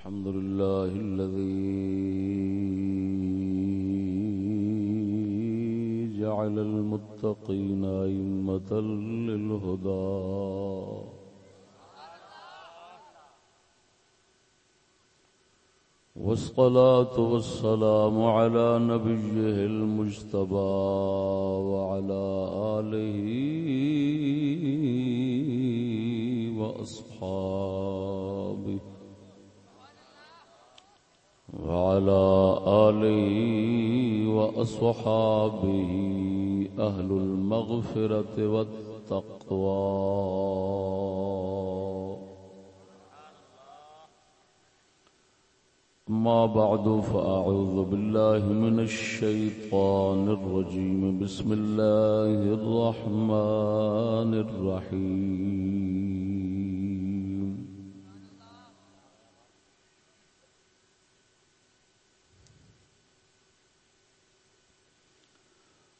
الحمد لله الذي جعل المتقين أئمة للهدى. والصلاة والسلام على نبيه المجتبى وعلى آله وأصحابه. وعلى آله وأصحابه أهل المغفرة والتقوى. ما بعد فأعوذ بالله من الشيطان الرجيم. بسم الله الرحمن الرحيم.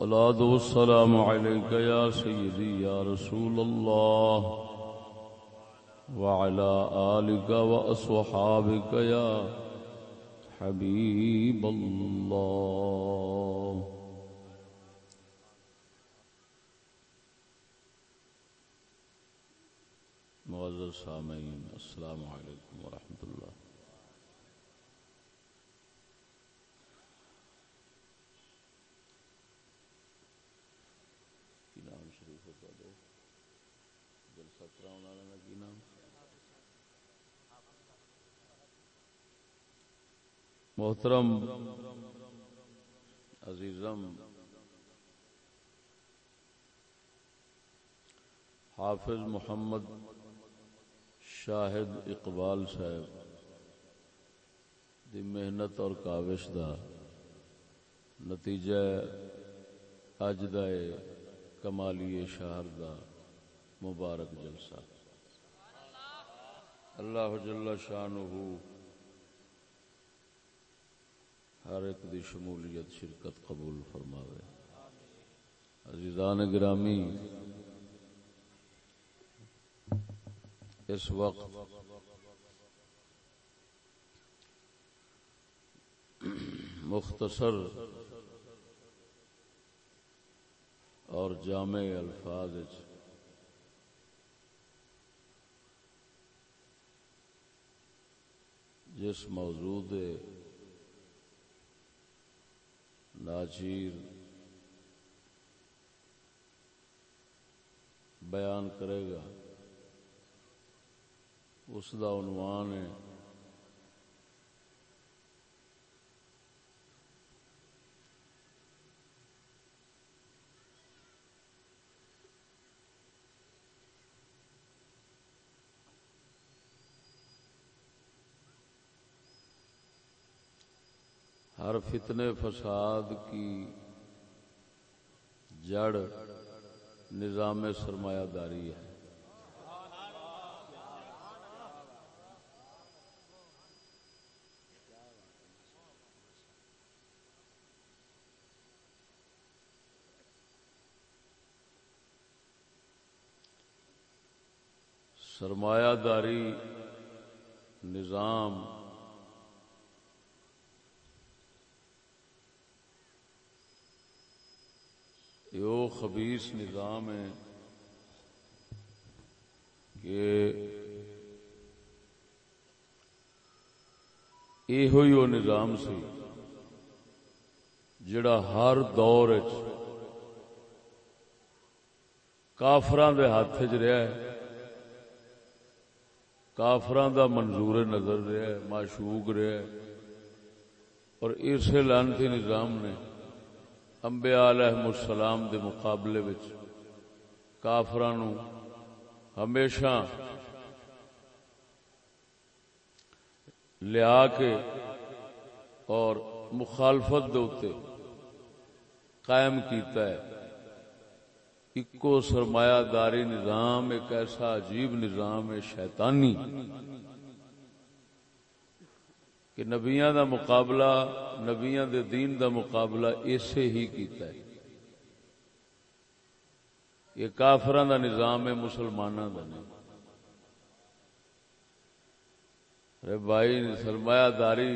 الصلاة والسلام عليك يا سيدي يا رسول الله وعلى آلك وأصحابك يا حبيب الله. معزز سامعين السلام عليكم ورحمة الله محترم، عزیزم، حافظ محمد شاہد اقبال صاحب دی محنت اور کاوش دا نتیجہ اج دے کمالی شہر دا مبارک جلسہ۔ اللہ جل شانہ ہر ایک دی شمولیت شرکت قبول فرماوے۔ عزیزان گرامی، اس وقت مختصر اور جامع الفاظ جس موضوع دے ناچیر بیان کرے گا۔ اس کا عنوان ہے ہر فتنے فساد کی جڑ نظام سرمایہ داری ہے۔ سرمایہ داری نظام یہ خبیص نظام ہے کہ یہ وہ نظام سی جڑا ہر دور کافران دے ہاتھ چ رہا ہے کافران دا منظور نظر رہا ہے، معشوق رہا ہے، اور اسے لانتی نظام نے انبیاء علیہ السلام دے مقابلے وچ کافران ہمیشہ لیا کے اور مخالفت دے قائم کیتا ہے اکو سرمایہ داری نظام ایک ایسا عجیب نظام ہے شیطانی کہ نبیاں دا مقابلہ، نبیاں دے دین دا مقابلہ اسے ہی کیتا ہے۔ یہ کافران دا نظام ہے مسلمانوں کا نہیں۔ ارے بھائی، سرمایہ داری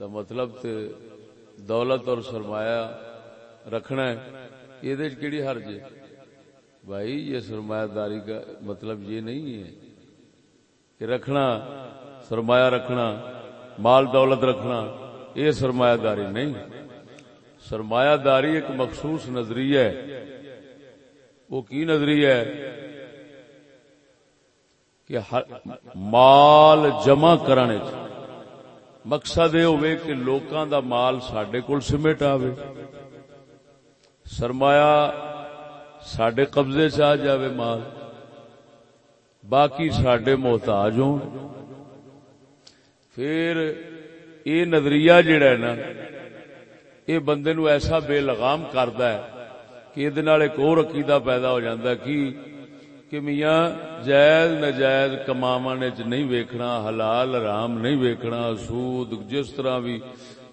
دا مطلب تے دولت اور سرمایہ رکھنا ہے یہ کیڑی حرج ہے؟ بھائی، یہ سرمایہ داری کا مطلب یہ نہیں ہے کہ رکھنا، سرمایہ رکھنا مال دولت رکھنا، یہ سرمایہ داری نہیں۔ سرمایہ داری ایک مخصوص نظریہ ہے۔ وہ کی نظریہ ہے؟ کہ مال جمع کرنے مقصد یہ ہوئے کہ لوکاں دا مال سڈے کول سمیٹ آوے۔ سرمایہ سڈے قبضے چ آ جائے مال۔ باقی سڈے محتاج ہو پھر یہ نظریہ جڑا ہے نا، یہ بندے نو ایسا بے لگام کرتا ہے کہ یہ ایک اور عقیدہ پیدا ہو جاتا ہے کہ کہ میاں جائز نجائز کماونے چ نہیں ویکھنا، حلال حرام نہیں ویکھنا، سود جس طرح بھی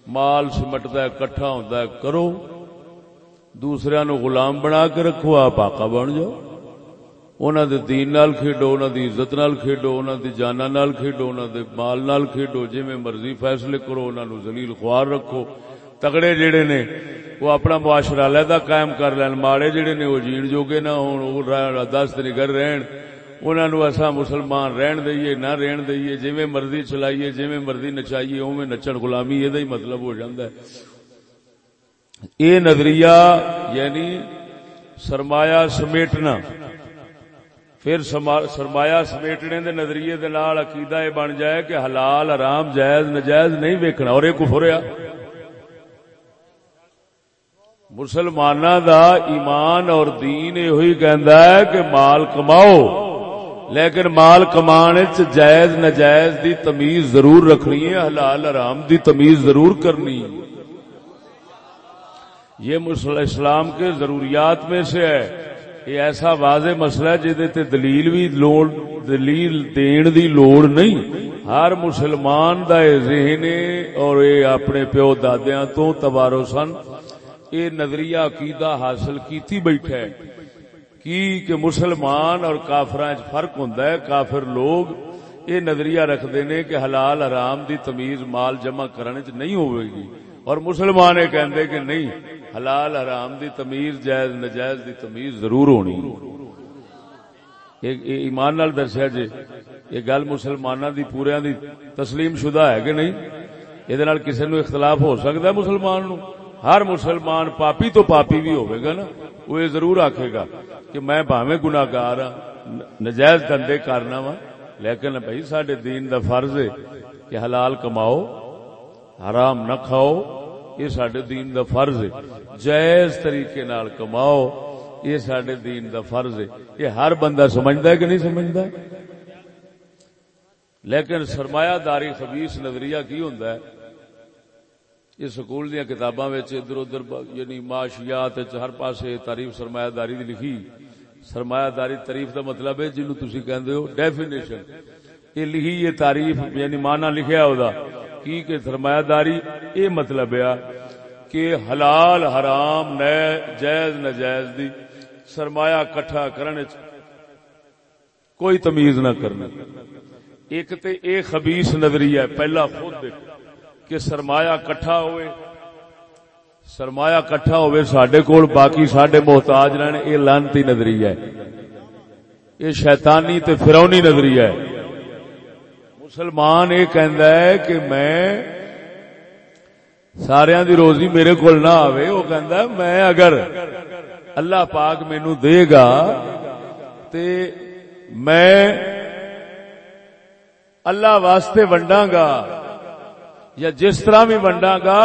مال سمٹتا ہے، کٹھا ہوتا ہے، کرو۔ دوسرے نو غلام بنا کے رکھو، آپ آقا بن جاؤ۔ انہوں دے دین نال کھیڈو انہوں دی عزت نال کھیڈو انہوں دی جانا نال کھیڈو انہوں دے مال نال کھیڈو جی میں مرضی فیصلے کرو انہوں زلیل خوار رکھو تگڑے جڑے نے وہ اپنا معاشرہ علیحدہ قائم کر لین ماڑے جڑے نے وہ جین جوگے نہ ہون دس دن گھر رہن انہوں نے ایسا مسلمان رہن دئیے نہ رہن دئیے جی میں مرضی چلائیے جی میں مرضی نچائیے او نچن غلامی یہ ہی مطلب ہو جاندہ ہے یہ نظریہ یعنی سرمایہ سمیٹنا پھر سرمایہ سمیٹنے دے نظریے دے نال عقیدہ یہ بن جائے کہ حلال حرام جائز نجائز نہیں ویکھنا، اور یہ کفر ہے۔ مسلمان دا ایمان اور دین یہ کہندا ہے کہ مال کماؤ، لیکن مال کمان جائز نجائز دی تمیز ضرور رکھنی ہے، حلال حرام دی تمیز ضرور کرنی۔ ہے یہ اسلام کے ضروریات میں سے ہے۔ یہ ایسا واضح مسئلہ ہے جہد دلیل بھی لوڑ دلیل دین دی لوڑ نہیں ہر مسلمان دا ذہن اور یہ اپنے پیو دادیاں تو تبارو سن یہ نظریہ عقیدہ حاصل کیتی بیٹھا ہے کی کہ مسلمان اور کافر فرق ہوں کافر لوگ یہ نظریہ رکھتے ہیں کہ حلال حرام دی تمیز مال جمع کرنے چ نہیں ہوئے گی اور مسلمان یہ کہندے کہ نہیں حلال حرام دی تمیز، جائز نجائز دی تمیز ضرور ہونی۔ ایمان نال درسیا جی یہ گل مسلمانوں دی پوریا دی تسلیم شدہ ہے کہ نہیں؟ یہ کسی نو اختلاف ہو سکتا ہے مسلمان نو؟ ہر مسلمان پاپی تو پاپی بھی ہوئے گا نا، وہ یہ ضرور آکھے گا کہ میں باوے گناگار ہاں نجائز دندے کرنا وا، لیکن بھائی سڈے دین دا فرض ہے کہ حلال کماؤ، حرام نہ کھاؤ یہ سڈے دین دا فرض ہے۔ جائز طریقے نال کماؤ، یہ سڈے دین دا فرض ہے۔ یہ ہر بندہ سمجھتا ہے کہ نہیں سمجھتا؟ لیکن سرمایہ داری خبیس نظریہ کی ہوں یہ سکول دیا کتاباں ادھر ادھر یعنی معاشیات ہر پاسے تعریف سرمایہ داری دی لکھی۔ سرمایہ داری تعریف دا مطلب ہے جنہوں تسی کہندے ہو ڈیفینیشن یہ لکھی یہ تعریف یعنی معنی لکھیا ہو دا کی کہ سرمایہ داری، یہ مطلب ہے کہ حلال، حرام، نئے، جائز نجائز دی سرمایہ کٹھا کرنے کوئی تمیز نہ کرنا ایک تے اے خبیص نظریہ ہے، پہلا خود دیکھو کہ سرمایہ کٹھا ہوئے، سرمایہ کٹھا ہوئے ساڈے کول، باقی ساڈے محتاج رہنے اے لانتی نظریہ ہے۔ یہ شیطانی تے فرونی نظریہ ہے۔ مسلمان یہ ہے کہ میں سارا دی روزی میرے کو نہ آئے وہ کہ میں اگر اللہ پاک مینو دے گا تے میں اللہ واسطے ونڈا گا یا جس طرح بھی ونڈا گا،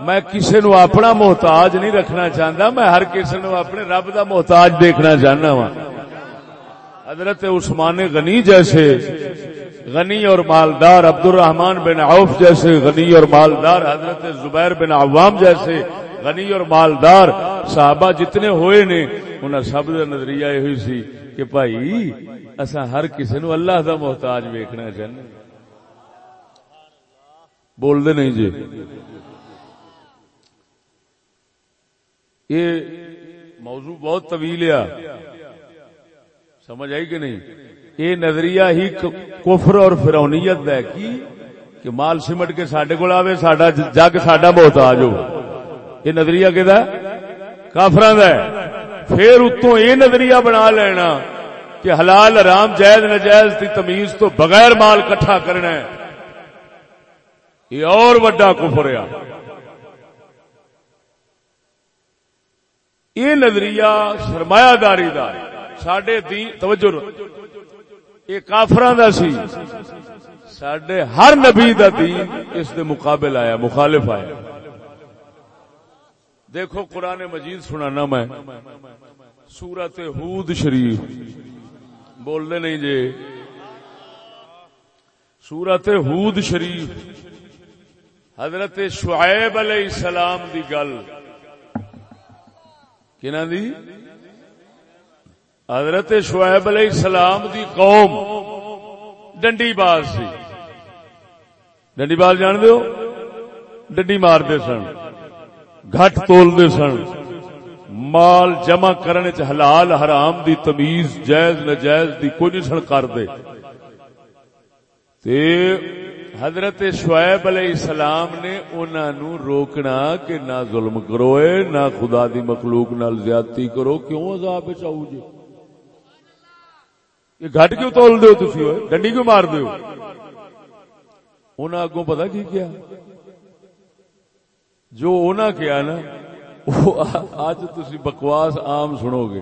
میں کسی نو اپنا محتاج نہیں رکھنا چاہتا میں ہر کسی نو اپنے رب دا محتاج دیکھنا چاہنا وا حضرت عثمان غنی جیسے غنی اور مالدار عبد الرحمان بن عوف جیسے، غنی اور مالدار حضرت زبیر بن عوام جیسے، غنی اور مالدار صحابہ جتنے ہوئے نے انہیں سب کا نظریہ یہ سی کہ بھائی اصا ہر کسی نو اللہ دا محتاج ویکنا چاہنے بول دے نہیں جی۔ یہ موضوع بہت طویل ہے۔ سمجھ آئی کہ نہیں؟ یہ نظریہ ہی کفر اور فرونیت ہے کی؟ کہ مال سمٹ کے سڈے کو آئے سڈا جگ سڈا محتاج ہو یہ نظریہ کہ کافر پھر اتوں یہ نظریہ بنا لینا کہ حلال رام جائز نجائز کی تمیز تو بغیر مال کٹھا کرنا ہے۔ یہ اور وڈا کفر ہے۔ یہ نظریہ سرمایہ داری دا سڈے توجہ یہ کافران دا سی۔ سڈے ہر نبی دا دین اس دے مقابل آیا، مخالف آیا۔ دیکھو، قرآن مجید سنانا میں۔ سورت ہود شریف۔ بول دے نہیں جی سورت ہود شریف۔ حضرت شعیب علیہ السلام دی گل۔ کنا دی؟ حضرت شعیب علیہ السلام دی قوم ڈنڈی باز سی۔ ڈنڈی باز جان دیو ڈنڈی مار دے سن۔ گھٹ تول دے سن۔ مال جمع کرنے چ حلال حرام دی تمیز جائز نجائز دی کوئی نہیں سن کر دے تے حضرت شعیب علیہ السلام نے انہوں روکنا کہ نہ ظلم کرو نہ خدا دی مخلوق نال زیادتی کرو، کیوں عذاب چاہو جی؟ یہ گھٹ کیوں تول دیو تسی؟ ہوئے ڈنڈی کیوں مار دیو انہوں اگوں پتا کی کیا؟ جو انہوں کیا نا اج تسی بکواس عام سنو گے۔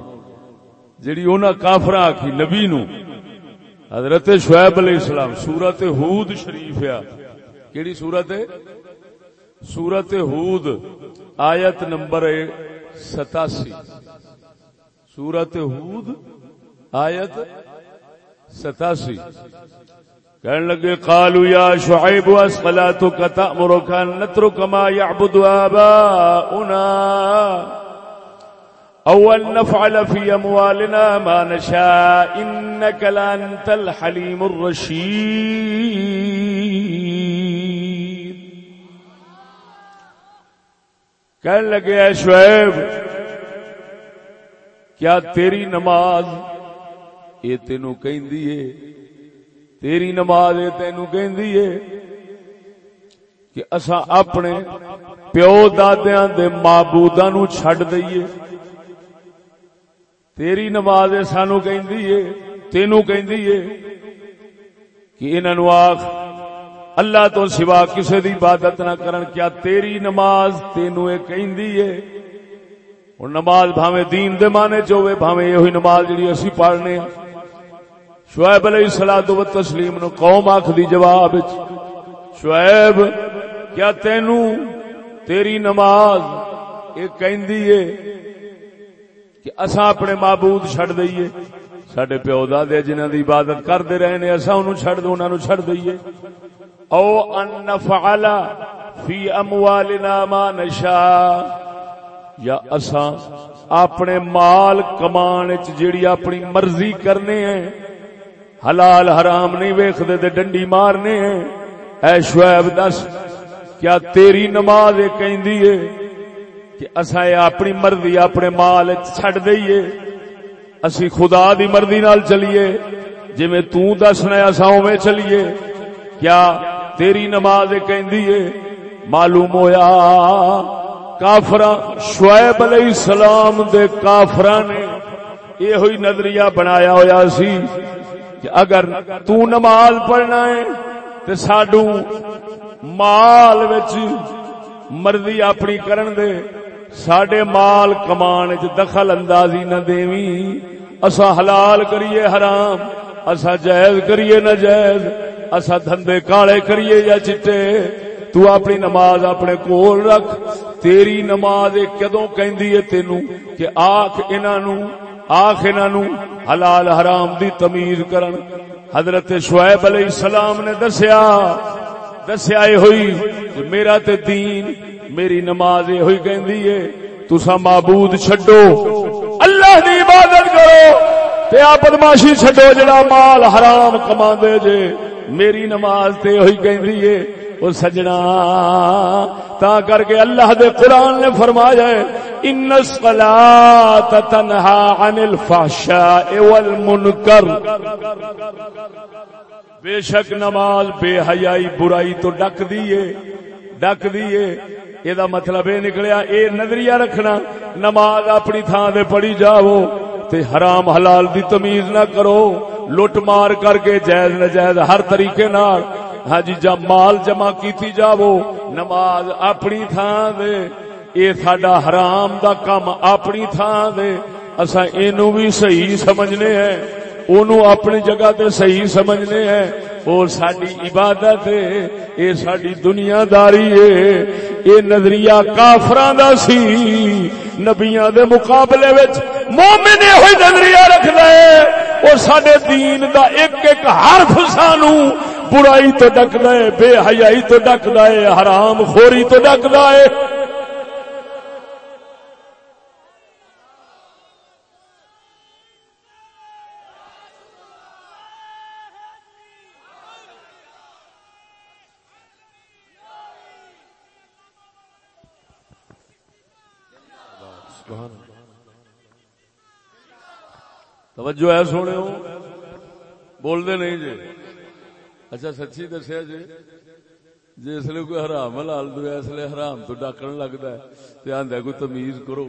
جیڑی انہوں کافر آخی نبی نو۔ حضرت شعیب علیہ السلام، سورت ہود شریف ہے۔ کیڑی سورت ہے؟ سورت ہود، آیت نمبر ستاسی۔ سورت ہود، آیت ستاسی۔ کہنے لگے، قالوا یا شعیب اسقلاتک تأمرک ان نترک ما يعبد آباؤنا اول نفعل في اموالنا ما نشاء انك لانت الحليم الرشيد کہنے لگے، اے شعیب، کیا تیری نماز یہ تینو کہندی ہے۔ تیری نماز یہ تینو کہندی ہے کہ اسا اپنے پیو دادیاں دے معبوداں نو چھڈ دئیے۔ تیری نماز سانو تینو کہ انہوں آخ اللہ تو سوا کسی دی عبادت نہ کرن، کیا تیری نماز تینو یہ اور نماز بھاوے دین دے مانے چوے بھاوے یہ نماز جڑی اسی پڑھنے ہیں۔ شعیب علیہ السلام و تسلیم نو قوم آخ دی جواب شعیب، کیا تینو تیری نماز یہ کہندی کہ اصا اپنے معبود چڈ دئیے؟ سڈے پیو دے جنہ دی عبادت کرتے رہے نے اصا ان چڈ دو انہوں چڈ دئیے۔ او ان نفعل فی اموالنا ما نشا یا اصا اپنے مال کمان جیڑی اپنی مرضی کرنے ہیں حلال حرام نہیں ویختے تے ڈنڈی مارنے ہیں۔ اے شعیب دس، کیا تیری نماز کہندی ہے کہ اصا اپنی مرضی اپنے مال چڈ دئیے۔ اسی خدا دی مرضی نال چلیے۔ جی میں تسنا اصا اوے چلیے۔ کیا تیری نماز کہ معلوم ہویا۔ کافر شعیب علیہ السلام دے کافر نے یہ ہوئی نظریہ بنایا ہویا سی۔ کہ اگر تو نماز پڑھنا ہے تے ساڈو مال وچ مرضی اپنی کرن دے، ساڈے مال کمان چ دخل اندازی نہ دیویں اسا حلال کریے حرام، اسا جائز کریے نہ جائز اسا دھندے کالے کریے یا چٹے۔ تو اپنی نماز اپنے کول رکھ۔ تیری نماز کدوں کہندی ہے کہ آکھ انہاں آکھ نو حلال حرام دی تمیز کرن۔ حضرت شعیب علیہ السلام نے دسیا دسیا یہ ہوئی کہ میرا تے دین، میری نماز یہ ہوئی کہندی ہے تسا معبود چھڈو۔ اللہ دی عبادت کرو، تے آپ بدماشی چھڈو جڑا مال حرام کما دے جے۔ میری نماز تے ہوئی کہندی ہے او سجنا۔ تا کر کے اللہ دے قرآن نے فرمایا ہے ان الصلاة تنہا عن الفحشاء والمنکر بے شک نماز بے حیائی برائی تو ڈک دیئے ڈک دیئے۔ یہ دا مطلب یہ نکلیا، اے نظریہ رکھنا، نماز اپنی تھان دے پڑھی جاؤ تے حرام حلال دی تمیز نہ کرو۔ لٹ مار کر کے جائز نجائز ہر طریقے نال ہاں جی جب مال جمع کیتی جاو نماز اپنی تھان دے اے ساڈا حرام دا کم اپنی تھان دے۔ اسا اینو بھی صحیح سمجھنے ہیں۔ اونو اپنی جگہ تے صحیح سمجھنے ہیں۔ اور ساڈی عبادت ہے۔ اے ساڈی دنیا داری ہے۔ اے نظریہ کافراں دا سی۔ نبیاں دے مقابلے وچ مومن ہوئی نظریہ رکھدا ہے۔ اور ساڈے دین دا ایک ایک حرف سانو برائی تو ڈکدا ہے، بے حیائی تو ڈکدا ہے، حرام خوری تو ڈکدا ہے۔ توجہ ہے سونے بول دے نہیں جی۔ اچھا سچی دسیا جی۔, جی، جس لیے کوئی حرام لال دو اس لیے حرام تو ڈاکن لگتا ہے۔ تو آدھا کوئی تمیز کرو۔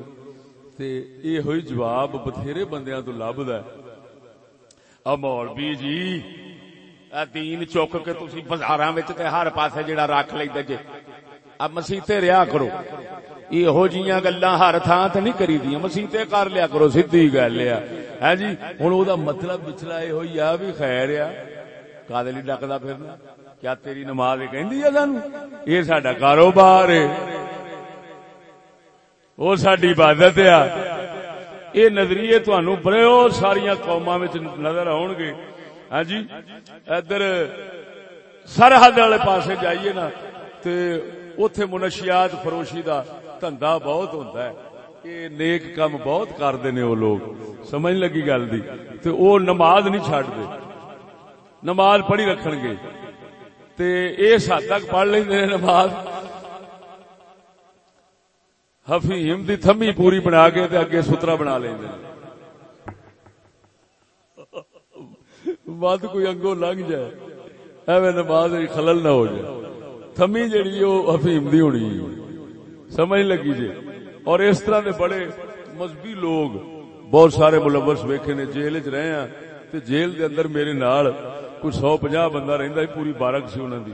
تے یہ ہوئی جواب بتھیرے بندیاں تو لبد ہے۔ اب مولوی جی دین چک کے تسی بازاراں وچ تے ہر پاسے جڑا رکھ لیندے جے جی۔ اب مسیتے ریا کرو۔ یہ جیاں گلا ہر تھان تے نہیں کری دیا مسیتے کر لیا کرو، سیدھی گل ہے۔ ہاں جی ہن او دا مطلب پچھلا یہ ہوئی آ بھی خیر ہے۔ کادے لی ڈکدا پھرنا۔ کیا تیری نماز کہندی ہے سانو؟ یہ ساڈا کاروبار ہے۔ وہ ساری عبادت ہے۔ یہ نظریے تہن بڑے ساری قوما نظر آن گے۔ ہاں جی ادھر سرحد والے پاسے جائیے نا، تے اتے منشیات فروشی دا دھندا بہت ہوتا ہے۔ یہ نیک کام بہت کرتے نے وہ لوگ۔ سمجھ لگی گل دی؟ تے او نماز نہیں چڈتے نماز پڑھی رکھن گے۔ تے اس حد تک پڑھ لیں نماز۔ حفیم دی تھمی پوری بنا کے تے اگے سترا بنا لیں بعد کوئی انگو لنگ جائے۔ ایویں نماز خلل نہ ہو جائے۔ تھمی جڑی وہ حفیم دی ہونی سمجھ لگی جی؟ اور اس طرح دے بڑے مذہبی لوگ بہت سارے ملوث ویکھے نے جیل چ رہے ہیں تے جیل دے اندر میرے نال کوئی سو پنجا بندہ رہندا ہے، پوری بارک سی انہاں دی۔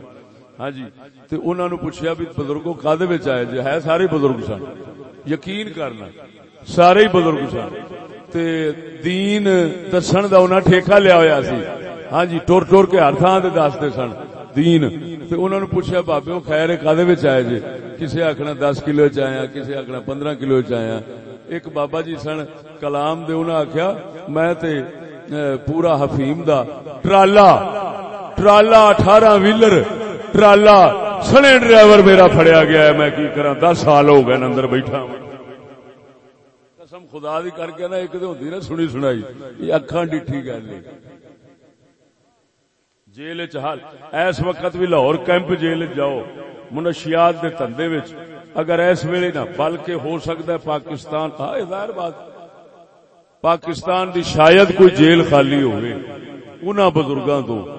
ہاں جی؟ تے انہاں نو پوچھیا بھی بزرگوں کادے وچ آئے جے ہے سارے بزرگ سن۔ یقین کرنا، سارے ہی بزرگ سن۔ تے دین دسن دا انہاں ٹھیکہ لیا ہویا سی۔ ہاں جی ٹور ٹور کے ہر تھان تے دستے سن۔ دین۔ تے انہاں نو پوچھیا، بابیوں، خیر ہے کادے وچ آئے جے؟ کسے آکھنا 10 کلو چ آیا، کسے آکھنا 15 کلو چ آیا۔ ایک بابا جی سن کلام دے، انہاں آکھیا، میں تے پورا حفیم دا ٹرالا ٹرالا اٹھارہ ویلر، ٹرالا سنے ڈرائیور میرا پھڑیا گیا ہے۔ میں کی کرا دس سال ہو گئے اندر بیٹھا قسم خدا دی کر کے نا، ایک دے ہوندی نا سنی سنائی، یہ اکھاں ڈٹھی گل جیل چال اس وقت بھی لاہور کیمپ جیل جاؤ۔ منشیات دے تندے وچ۔ اگر اس ویلے نہ، بلکہ ہو سکتا ہے پاکستان۔ ہاں ظاہر بات۔ پاکستان دی شاید کوئی جیل خالی ہوئے۔ انہاں بزرگاں تو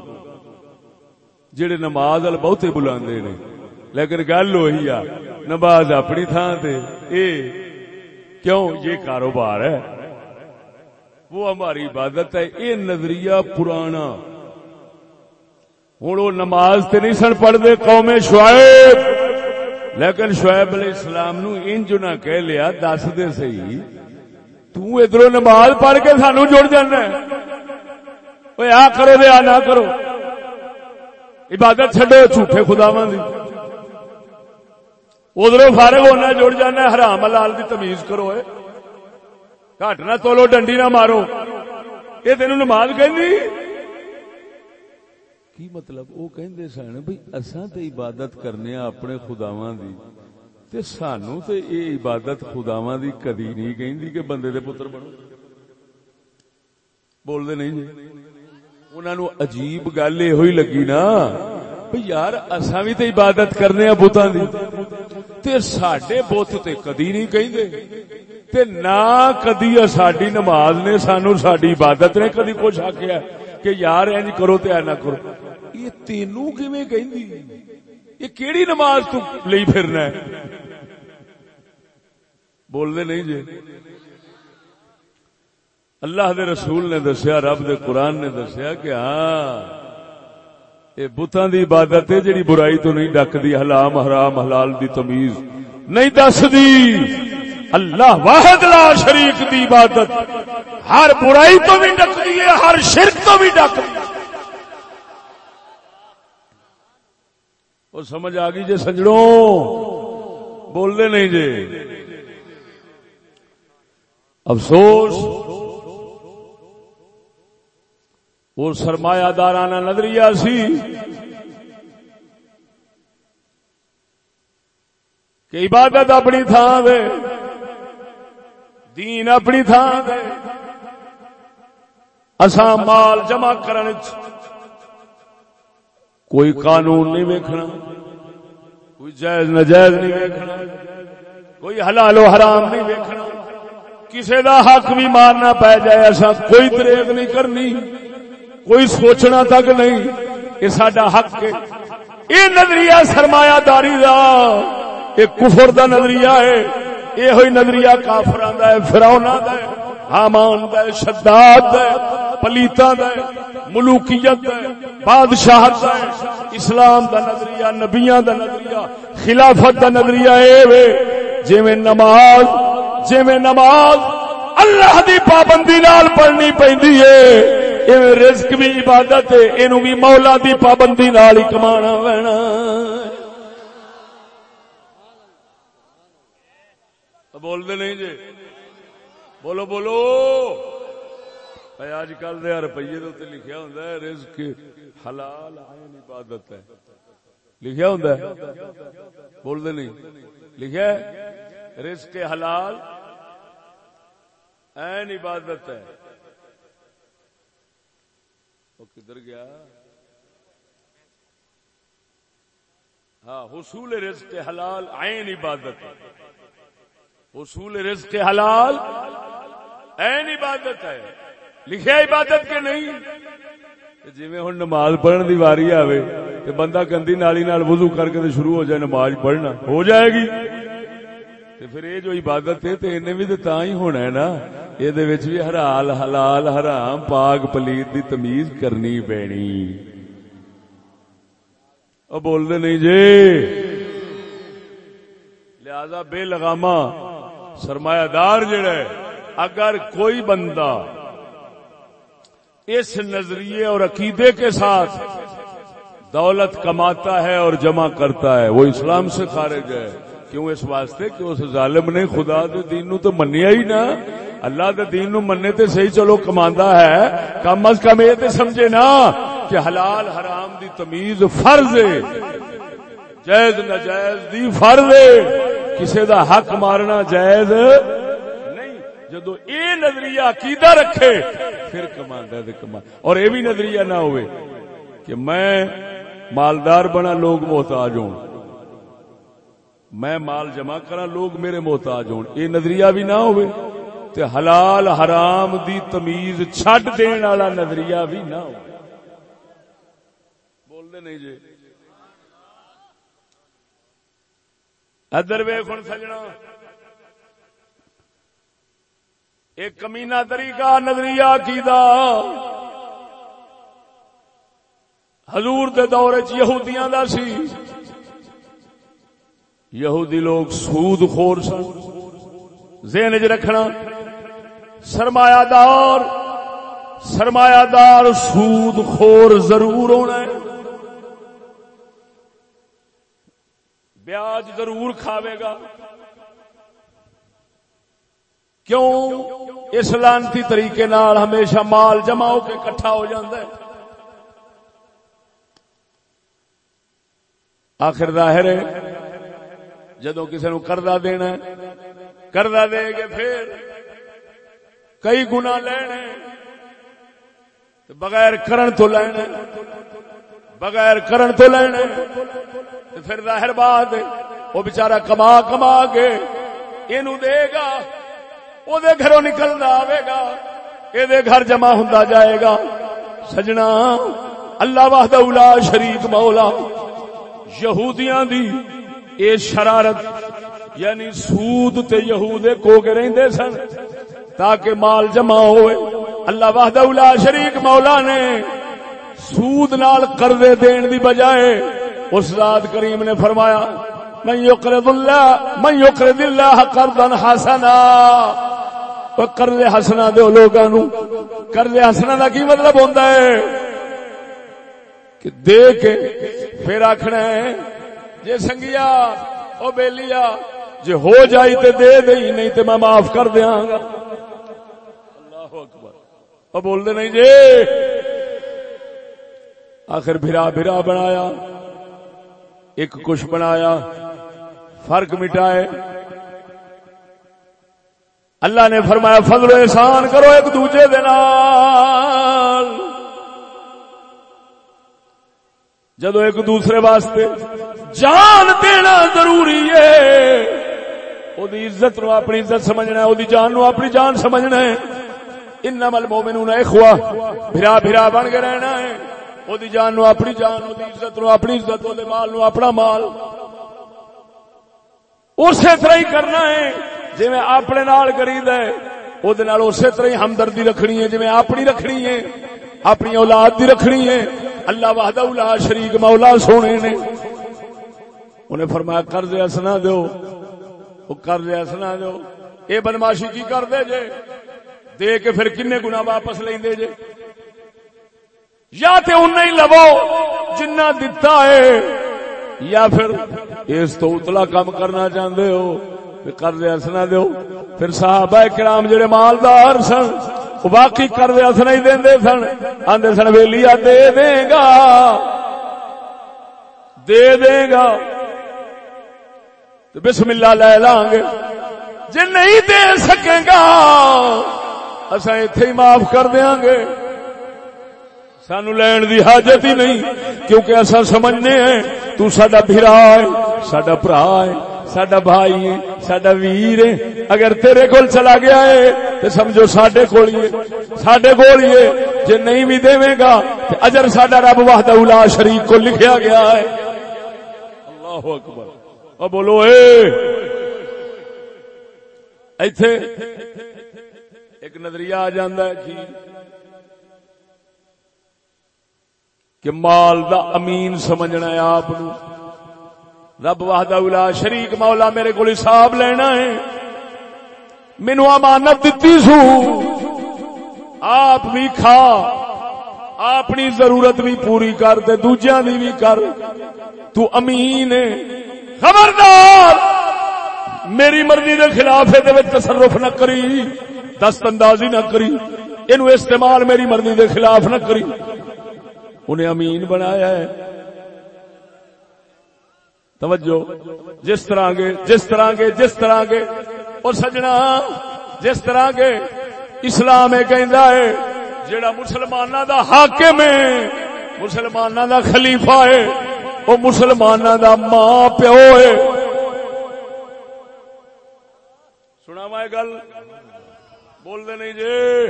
جڑے نماز وال بہتے بلاندے نے۔ لیکن گل وہی آ، نماز اپنی تھان تے۔ اے، کیوں؟ یہ کاروبار ہے۔ وہ ہماری عبادت ہے۔ یہ نظریہ پرانا۔ ہوں وہ نماز تے نہیں سن پڑھتے قوم شعیب۔ لیکن شعیب علیہ السلام نو انج نہ کہہ لیا، دس دے سی تدھر نماز پڑھ کے سانو جڑ جانا آ کرو دے آ نہ کرو۔ عبادت چڈو جھوٹے خداوا دی۔ ادھر فارغ ہونا جڑ جانا حرام لال دی تمیز کرو گھٹ نہ تولو، ڈنڈی نہ مارو۔ یہ تین نماز کہ کی مطلب؟ وہ کہندے سن بھئی اساں تے عبادت کرنے اپنے خداواں دی۔ تے سانو تے اے عبادت خداواں دی کدی نہیں کہندی کہ بندے دے پتر بنو۔ بول دے نہیں جی؟ انہاں نو عجیب گل اے ہوئی لگی نا بھئی یار اساں بھی تے عبادت کرنے ا بتاں دی۔ تے ساڈے بت تے کدی نہیں کہندے۔ تے نہ کدی ساڈی نماز نے سانو ساڈی عبادت نے کدی کچھ آکھیا کہ یار انج کرو تے نہ کرو۔ یہ تینو کیویں کہندی؟ یہ کیڑی نماز تو لئی پھرنا ہے؟ بول دے نہیں جی اللہ دے رسول نے دسیا، رب دے قرآن نے دسیا کہ ہاں یہ بتان دی عبادت ہے جڑی برائی تو نہیں ڈک دی حلام، حرام، حلال دی تمیز نہیں دس دی اللہ واحد لا شریک دی عبادت۔ ہر برائی تو بھی ڈک ہے، ہر شرک تو بھی ڈک وہ سمجھ آ گئی جی سجڑوں بول دے نہیں جی افسوس وہ سرمایہ دارانہ نظریہ سی کہ عبادت اپنی تھان دے دین اپنی تھان دے اساں مال جمع کرنے کوئی قانون نہیں ویکھنا، کوئی جائز نجائز نہیں ویکھنا، کوئی حلال و حرام نہیں ویکھنا۔ کسی دا حق بھی مارنا پی جائے، ایسا کوئی تریک نہیں کرنی، کوئی سوچنا تک نہیں۔ یہ سڈا حق ہے۔ یہ نظریہ سرمایہ داری دا، یہ کفر دا نظریہ ہے۔ یہ ہوئی نظریہ کافران دا ہے فراؤنا دا ہے۔ حامان دا شداد دا ہے پلیتا ملوکیت بادشاہ اسلام دا نظریہ، نبیاں دا نظریہ، خلافت دا نظریہ اے جی میں نماز جی نماز، اللہ دی پابندی نال پڑھنی پیندی ہے رزق بھی عبادت ہے اینو بھی مولا دی پابندی نال ہی کمانا پینا بول دے نہیں جی۔ بولو بولو۔ اج کل دے روپیے لکھیا ہوں رزق حلال عین عبادت ہے۔ لکھیا ہوں بول دے نہیں۔ لکھیا رزق حلال عین عبادت ہے۔ وہ کدھر گیا؟ ہاں حصول رزق حلال عین عبادت ہے۔ حصول رزق حلال عین عبادت ہے۔ لکھیا عبادت کے نہیں؟ جی ہوں نماز پڑھن دی واری آوے تے بندہ گندی نالی نال وضو کر کے شروع ہو جائے نماز پڑھنا۔ ہو جائے گی۔ تے پھر یہ جو عبادت ہے تے انہیں بھی تے تاں ہی ہونا ہے نا۔ یہ دے وچ بھی حلال حلال، حرام، پاک پلیت دی تمیز کرنی پینی او بول دے نہیں جی۔ لہذا بے لگاما سرمایہ دار جڑا ہے اگر کوئی بندہ اس نظریے اور عقیدے کے ساتھ دولت کماتا ہے اور جمع کرتا ہے، وہ اسلام سے خارج ہے۔ کیوں اس واسطے؟ کہ اس ظالم نے خدا دے دین نو تو منیا ہی نا؟ اللہ دے دین نو مننے تے صحیح چلو کماندا ہے۔ کم از کم یہ تے سمجھے نا کہ حلال حرام دی تمیز فرض ہے۔ جائز ناجائز دی فرض ہے۔ کسے دا حق مارنا جائز جدو اے نظریہ عقیدہ رکھے، پھر کماندا تے کما اور اے بھی نظریہ نہ ہوئے کہ میں مالدار بنا، لوگ محتاج ہوں۔ میں مال جمع کرا، لوگ میرے محتاج ہوں۔ اے نظریہ بھی نہ ہوئے تے حلال حرام دی تمیز چھڈ دین والا نظریہ بھی نہ ہو بول دے نہیں جی۔ ادھر ویخ سجنا۔ ایک کمینہ طریقہ نظریہ کی حضور دے دور یہودیاں دا سی۔ یہودی لوگ سود خور سن، ذہن چ رکھنا۔ سرمایہ دار سرمایہ دار سود خور ضرور ہونا ہے۔ بیاج ضرور کھاوے گا۔ کیوں اس لانتی طریقے نال ہمیشہ مال جمع ہو کے کٹھا ہو جاتا ہے؟ آخر ظاہر ہے جدو کسی نو کردہ دینا ہے کردہ دے گے پھر کئی گنا لینے بغیر کرن تو لینے بغیر کرن تو لینے پھر ظاہر بات وہ بچارا کما کما کے یہ دے گا وہ گھروں نکلنا آئے گا یہ گھر جمع ہوں جائے گا سجنا، اللہ واہد اولا شریک مولا۔ یہودیاں دی اے شرارت یعنی سود تے یہود کو کے رہندے سن، تاکہ مال جمع ہوئے۔ اللہ واہد اولا شریک مولا نے سود نال قرضے دین دی بجائے اس ذات کریم نے فرمایا، من یقرض اللہ، من یقرض اللہ قرضا حسنا. قرض حسنا دو لوگاں نو قرض حسنا دا کی مطلب ہوندا ہے کہ دے کے پھر آکھنا ہے جے سنگیا او بیلیا جے ہو جائی تے دے دئی نہیں تے میں معاف کر دیاں گا اللہ اکبر او بول دے نہیں جی آخر بھرا بھرا بنایا ایک کچھ بنایا فرق مٹائے اللہ نے فرمایا، فضل و احسان کرو ایک دوجے دن جدو ایک دوسرے واسطے جان دینا ضروری ہے وہ عزت نو اپنی عزت سمجھنا ہے وہ جان نو اپنی جان سمجھنا ہے۔ ان مل مومن اخوا بھرا بھرا بن کے رہنا ہے۔ وہ جان نو اپنی جان وہ عزت نو اپنی عزت وہ مال نو اپنا مال۔ اسی طرح ہی کرنا ہے۔ جی میں اپنے نال کرید ہے وہ اسی طرح ہی ہمدردی رکھنی ہے جی میں اپنی رکھنی ہے، اپنی اولاد دی رکھنی ہے۔ اللہ وحدہ اولا شریک مولا سونے نے۔ انہیں فرمایا قرض اسنا دو۔ وہ قرض اسنا دو۔ یہ بدماشی کی کر دے جے؟ دے کے پھر کنے گنا واپس لیں دے جے؟ یا تے ان ہی لو جنہ دتا ہے، یا پھر اس تو اتلا کام کرنا چاہتے ہو۔ کر دیا سنا دو پھر صحابہ کرام جڑے مالدار سن باقی کر دیا سنا ہی دے سن۔ آدھے سن ویلیا دے دے گا۔ دے دے گا۔ بسم اللہ لے لاں گے۔ جی نہیں دے سکے گا اصا اتے ہی معاف کر دیا گے۔ سانو لین دی حاجت ہی نہیں، کیونکہ ایسا سمجھنے ہیں، تو ساڈا بھرا ہے، ساڈا برا ہے۔ ساڈا بھائی ہے ساڈا ویر ہے اگر تیرے کول چلا گیا ہے تو سمجھو ساڈے کول ہی ساڈے کول ہی جے نہیں بھی دے گا تے اجر ساڈا رب وحدہ الا شریک کو لکھیا گیا ہے اللہ اکبر او بولو اے ایتھے ایک نظریہ آ جاندا ہے کہ کہ مال دا امین سمجھنا ہے آپ رب واہد الا شریک مولا میرے کو حساب لینا ہے۔ مینو امانت دیتی سو۔ آپ بھی کھا۔ اپنی ضرورت بھی پوری کر دے دوجیا دی بھی کر۔ تو امین خبردار! میری مرضی کے خلاف تصرف نہ کری۔ دست اندازی نہ کری۔ یہ استعمال میری مرضی کے خلاف نہ کری۔ انہیں امین بنایا ہے۔ توجہ، جس طرح کے جس طرح کے جس طرح کے اور سجنا، جس طرح کے اسلام ہے جڑا مسلمانہ دا حاکم ہے مسلمانہ دا خلیفہ ہے، وہ مسلمانہ دا ماں پیو ہے۔ سنا میں گل؟ بول دے نہیں جی۔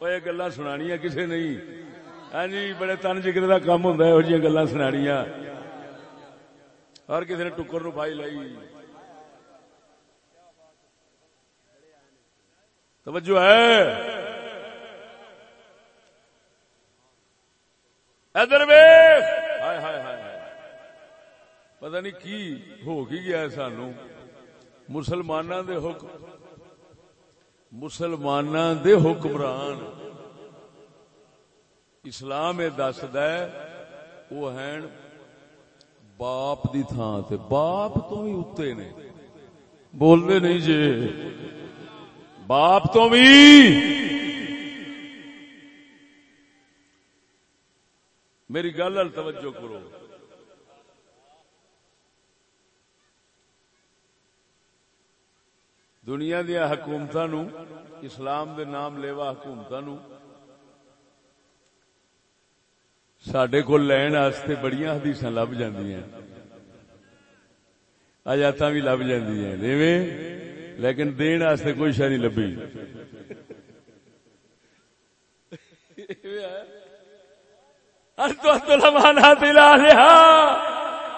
وہ گلا سنانی کسی نہیں۔ ہاں جی بڑے تن جگر کا کام ہوں یہ جی گلا سنانیا ہر کسی نے ٹکر نو پائی لائی۔ توجہ ہے۔ ادر ہائے ہائے ہائے پتہ نہیں کی ہو کی گیا سانو۔ مسلمانوں دے حکم مسلمانوں دے حکمران۔ اسلام یہ دسد وہ ہیں باپ دی تھان تے باپ تو بھی اتنے نے۔ بولتے نہیں جی باپ تو بھی میری گل توجہ کرو۔ دنیا دیا حکومت اسلام دے نام لیوا حکومت سڈے کو لین واسطے بڑی حدیث لب جی آجات بھی لب جی لیکن دن واسطے کوئی شہ نہیں لبھی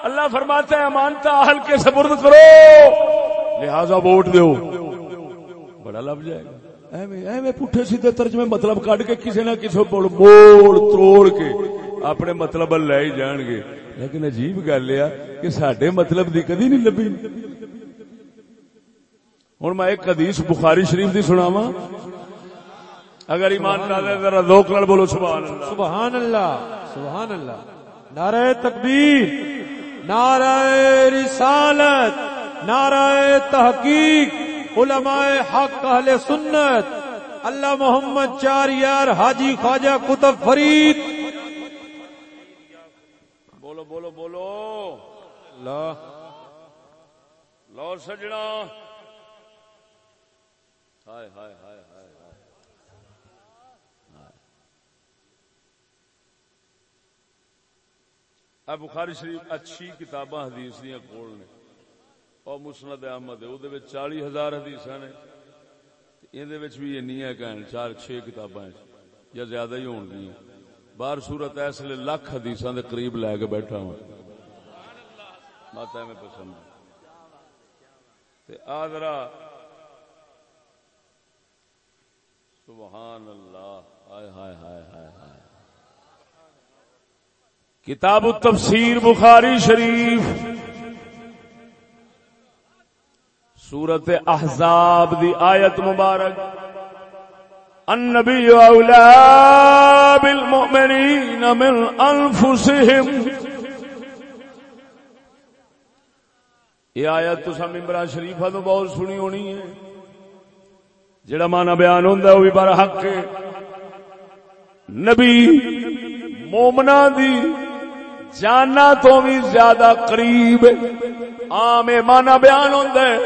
اللہ فرماتا ہے امانتا حل کے سپرد کرو لہذا ووٹ دو بڑا لب جائے گا ایویں پٹھے سیدھے ترجمے مطلب کٹ کے کسی نہ کسی بول موڑ توڑ کے اپنے مطلب لے ہی جان گے۔ لیکن عجیب گل یہ کہ سڈے مطلب دی کدی نہیں لبھی۔ ہوں میں ایک حدیث بخاری شریف دی سناوا اگر ایمان ذرا لوک لڑ بولو، سبحان اللہ۔ سبحان اللہ سبحان اللہ۔ نعرہ تکبیر، نعرہ رسالت، نعرہ تحقیق، علماء حق، اہل سنت۔ اللہ محمد چار یار حاجی خواجہ کتب فرید۔ بولو بولو بولو۔ لا لو سجنا ہائے ہائے ہائے ہائے اب بخاری شریف اچھی کتاباں حدیث دیا کول نے۔ اور مسند احمد ہے چالی ہزار حدیث نے۔ یہ بھی این چار چھ کتاباں یا زیادہ ہی ہون گیا باہر صورت اس لیے لکھ حدیث دے قریب لے کے بیٹھا ہوں ماتا میں پسند آدرا سبحان اللہ ہائے ہائے ہائے ہائے ہائے کتاب التفسیر بخاری شریف سورت احزاب دی آیت مبارک النبی اولا بالمؤمنین من انفسهم یہ آیت تو سم عمران شریفہ تو بہت سنی ہونی ہے۔ جڑا مانا بیان ہوتا ہے، وہ بھی بار حق ہے۔ نبی مومنا دی جانا تو بھی زیادہ قریب عام مانا بیان ہوتا ہے۔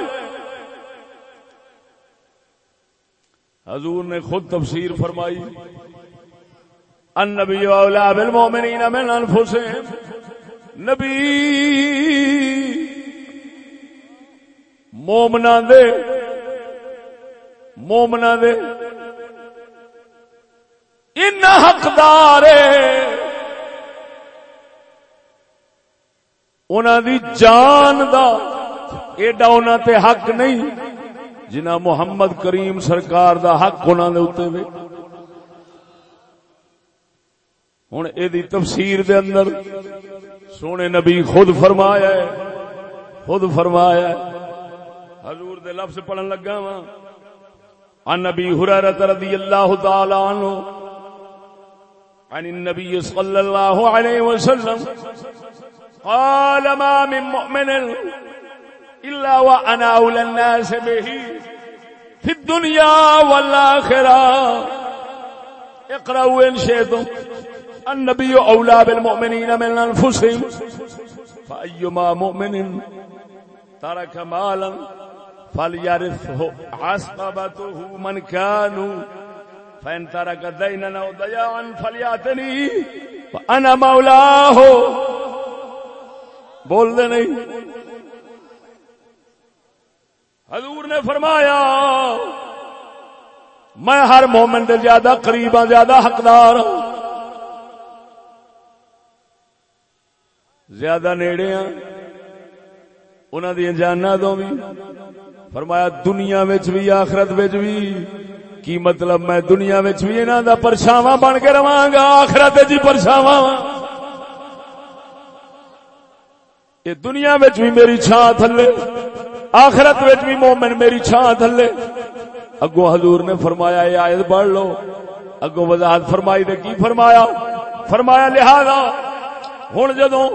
حضور نے خود تفسیر فرمائی۔ النبی اولا بالمؤمنین من انفسهم نبی مومنا دے. مومنا دے. ان حقدار دی جان دا ایڈا انہوں تے حق نہیں جنا محمد کریم سرکار دا حق انہوں نے اتنے وے ہوں یہ تفسیر دے اندر سونے نبی خود فرمایا ہے، خود فرمایا ہے۔ حضور دے لفظ پڑھن لگا وا عن ابي هريره رضي الله تعالى عنه عن النبي صلى الله عليه وسلم، قال ما من مؤمن الا وانا اولى الناس به في الدنيا والاخره اقرأوا ان شئتم۔ النبي اولى بالمؤمنين من انفسهم فايما مؤمن ترك مالا فليرثه عصبته من كانوا فإن ترك دينا أو ضياعا فليأتني فأنا مولاه. بول دے نہیں. حضور نے فرمایا، میں ہر مومن دے زیادہ قریب ہاں زیادہ حقدار ہوں زیادہ نیڑے ہاں انہوں دیا جانا تو بھی۔ فرمایا، دنیا بھی، آخرت بھی۔ کی مطلب میں دنیا بھی انہوں دا پرچھاوا بن کے رہا گا، آخرت جی پرچھاوا یہ دنیا بھی میری چھان تھلے، آخرت بھی مومن میری چھان تھلے۔ اگو حضور نے فرمایا یہ آیت پڑھ لو۔ اگو وضاحت فرمائی، دے کی فرمایا؟ فرمایا، لہذا ہوں جدو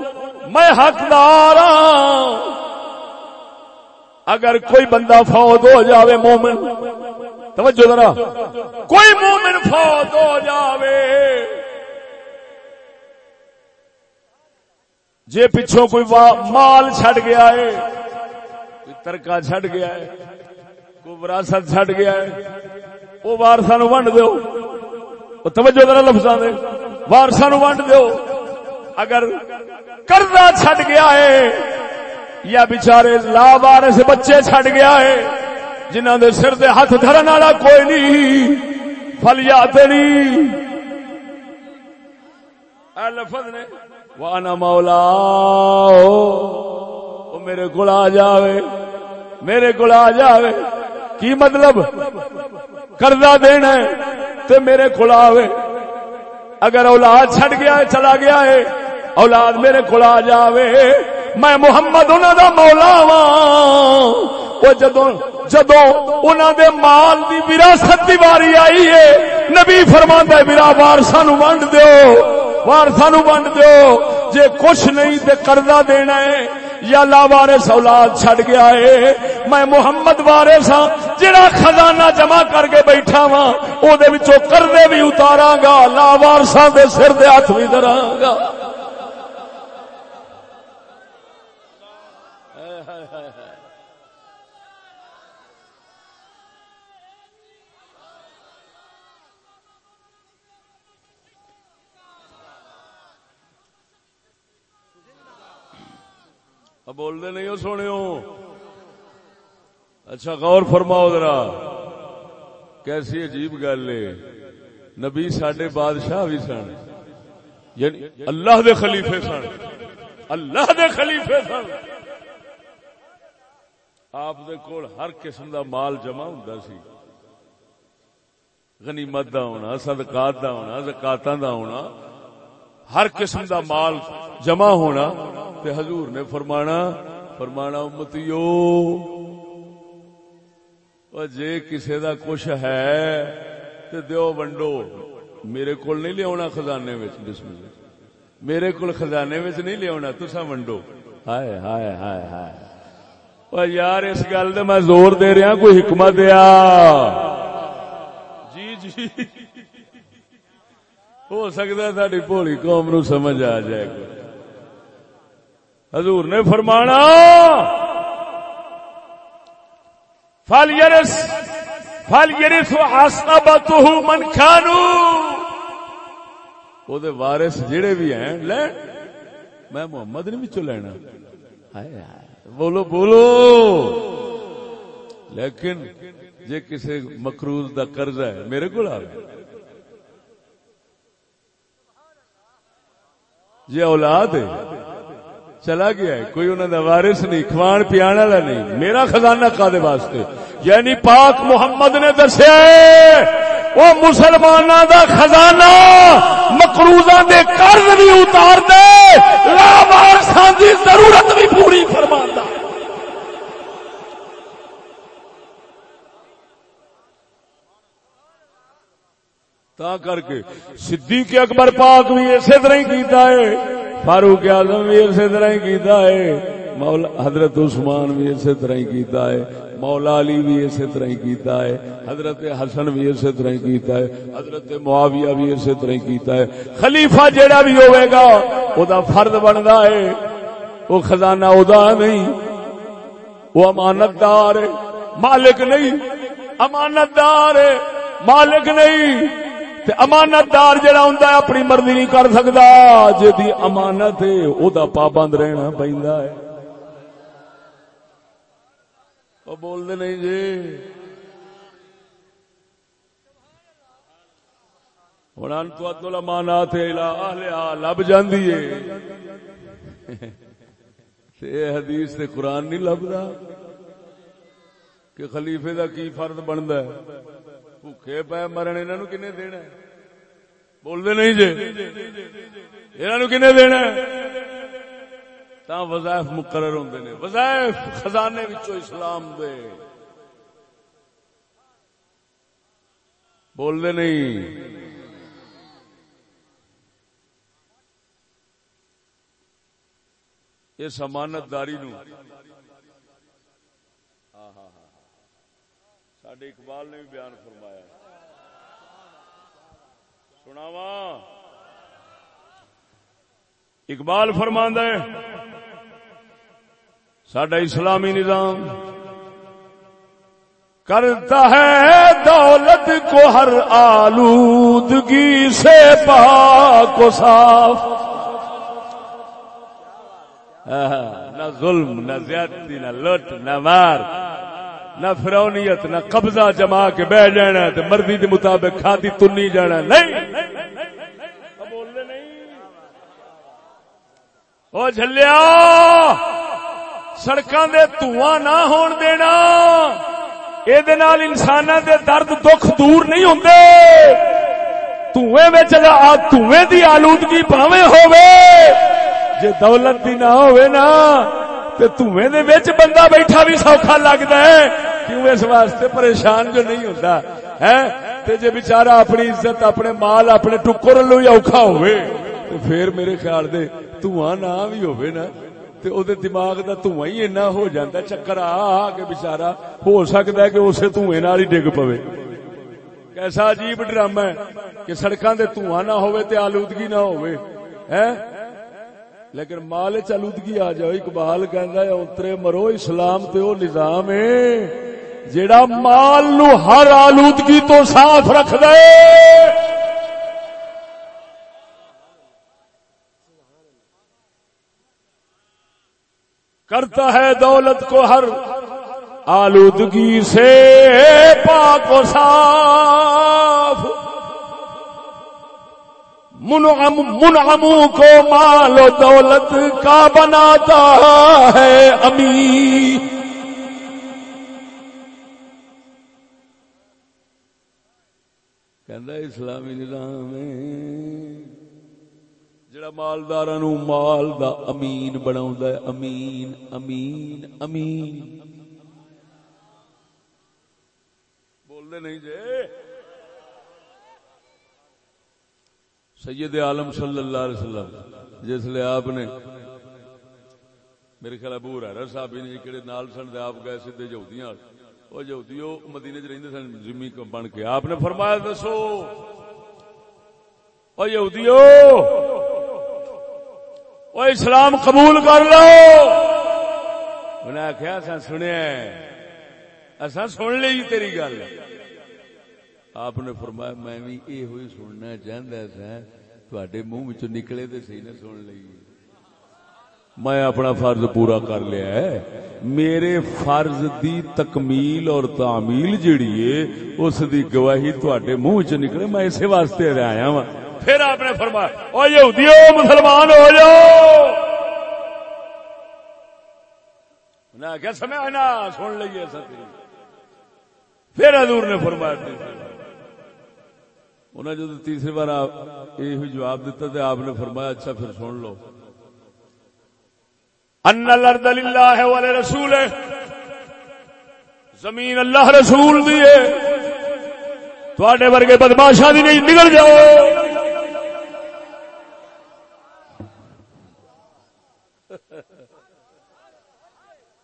میں حقدار ہاں۔ اگر کوئی بندہ فوت ہو جاوے مومن، توجہ ذرا۔ کوئی مومن فوت ہو جاوے۔ جے پچھوں کوئی مال چھڑ گیا ہے، کوئی ترکا چھڑ گیا ہے، کوئی وراثت چھڑ گیا ہے، وہ وارسا نو ونڈ دو توجہ ذرا لفظ دے۔ وارسا نو ونڈ دو اگر قرضہ چھڑ گیا ہے، یا بچارے لا بچے چھڑ گیا ہے جنہ دے سر دے ہاتھ دھرن والا کوئی نہیں فلیا نہیں۔ لفظ نے وانا مولا، او میرے کو آ جاوے، میرے کو آ جاوے۔ کی مطلب؟ قرضہ دینا ہے، تے میرے کو آوے۔ اگر اولاد چھڑ گیا ہے، چلا گیا ہے اولاد میرے کو آ جاوے، میں محمد انہوں دا مولا وا وہ جدو جدو انہوں دے مال دی وراثت دی واری آئی ہے، نبی فرما ہے، میرا وارسا نو ونڈ دو وارسا نو ونڈ دو جے کچھ نہیں تے قرضہ دینا ہے، یا لا وارث اولاد چھڑ گیا ہے، میں محمد وارث ہاں جڑا خزانہ جمع کر کے بیٹھا وا او دے وچوں قرضے بھی اتاراں گا، لا وارثاں دے سر دے ہاتھ بھی دراں گا۔ بول دے نہیں ہو سونے اچھا غور فرماؤ ذرا۔ کیسی عجیب گل ہے۔ نبی سڈے بادشاہ بھی سن۔ یعنی اللہ دے خلیفے سن۔ اللہ دے خلیفے سن۔ آپ دے کول ہر قسم دا مال جمع ہوں سی۔ غنیمت دا ہونا، صدقات دا ہونا زکاتاں دا ہونا۔ ہر قسم دا مال جمع ہونا۔ تے حضور نے فرمانا فرمانا امتیو جے کسے دا کچھ ہے تے دیو ونڈو، میرے کول نہیں لیا خزانے وچ، بسم اللہ۔ میرے کول خزانے وچ نہیں لیا تسا ونڈو۔ ہائے ہائے ہائے ہائے۔ یار، اس گل دے میں زور دے رہا کوئی حکمت دیا جی جی۔ ہو سکتا ہے ساری بولی قوم نو سمجھ آ جائے۔ گا حضور نے فرمانا، فل یرس فل یرس من خانو وہ وارس جڑے بھی ہیں، لے، میں محمد نے بچوں لینا۔ بولو بولو۔ لیکن جے کسی مکروز دا قرض ہے، میرے کو آ جی اولاد ہے چلا گیا ہے۔ کوئی انہوں نے وارث نہیں، کھوان پیا والا نہیں۔ میرا خزانہ کا دے واسطے۔ یعنی پاک محمد نے دسیا وہ مسلمان دا خزانہ مکروزا دے قرض بھی اتار دے۔ لا دی ضرورت بھی پوری فرما تا کر کے صدیق اکبر پاک بھی اسی طرح ہی کیتا ہے۔ فاروق اعظم بھی اسی طرح ہی کیتا ہے۔ مولا حضرت عثمان بھی اسی طرح ہی کیتا ہے۔ مولا علی بھی اسی طرح ہی کیتا ہے۔ حضرت حسن بھی اسی طرح ہی کیتا ہے۔ حضرت معاویہ بھی اسی طرح ہی کیتا ہے۔ خلیفہ جیڑا بھی ہوئے گا، او دا فرد بندا ہے۔ وہ خزانہ او دا نہیں۔ وہ امانت دار ہے۔ مالک نہیں۔ امانت دار ہے۔ مالک نہیں۔ امانت دار جڑا ہوں اپنی مرضی نہیں کر سکتا جی امانت ہے وہ پابند رہنا پہنتا ہے۔ وہ بولتے نہیں جی۔ ہوں انت امانات لب جاندی ہے۔ حدیث سے قرآن نہیں لبدا کہ خلیفے دا کی فرد بنتا ہے۔ بھوکے پے مرن انہوں کنے دینا بولتے نہیں جی انہوں کنے دینا تا وظائف مقرر ہوندے نے وظائف خزانے اسلام دے بول دے نہیں اس امانت داری نو سڈے اقبال نے بھی بیان فرمایا سناوا اقبال فرماند سڈا اسلامی نظام کرتا ہے دولت کو ہر آلودگی سے پاک کو صاف۔ نہ ظلم، نہ زیادتی، نہ لٹ، نہ مار، نہ فرونیت نہ قبضہ جما کے بہ جانا مرضی کے مطابق کھادی تنی جانا نہیں! وہ جلیا سڑکاں دے دھواں نہ ہون دینا یہ انسان دے درد دکھ دور نہیں ہوں دھویں دی آلودگی پاوے ہوئے جے دولت دی نہ ہوئے نا تے تمہیں دے وچ بندہ بیٹھا بھی سوکھا لگدا ہے کیوں اس واسطے پریشان جو نہیں ہوندا ہے تے جے بیچارہ اپنی عزت اپنے مال اپنے ٹکر لو یا اوکھا ہوئے تے پھر میرے خیال دے دھواں نہ بھی ہوئے دماغ دا دھواں ہی اتنا ہو جاندا چکر آ کے بیچارہ ہو سکدا ہے کہ اسے دھویں نال ہی ڈگ پوے کیسا عجیب ڈرامہ ہے کہ سڑکاں دے دھواں نہ ہوئے تے آلودگی نہ ہوئے لیکن مال چلودگی آ جاؤ اقبال کہندا ہے اترے مرو اسلام تے او نظام ہے جیڑا مال نو ہر آلودگی تو صاف رکھ دے کرتا ہے دولت کو ہر آلودگی سے پاک و صاف۔ منعموں کو مال و دولت کا بناتا ہے امی کہ اسلامی نظام جڑا مالدار مال دا امین بنا امین امین امین۔ بولتے نہیں جی سید عالم صلی اللہ علیہ وسلم، جس لیے آپ نے، میرے خیال ابو رہا صاحب نے کہڑے نال سن دے آپ گئے سیدھے جہودیاں وہ جہودی مدینے چ رہندے سن، زمین بن کے۔ آپ نے فرمایا، دسو۔ او یہودیو! او اسلام قبول کر لو۔ انہیں آخیا اصا سنیا اصا سن لی تیری گل۔ آپ نے فرمایا، میں بھی یہ ہوئی سننا چاہتا سا تھے منہ نکلے تو سی نہ سن لی میں اپنا فرض پورا کر لیا ہے۔ میرے فرض دی تکمیل اور تعمیل جیڑی ہے، اس دی گواہی تھوڑے منہ چ نکلے، میں اسی واسطے آیا وا پھر آپ نے فرمایا، او یہودیو مسلمان ہو جاؤ! کیا سمجھا نا، سن لیے سر پھر حضور نے فرمایا انہیں جب تیسری بار یہ جواب دیتا تو آپ نے فرمایا اچھا پھر سن لو. ان الارض للہ والے رسول ہے زمین اللہ رسول دی ہے۔ تھوڑے ورگے بدماشا دی نہیں نکل جاؤ۔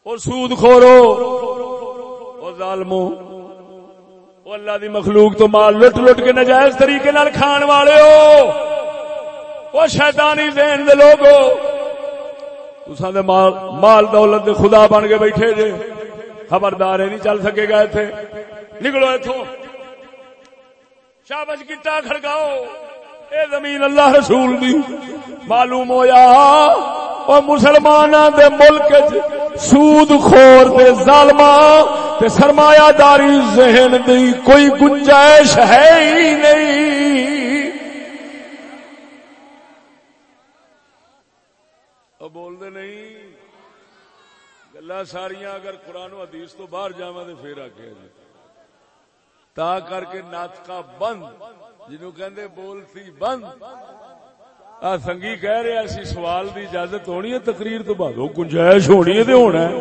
اور سود کھورو اور ظالمو وہ اللہ دی مخلوق تو مال لٹ لٹ کے نجائز طریقے نال کھان والے ہو۔ وہ شیطانی ذہن دے لوگ ہو۔ تساں دے مال مال دولت دے خدا بن کے بیٹھے جے۔ خبردار نہیں چل سکے گا ایتھے۔ نکلو ایتھوں۔ شابش کٹا کھڑکاؤ۔ اے زمین اللہ رسول دی، معلوم ہویا او مسلمان دے ملک وچ سود خور دے ظالماں تے سرمایہ داری ذہن دی کوئی گنجائش ہے ہی نہیں۔ بول دے نہیں۔ گلا ساریاں اگر قرآن و حدیث تو باہر جا تو پھر آ کے جی۔ تا کر کے ناطقہ بند۔ جنہوں کہندے بولتی بند۔ آ سنگی کہہ رہا سی سوال دی اجازت ہونی ہے، تقریر تو بعد گنجائش ہونی ہے، تے ہونا ہے۔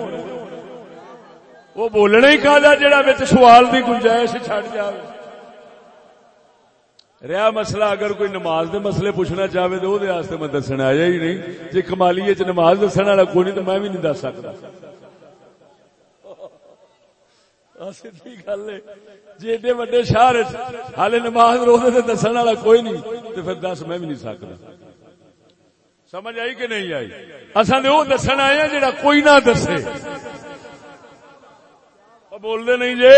وہ بولنا ہی کہا جڑا بچ سوال دی گنجائش چڑ جائے رہا مسئلہ، اگر کوئی نماز دے مسئلے پوچھنا چاہے تو وہ میں دسنا آیا ہی نہیں۔ جی کمالی چ نماز دسن والا کوئی نہیں، تو میں بھی نہیں دس سکتا گل ہے۔ جی ایڈے وڈے شہر ہال نماز روزے دسن والا کوئی نہیں تو پھر دس میں بھی نہیں سکتا سمجھ آئی کہ نہیں آئی؟ اصل وہ دسن آئے جا کوئی نہ دسے۔ بولتے نہیں جی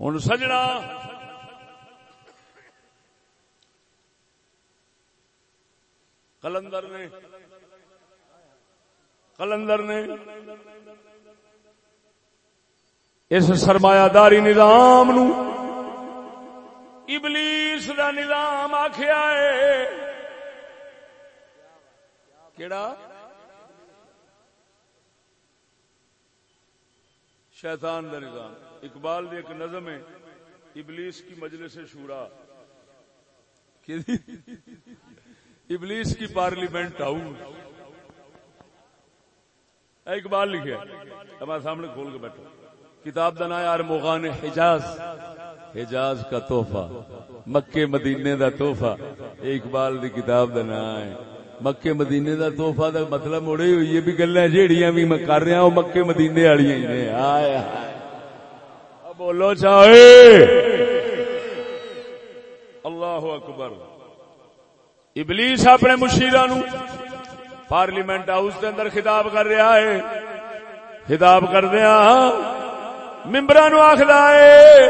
ہوں سجنا۔ کلندر نے۔ کلندر نے۔ اس سرمایہ داری نظام نو ابلیس دا نظام آخیا ہے۔ کیڑا؟ شیطان دا نظام۔ اقبال دی ایک نظم ہے۔ ابلیس کی مجلس شورا۔ ابلیس کی پارلیمنٹ ہاؤس۔ اقبال لکھے ہمارے سامنے کھول کے بیٹھو کتاب دا نام یار مغان حجاز. حجاز کا تحفہ. مکے مدینے دا تحفہ. اقبال دی کتاب دا نام ہے. مکے مدینے دا تحفہ دا مطلب مڑے ہوئی یہ بھی گلا جیڑیاں بھی میں کر رہا ہوں مکے مدینے والی ہی نے آئے بولو چاہے. اللہ اکبر. ابلیس اپنے مشیرہ نو پارلیمنٹ ہاؤس کے اندر خطاب کر رہا ہے۔ خطاب کر دیا ممبرا نو آخر ہے،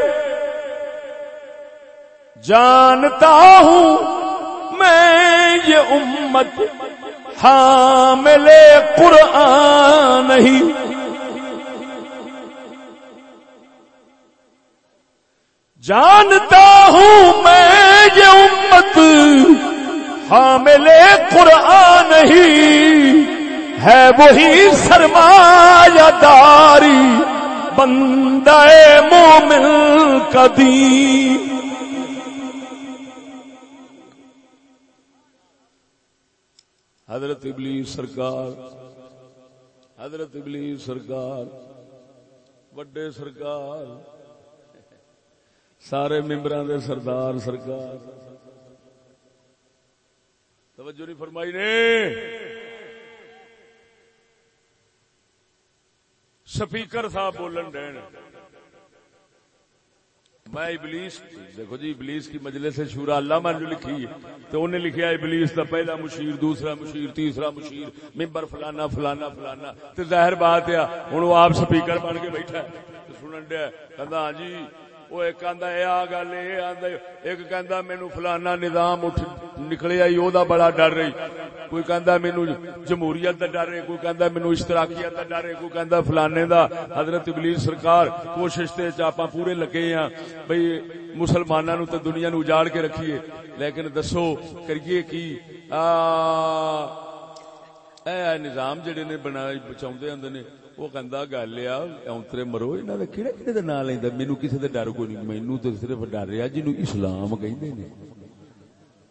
جانتا ہوں میں یہ امت حامل قرآن نہیں جانتا ہوں میں یہ امت حامل قرآن ہی۔ ہے وہی سرمایہ داری۔ بندہ مومن کدی حضرت ابلیس سرکار، حضرت ابلیس سرکار، وڈے سرکار، سارے ممبران دے سردار سرکار۔ توجہ نہیں فرمائی نے؟ سپیکر صاحب بولن دین۔ میں ابلیس، دیکھو جی ابلیس کی مجلس سے شورا اللہ میں جو لکھی تو انہیں لکھیا ابلیس دا پہلا مشیر، دوسرا مشیر، تیسرا مشیر، ممبر فلانا فلانا فلانا۔ تو ظاہر بات ہے ہوں وہ آپ سپیکر بن کے بیٹھا ہے۔ سنن دیا کہندا ہاں جی وہ ایک آندا اے آ گل اے آندا ایک کہندا مینوں فلانا نظام اٹھ نکلیا ہی او دا بڑا ڈر رہی کوئی کہندا مینوں جمہوریت دا ڈر ہے کوئی کہندا مینوں اشتراکیت دا ڈر ہے کوئی کہندا فلانے دا حضرت ابلیس سرکار کوشش تے چاپاں پورے لگے ہیں بھئی مسلماناں نو تے دنیا نو اجاڑ کے رکھیے لیکن دسو کریے کی آ اے نظام جڑے نے بنائے بچاوندے ہوندے نے وہ کہندا گل آ اونترے مرو انہاں دا کیڑے کیڑے دا نام لیندا مینوں کسے دا ڈر کوئی نہیں مینوں تے صرف ڈر رہا جنوں اسلام کہندے نے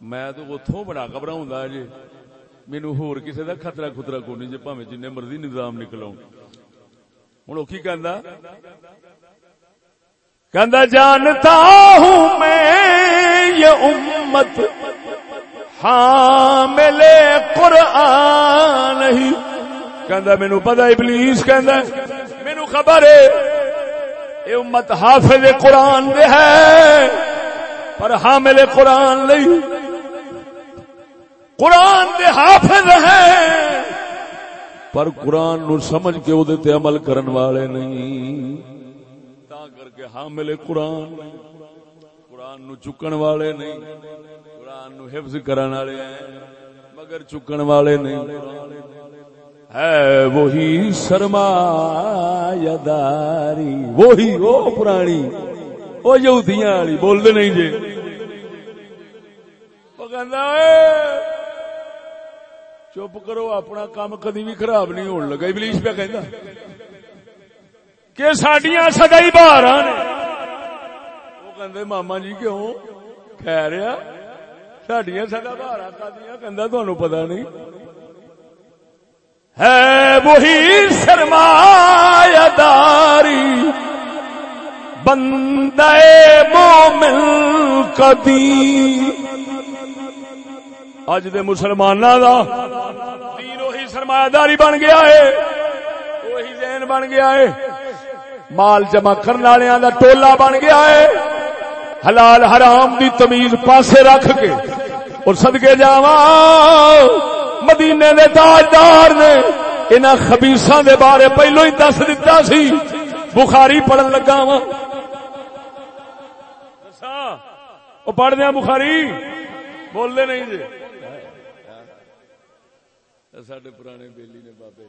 میں تو اتوں بڑا گھبراؤں جی مینو ہور کسے دا خطرہ خطرہ کو نہیں جی پاوے جن مرضی نظام نکل ہوں کی کہندا کہندا جانتا ہوں میں یہ امت حامل قرآن ہی کہندا مینو پتا ابلیس کہندا مینو خبر ہے یہ امت حافظ قرآن دے ہے، پر حامل قرآن نہیں. قرآن دے حافظ ہے پر قرآن نو سمجھ کے وہ تے عمل کرن والے نہیں۔ تا کر کے حامل قرآن قرآن نو چکن والے نہیں، قرآن نو حفظ کرن والے ہیں، مگر چکن والے نہیں۔ ہے وہی سرما داری وہی وہ پرانی وہ یہودیاں والی بول دے نہیں جی۔ وہ چپ کرو، اپنا کام کدی بھی خراب نہیں ہونے لگا، ابلیس پہ کہندا کہ سڈیا سدائی باہر وہ کہندے ماما جی کیوں کہہ رہا سڈیا سدا بارا کہہ تمہیں پتا نہیں۔ ہے وہی سرمایہ داری بندے مومن کدی اج دے مسلمانوں دا دین وہی سرمایہ داری بن گیا ہے، وہی ذہن بن گیا ہے۔ مال جمع کرنے والوں دا ٹولا بن گیا ہے۔ حلال حرام دی تمیز پاسے رکھ کے اور صدقے جاواں۔ مدینے دے تاجدار نے انہاں خبیثاں دے بارے پہلو ہی دس دتا سی۔ بخاری پڑھن لگا وا وہ پڑھ دیا بخاری؟ بولتے نہیں جی۔ سڈے پرانے بیلی نے بابے۔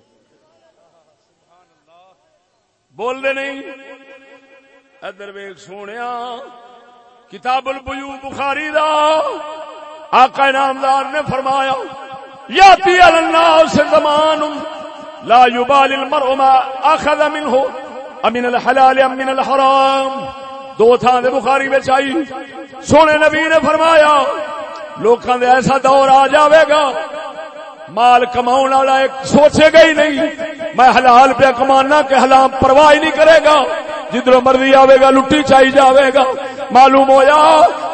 بولتے نہیں۔ ادر ویگ سونے کتاب البیو بخاری دا آقا نامدار نے فرمایا یاتی الناس زمان. لا يبال المرء ما اخذ منه. امن الحلال ام من الحرام. دو تھان دے بخاری وچ آئی. سونے نبی نے فرمایا، لوکاں دے ایسا دور آ جاوے گا. مال کماؤن والا ایک سوچے گا ہی نہیں. میں حلال پہ کمانا کہ حلام پرواہ نہیں کرے گا. جدھر مرضی آوے گا، لٹی چاہی جاوے گا. معلوم ہویا،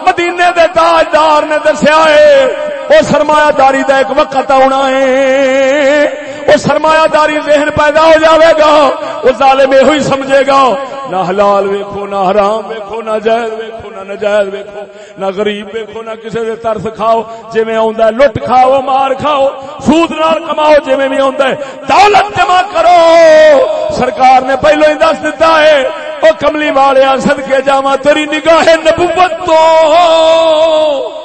مدینے دے تاجدار نے دسیا ہے وہ سرمایہ داری کا ایک وقت آنا ہے۔ وہ سرمایہ داری ذہن پیدا ہو جاوے گا۔ وہ ظالم یہ ہوئی سمجھے گا۔ نہ حلال ویکھو، نہ حرام ویکھو، نہ جائز ویکھو، نہ نجائز ویکھو۔ نہ غریب ویکھو، نہ کسی دے ترس کھاؤ۔ جی میں ہے، لٹ کھاؤ، مار کھاؤ۔ سود نال کماؤ جی میں بھی آندا ہے۔ دولت جمع کرو۔ سرکار نے پہلو ہی دس دیتا ہے۔ او کملی والے صدقے جاواں تیری نگاہ نبوت تو۔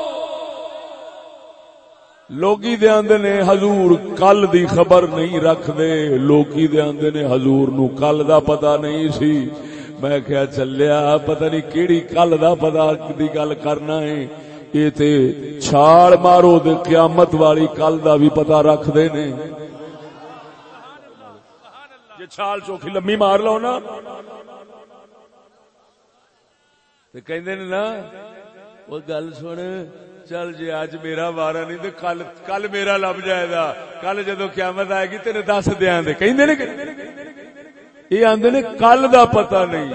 لوکی دے آندے نے حضور کل دی خبر نہیں رکھ دے۔ لوکی دے آندے نے حضور نو کل دا پتہ نہیں سی۔ میں کیا چلیا، پتہ نہیں کیڑی کل دا پتہ دی گل کرنا ہے۔ اے تے چھاڑ مارو دے قیامت والی کل دا بھی پتہ رکھ دے نے۔ جے چھال چوکھی لمبی مار لو نا۔ تے کہندے نے نا، وہ گل سن۔ چل جی اج میرا وارا نہیں تو کل کل میرا لب جائے گا کل جدو قیامت آئے گی تین دس دیا یہ آدھے نے کل دا پتا نہیں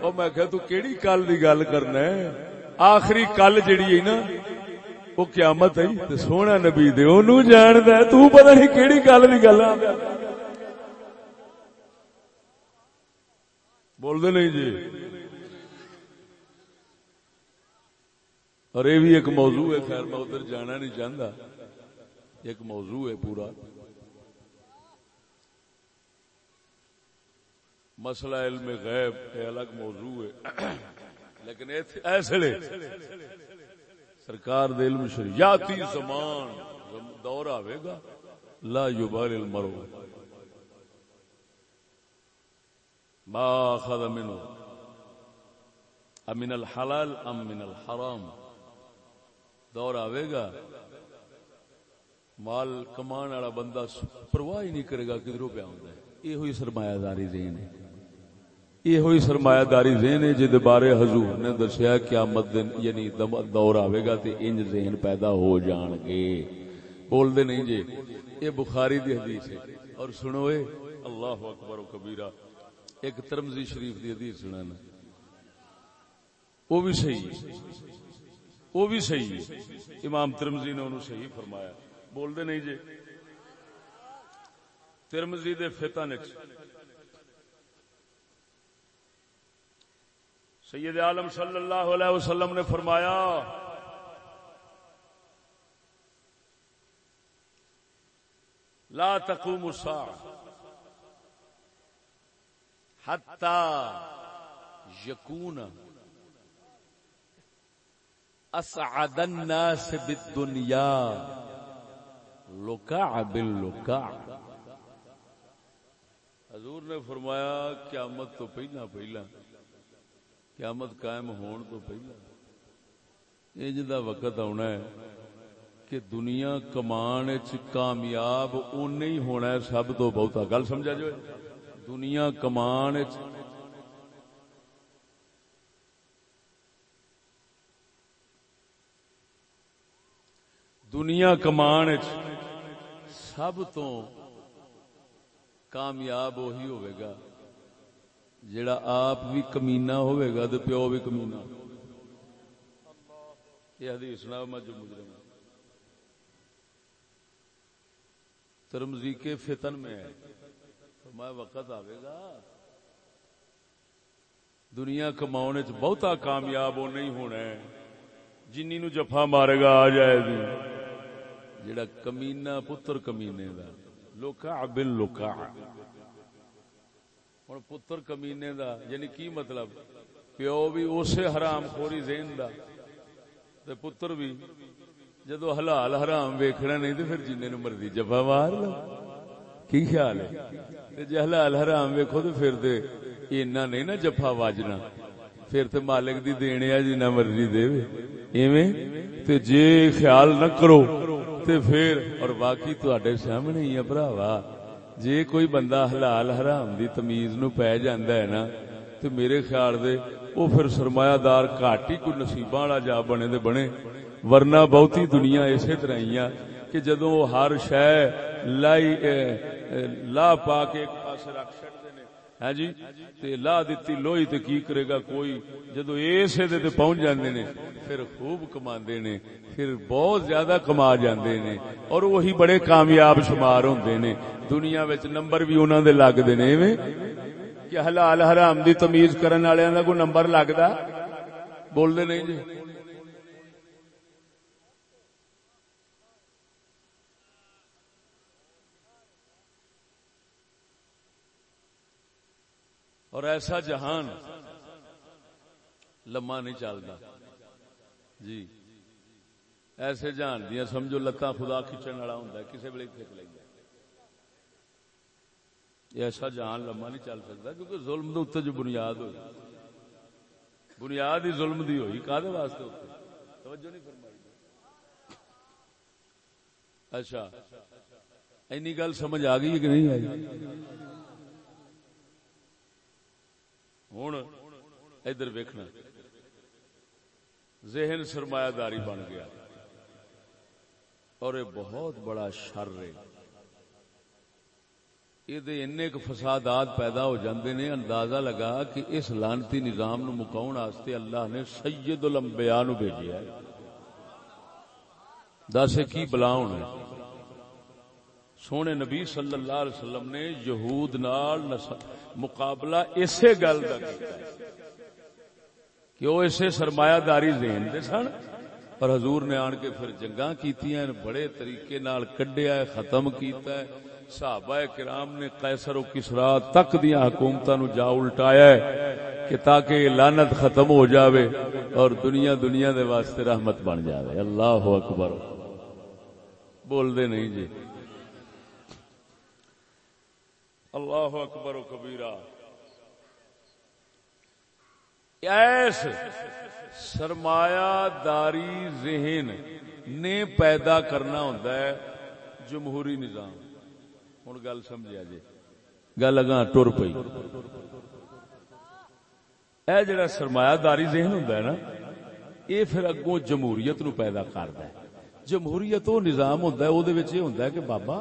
وہ میں کہ تو کیڑی کل دی گل کرنا ہے آخری کل جڑی ہے نا وہ قیامت ہے سونا نبی دے اونوں جاندا ہے تو پتہ نہیں کیڑی کل دی گل بول دے نہیں جی اور یہ بھی ایک موضوع ہے، خیر میں ادھر جانا نہیں چاہتا ایک موضوع ہے پورا۔ مسئلہ علم غیب ہے، الگ موضوع ہے۔ لیکن ایسے سرکار دے علم شریعتی زمان، دور آئے گا۔ لا یبال المرو ما اخذ منه، امن الحلال ام من الحرام؟ دور آئے گا مال کمان والا بندہ پرواہ ہی نہیں کرے گا کدھروں پہ آتا یہ ہوئی سرمایہ داری دین ہے۔ یہ ہوئی سرمایہ داری ذہن ہے جہد بارے حضور نے دسیا کیا مد یعنی دور آئے گا تے انج ذہن پیدا ہو جان گے۔ بول دے نہیں جی؟ یہ بخاری دی حدیث ہے۔ اور سنو اے، اللہ اکبر و کبیرہ، ایک ترمزی شریف دی حدیث سنانا۔ وہ بھی صحیح وہ بھی صحیح ہے۔ امام ترمزی نے انہوں صحیح فرمایا۔ بول دے نہیں جی۔ ترمزی دے فتن سید عالم صلی اللہ علیہ وسلم نے فرمایا، لا تقوم الساعة حتى يكون اسعد الناس بالدنيا. لکع باللکع حضور نے فرمایا، قیامت تو پہلا پہلا، قیامت قائم ہون تو پہلا۔ انج دا وقت آنا ہے کہ دنیا کمان کامیاب اُن ہی ہونا ہے، سب تو بہتا۔ گل سمجھا جو دنیا کمان دنیا کمان سب تو کامیاب وہی ہوئے گا جڑا آپ بھی کمینا ہوئے گا تو پیو بھی کمینا یہ حدیث نہ میں جو مجرم ترمزی کے فتن میں ہے۔ وقت آئے گا۔ دنیا کماؤ چ بہتا کامیاب وہ نہیں ہونا ہے۔ جنی نو جفا مارے گا آ جائے گی جڑا کمینا پتر کمینے دا۔ لوکا بل لوکا۔ ہوں پتر کمینے دا یعنی کی مطلب؟ پیو بھی اسے حرام خوری زین دا۔ تے پتر بھی جدو حلال حرام ویکھنا نہیں تو پھر جن مرضی جفا مار لو کی خیال ہے؟ جی حلال حرام ویکھو تو پھر دے اینا نہیں نا جفا واجنا۔ پھر تو مالک دی دینے آ جنا مرضی دے ایویں؟ تے جے خیال نہ کرو۔ تے پھر اور باقی تو سامنے ہی ہے براوا جے کوئی بندہ حلال حرام دی تمیز نو پی جاندا ہے نا، تے میرے خیال دے او پھر سرمایہ دار گھاٹ ہی کوئی نصیباں والا جا بنے دے بنے۔ ورنہ بہتی دنیا اسی طرح ہی کہ جدوں ہر شے لائی لا پا کے ایک پاسے رکھ چھڑدے نے ہاں جی؟ تے لا دتی لوئی تے کی کرے گا کوئی؟ جدو اسے دے تے پہنچ جاندے نے، پھر خوب کماندے نے، پھر بہت زیادہ کما جاندے نے، اور وہی بڑے کامیاب شمار ہوندے نے۔ دنیا وچ نمبر بھی انہاں دے لگدے نے، ایویں؟ کہ حلال حرام دی تمیز کرن والےاں دا کوئی نمبر لگدا؟ بول دے نہیں جی؟ اور ایسا جہان لما نہیں چلتا۔ جی۔ ایسے جہان دیا سمجھو لتاں خدا کھچن والا ہوں کسی ویل کھچ لیں ایسا جہان لما نہیں چل سکتا کیونکہ ظلم دے اتنے جو بنیاد ہوئی۔ بنیاد ہی ظلم دی ہوئی کا واسطے توجہ نہیں فرمائی۔ اچھا۔ اینی گل سمجھ آ گئی کہ نہیں آئی؟ ہوں ادھر ویکھنا۔ ذہن سرمایہ داری بن گیا۔ اور یہ بہت بڑا شر ہے۔ یہ فسادات پیدا ہو جاندے نے، اندازہ لگا کہ اس لانتی نظام نو مکاؤن واسطے اللہ نے سید الانبیاء نو بھیجیا ہے۔ دس کی بلا ہونا سونے نبی صلی اللہ علیہ وسلم نے یہود نال مقابلہ اسی گل کا کہ وہ اسے سرمایہ داری دین دے سن؟ پر حضور نے آن کے پھر جنگاں کیتیاں بڑے طریقے نال کڈیا ہے، ختم کیتا ہے۔ صحابہ کرام نے قیصر و کسرا تک دیا حکومتاں نو جا الٹایا ہے کہ تاکہ لعنت ختم ہو جاوے اور دنیا دنیا دے واسطے رحمت بن جاوے۔ اللہ اکبر۔ بول دے نہیں جی۔ اللہ اکبر و کبیرہ۔ ایس سرمایہ داری ذہن نے پیدا کرنا ہوتا ہے جمہوری نظام۔ ہوں گل سمجھا جی گل اگاں ٹر پی اے جڑا سرمایہ داری ذہن ہوں نا یہ پھر اگوں جمہوریت نو پیدا کرتا ہے۔ جمہوریت وہ نظام ہوتا ہے وہ ہوں کہ بابا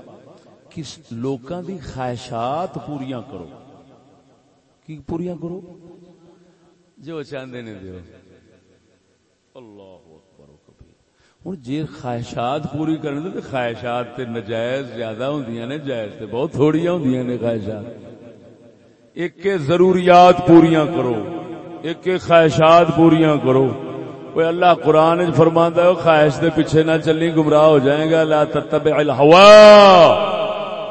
کس لوکاں دی خواہشات پوریاں کرو؟ کی پوریاں کرو؟ جو چاہتے نے دیو۔ اللہ اکبر ہوں جی خواہشات پوری کرنے تو خواہشات تے نجائز زیادہ ہوں نے جائز تے بہت تھوڑی ہوں نے خواہشات۔ ایک کے ضروریات پوریاں کرو ایک کے خواہشات پوریاں کرو۔ کوئی اللہ قرآن فرماندا ہے خواہش دے پیچھے نہ چلی گمراہ ہو جائے گا۔ لا تتبع الہوا۔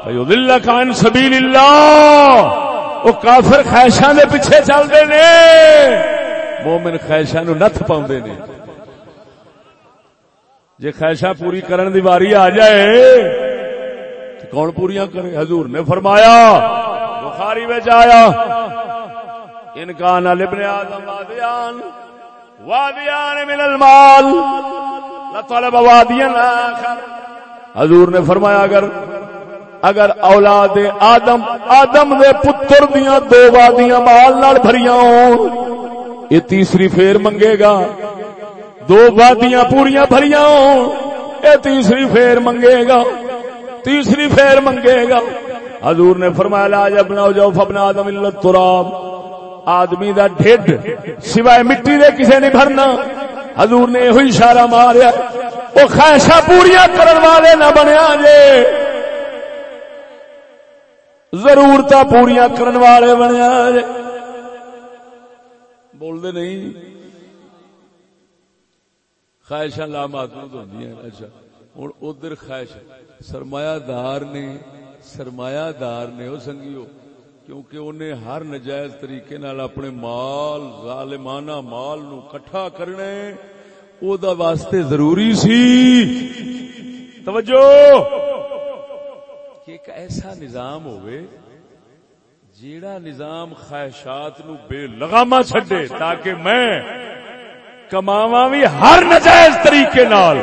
فیضلک عن سبیل اللہ وہ کافر خواہشاں دے پیچھے چلدے نے۔ مومن خواہشاں نو نت پاوندے نے۔ جے خواہشاں پوری کرن دی واری آ جائے، تو کون پوریاں کرے؟ حضور نے فرمایا، بخاری وچ آیا، ان کا نہ لبن آدم وادیان وادیان من المال، لطلب وادیان آخر۔ حضور نے فرمایا، اگر اگر اولاد آدم آدم دے پتر دیاں دو وادیاں مال نال بھریاں ہون، یہ تیسری پھیر منگے گا۔ دو وادیاں پوریاں بھریاں ہون اے تیسری پھر منگے گا۔ تیسری پھر منگے گا۔ حضور نے فرمایا، لا جب نہ جاؤ فبنا آدم اللہ تراب آدمی دا ڈھڈ سوائے مٹی دے کسے نہیں بھرنا۔ حضور نے یہ اشارہ ماریا وہ خواہشاں پوریا کرن والے نہ بنیا جے۔ ضرورت پوریا کرن والے بنیا جے۔ بول دے نہیں۔ خواہشاں لامحدود ہوندی ہیں۔ اچھا۔ ہن ادھر خواہش۔ سرمایہ دار نے، سرمایہ دار نے وہ سنگیو، کیونکہ انہیں ہر نجائز طریقے نال اپنے مال، ظالمانہ مال نو کٹھا کرنے او دا واسطے ضروری سی۔ توجہ! کہ ایک ایسا نظام ہوئے جیڑا نظام خواہشات نو بے لگاما چھڈے تاکہ میں کماواں بھی ہر نجائز طریقے نال،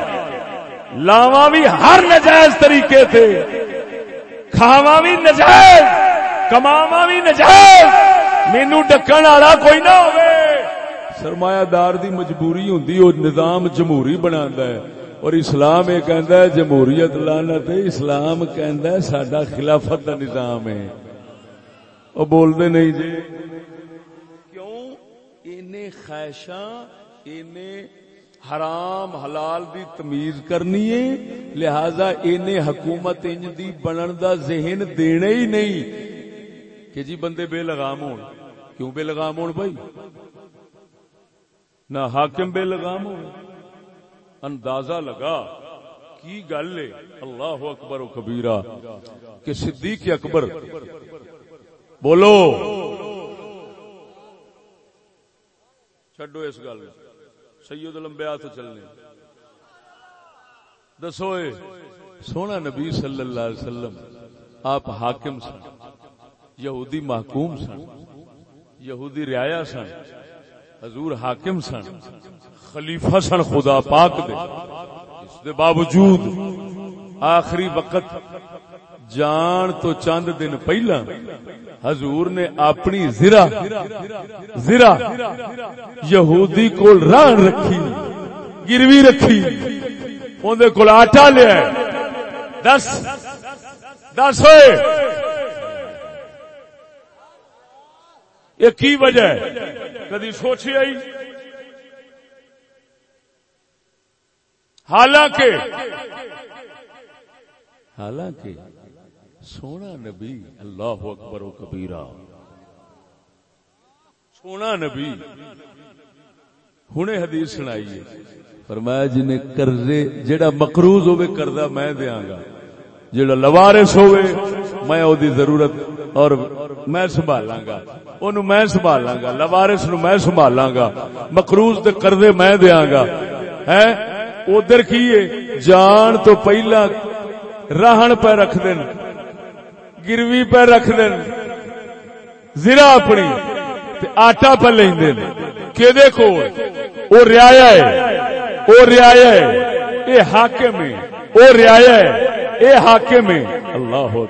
لاواں بھی ہر نجائز طریقے تے، کھاواں بھی نجائز، کماواں بھی نجائز، مینوں ڈکن والا کوئی نہ ہوئے۔ سرمایہ دار دی مجبوری ہوندی، او نظام جمہوری بناندا ہے۔ اور اسلام یہ کہندا ہے جمہوریت لعنت ہے، اسلام کہندا ہے ساڈا خلافت دا نظام ہے۔ او بولدے نہیں جی۔ کیوں؟ اینے خواہشاں، اینے حرام، حلال دی تمیز کرنی ہے۔ لہذا اینے حکومت انج دی بنن دا ذہن دینا ہی نہیں۔ کہ جی بندے بے لگام ہون۔ کیوں بے لگام ہون بھائی؟ نہ حاکم بے لگام ہو اندازہ لگا کی گل ہے؟ اللہ اکبر و کبیرہ، کہ صدیق اکبر۔ بولو۔ چڈو اس گل۔ سید لمبیا تو چلنے۔ دسو سونا نبی صلی اللہ علیہ وسلم، آپ حاکم سن، یہودی محکوم سن، یہودی رعایا سن، حضور حاکم سن۔ خلیفہ سن خدا پاک دے۔ اس دے باوجود آخری وقت جان تو چند دن پہلا حضور نے اپنی زرا زرا یہودی کو ران رکھی، گروی رکھی۔ اندر کول آٹا لیا دس دس ہوئے۔ یہ کی وجہ ہے؟ کدی سوچی آئی؟ حالانکہ حالانکہ سونا نبی اللہ اکبر و کبیرہ، سونا نبی، ہنے حدیث سنائیے فرمایا جنہیں قرضے جڑا مقروض ہوئے قرضہ میں دیاں گا۔ جڑا لوارس ہوئے میں او دی ضرورت اور میں سنبھالاں گا۔ اونوں میں سنبھالاں گا لوارس نو میں سنبھالاں گا۔ مقروض دے قرضے میں دیاں گا۔ ہیں؟ ادھر کی ہے؟ جان تو پہلا راہن پہ رکھ دین، گروی پہ رکھ دین، زرا اپنی، تے آٹا پہ لیں دین۔ کہ دیکھو او رعایا ہے، او رعایا ہے۔ اے حاکم ہے، او رعایا ہے، اے حاکم ہے۔ اللہ ہو۔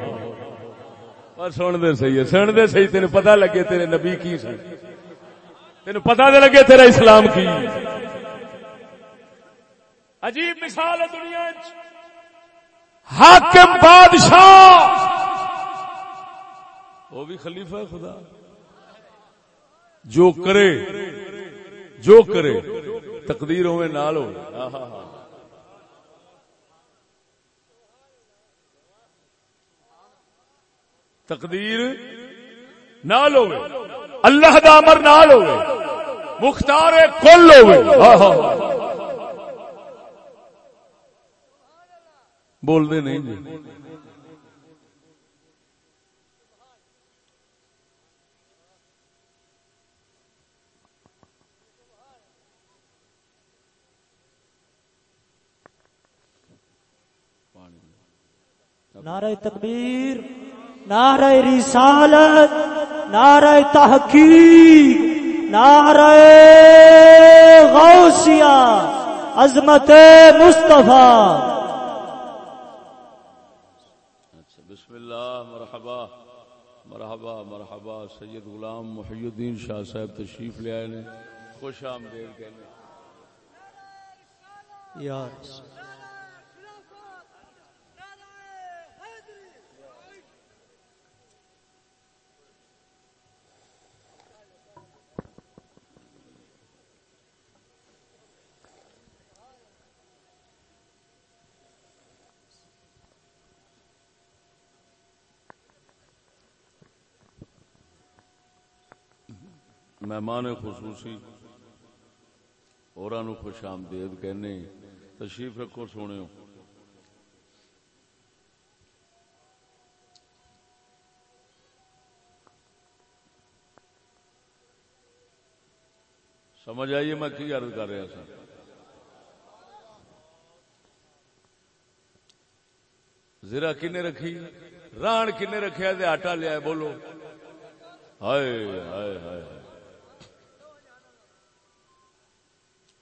اور سن دے صحیح ہے، سن دے صحیح تینے پتہ لگے تیرے نبی کی سن۔ تینے پتہ دے لگے تیرا اسلام کی۔ عجیب مثال ہے دنیا حاکم بادشاہ۔ وہ بھی خلیفہ ہے خدا۔ جو کرے جو کرے تقدیر ہوئے نال ہو تقدیر نال ہوئے۔ اللہ دا امر نال ہوئے۔ مختار کل ہوئے۔ بول دے نہیں جی۔ نعرہ تکبیر نعرہ رسالت نعرہ تحقیق نعرہ غوثیہ عظمت مصطفیٰ بسم اللہ مرحبا مرحبا مرحبا، سید غلام محی الدین شاہ صاحب تشریف لے آئے نے، خوش آمدید کہنے۔ یار مہمان خصوصی اور خوش آمدید کہنے، تشریف رکھو سونے۔ سمجھ آئیے میں کی عرض کر رہا سر زرا کنے رکھی؟ ران کنے رکھا آٹا لیا بولو۔ ہائے ہائے ہائے۔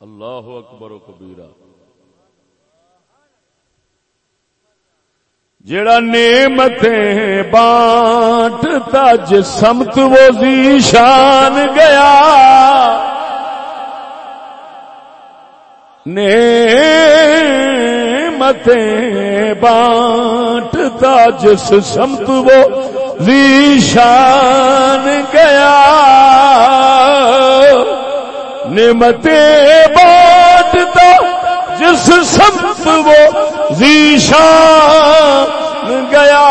اللہ اکبر و کبیرہ۔ جڑا نعمتیں بانٹتا جس سمت وہ ذیشان گیا۔ نعمتیں بانٹتا جس سمت وہ ذیشان گیا۔ نعمتیں بانٹتا جس سمت وہ ذیشان گیا،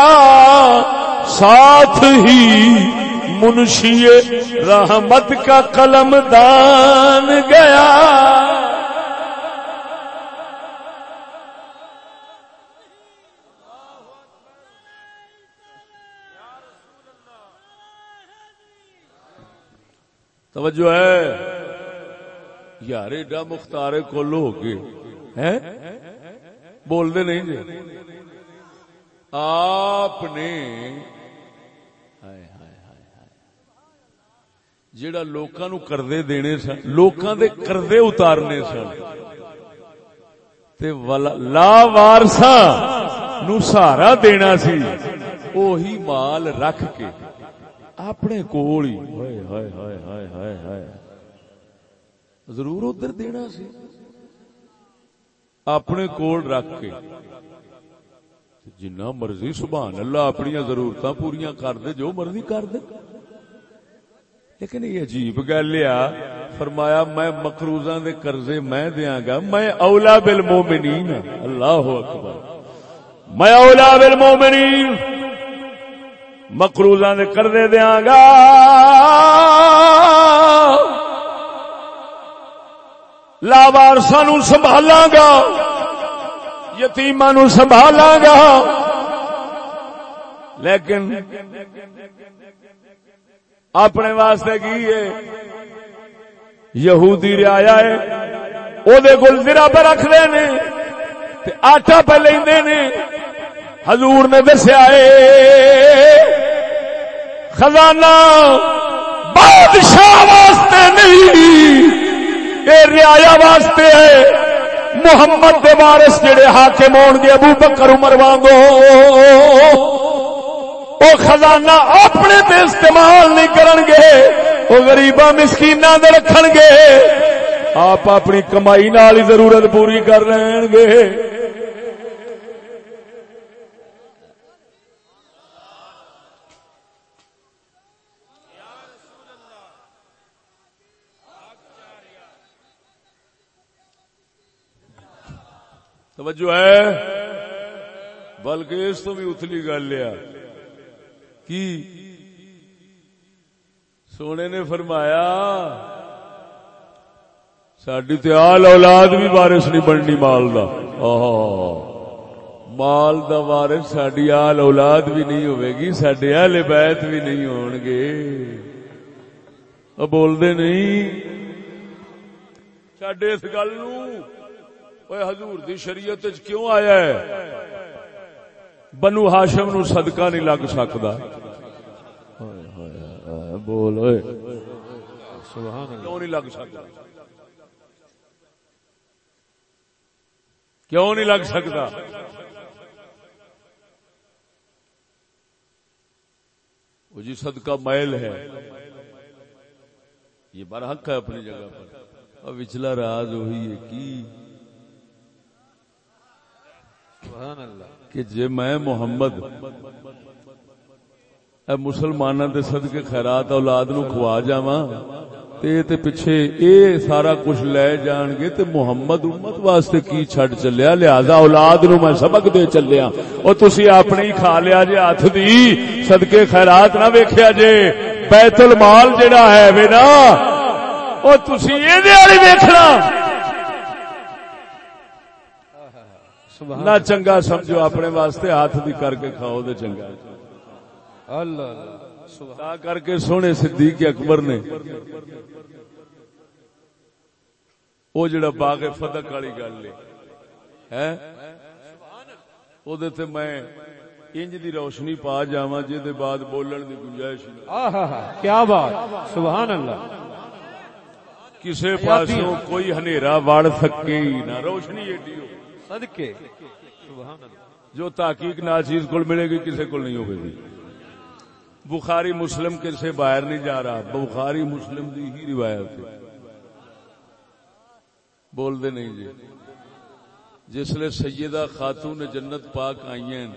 ساتھ ہی منشی رحمت کا قلم دان گیا۔ توجہ ہے۔ یار ایڈا مختار کل ہو کے۔ بولتے نہیں جی۔ آپ نے جڑا لوکاں نو کردے دینے سن، لوکاں دے کردے اتارنے سن۔ تے لا وارسا نو سہارا دینا سی۔ اوہی مال رکھ کے اپنے کول ہی۔ ہائے ہائے ہائے ہائے ہائے ہائے۔ ضرور ادھر دینا سی۔ اپنے کول رکھ کے۔ جنا مرضی، سبحان اللہ، اپنی ضرورت پوریا کر دے، جو مرضی کر دے۔ لیکن یہ عجیب گل آ فرمایا، میں مکروزاں دے قرضے میں دیاں گا۔ میں اولا بالمومنین اللہ اکبر۔ میں اولا بالمومنین مکروزاں دے قرضے دیاں گا۔ لاوارسا نو سنبھالا گا یتیما نو سنبھالا گا۔ لیکن اپنے واسطے کی ہے؟ یہودی ریا ہے۔ وہ گل زرا پہ رکھ لے نے آٹا پہ لے نے۔ حضور نے دسیا ہے، خزانہ بادشاہ واسطے نہیں۔ ریا واسطے ہے۔ محمد دے وارث جڑے حاکم ہون گے ابو بکر عمر وانگو۔ او خزانہ اپنے تے استعمال نہیں کرن گے۔ او غریباں مسکیناں دے رکھن گے۔ آپ اپنی کمائی نال ضرورت پوری کر رہن گے۔ توجہ ہے؟ بلکہ اس تو بھی اتلی گل لیا کی؟ سونے نے فرمایا ساری تیال اولاد بھی بارش نہیں بننی مال دا۔ مال دا وارث ساری آل اولاد بھی نہیں ہوئے گی سڈے آل بیت بھی نہیں ہون گے بول دے نہیں؟ سڈے اس گل نو حضور دی شریعت کیوں آیا ہے بنو ہاشم نو صدقہ نہیں لگ سکتا بول کیوں نہیں لگ سکتا کیوں نہیں لگ سکتا وہ جی صدقہ میل ہے یہ برحق ہے اپنی جگہ پر اور وچلا راز وہی ہے کی کہ جے میں محمد، اے مسلمانوں دے صدقے خیرات اولاد نو کھوا جاواں، تے تے پیچھے اے سارا کچھ لے جان گے تے محمد امت واسطے کی چھڈ چلیا؟ لہذا اولاد نو میں سبق دے چلیا۔ او تسی اپنی کھا لیا جے ہاتھ دی۔ صدقے خیرات نہ ویکھیا جے۔ بیت المال جڑا ہے وے نا وہ تسی یہ ویکھنا۔ نہ چنگا سمجھو اپنے واسطے ہاتھ بھی کر کے کھاؤ تو چنگا اللہ کر کے سونے صدیق اکبر نے وہ جڑا باغ فتح والی گل ہے۔ وہ میں انج دی روشنی پا جاواں جے بعد بولن دی گنجائش نہیں آہا کیا بات سبحان اللہ۔ کسے پاسوں کوئی ہنیرا وڑ سکے نہ روشنی ایڈی ہو۔ صدقے۔ سبحان اللہ جو تحقیق ناچیز کو ملے گی کسی کو نہیں ہوگی جی۔ بخاری مسلم کسے باہر نہیں جا رہا۔ بخاری مسلم دی ہی روایت ہے۔ بول دے نہیں جی۔ جسلے سیدہ خاتون جنت پاک آئی ہیں،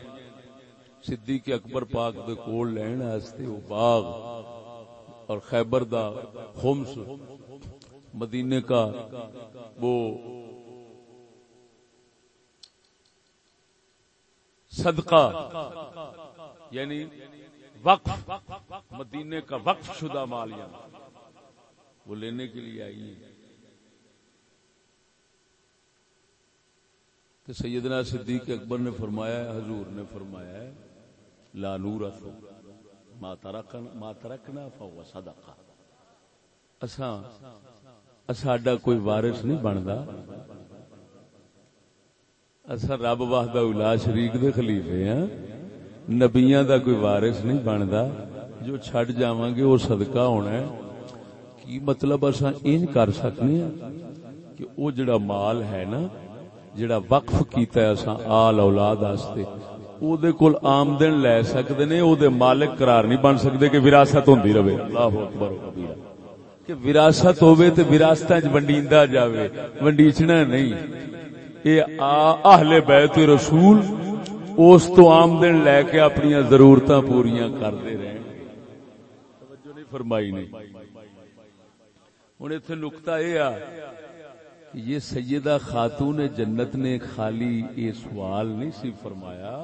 صدیق اکبر پاک دے کول لین واسطے او باغ اور خیبر دا خمس مدینے کا وہ صدقہ یعنی وقف، مدینے کا وقف شدہ مال یعنی وہ لینے کے لیے آئی ہے تو سیدنا صدیق اکبر نے فرمایا ہے، حضور نے فرمایا ہے، لا نور ما ترکنا ما ترکنا فهو صدقہ۔ اساں ساڈا کوئی وارث نہیں بندا۔ اساں رب وحدہ الا شریک دے خلیفے ہیں نبیاں دا کوئی وارث نہیں بندا۔ جو چھڈ جاواں گے وہ صدقہ ہونا ہے۔ کی مطلب اساں این کر سکنے ہیں کہ او جڑا مال ہے نا، جڑا وقف کیتا ہے اساں آل اولاد واسطے او دے کول آمدن لے سکدے نے او دے مالک قرار نہیں بن سکدے کہ وراثت ہوندی رہے۔ اللہ اکبر و کبیرہ کہ وراثت ہوے تے وراثتاں وچ ونڈیندا جاوے، ونڈیچنا نہیں۔ اے اہل بیت رسول، اس تو آمدن لے کے اپنی ضرورتاں پوریاں کرتے رہے۔ توجہ نہیں فرمائی نہیں ہوں اتنے نکتا یہ آ کہ یہ سیدہ خاتون جنت نے خالی یہ سوال نہیں سی فرمایا۔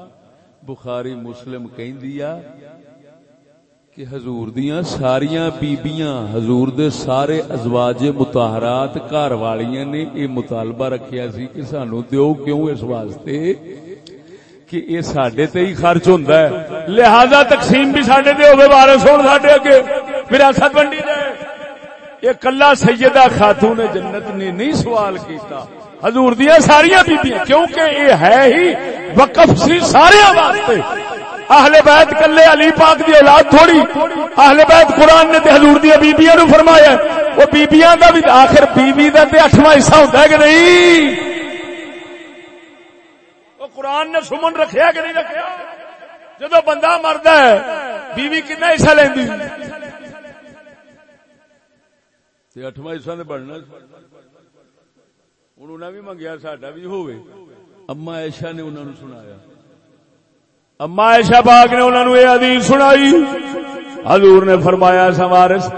بخاری مسلم کہیں دیا کہ حضور دیاں ساریاں بیبیاں، حضور دے سارے ازواج متحرات گھر والیاں نے یہ مطالبہ رکھیا سی کہ سانو دیو کیوں اس واسطے کہ یہ سڈے تے ہی خرچ ہوندا ہے۔ لہذا تقسیم بھی سڈے تے ہوے وارث ہون سڈے اگے۔ وراثت ونڈی جائے یہ کلا سیدہ خاتون جنت نے نہیں سوال کیتا۔ حضور دیا ساریاں بیبیاں، کیونکہ یہ ہے ہی وقف سی سارے واسطے۔ اہل بیت کلے علی پاک دی اولاد تھوڑی۔ اہل بیت قرآن نے تے حضور دی بیبیاں نو فرمایا۔ وہ بیبیاں دا بھی آخر بیوی دا تے اٹھواں حصہ ہوندا ہے کہ نہیں؟ وہ قرآن نے سمن رکھیا کہ نہیں رکھیا؟ جدو بندہ مردا ہے، بیوی کتنا حصہ لیندی؟ تے اٹھواں حصہ تے بڑھنا۔ انہوں نے بھی منگیا، ساڈا بھی ہوئے اما عائشہ نے انہوں نے سنایا۔ اما عائشہ پاک نے انہوں نے یہ حدیث سنائی۔ حضور نے فرمایا سا وارث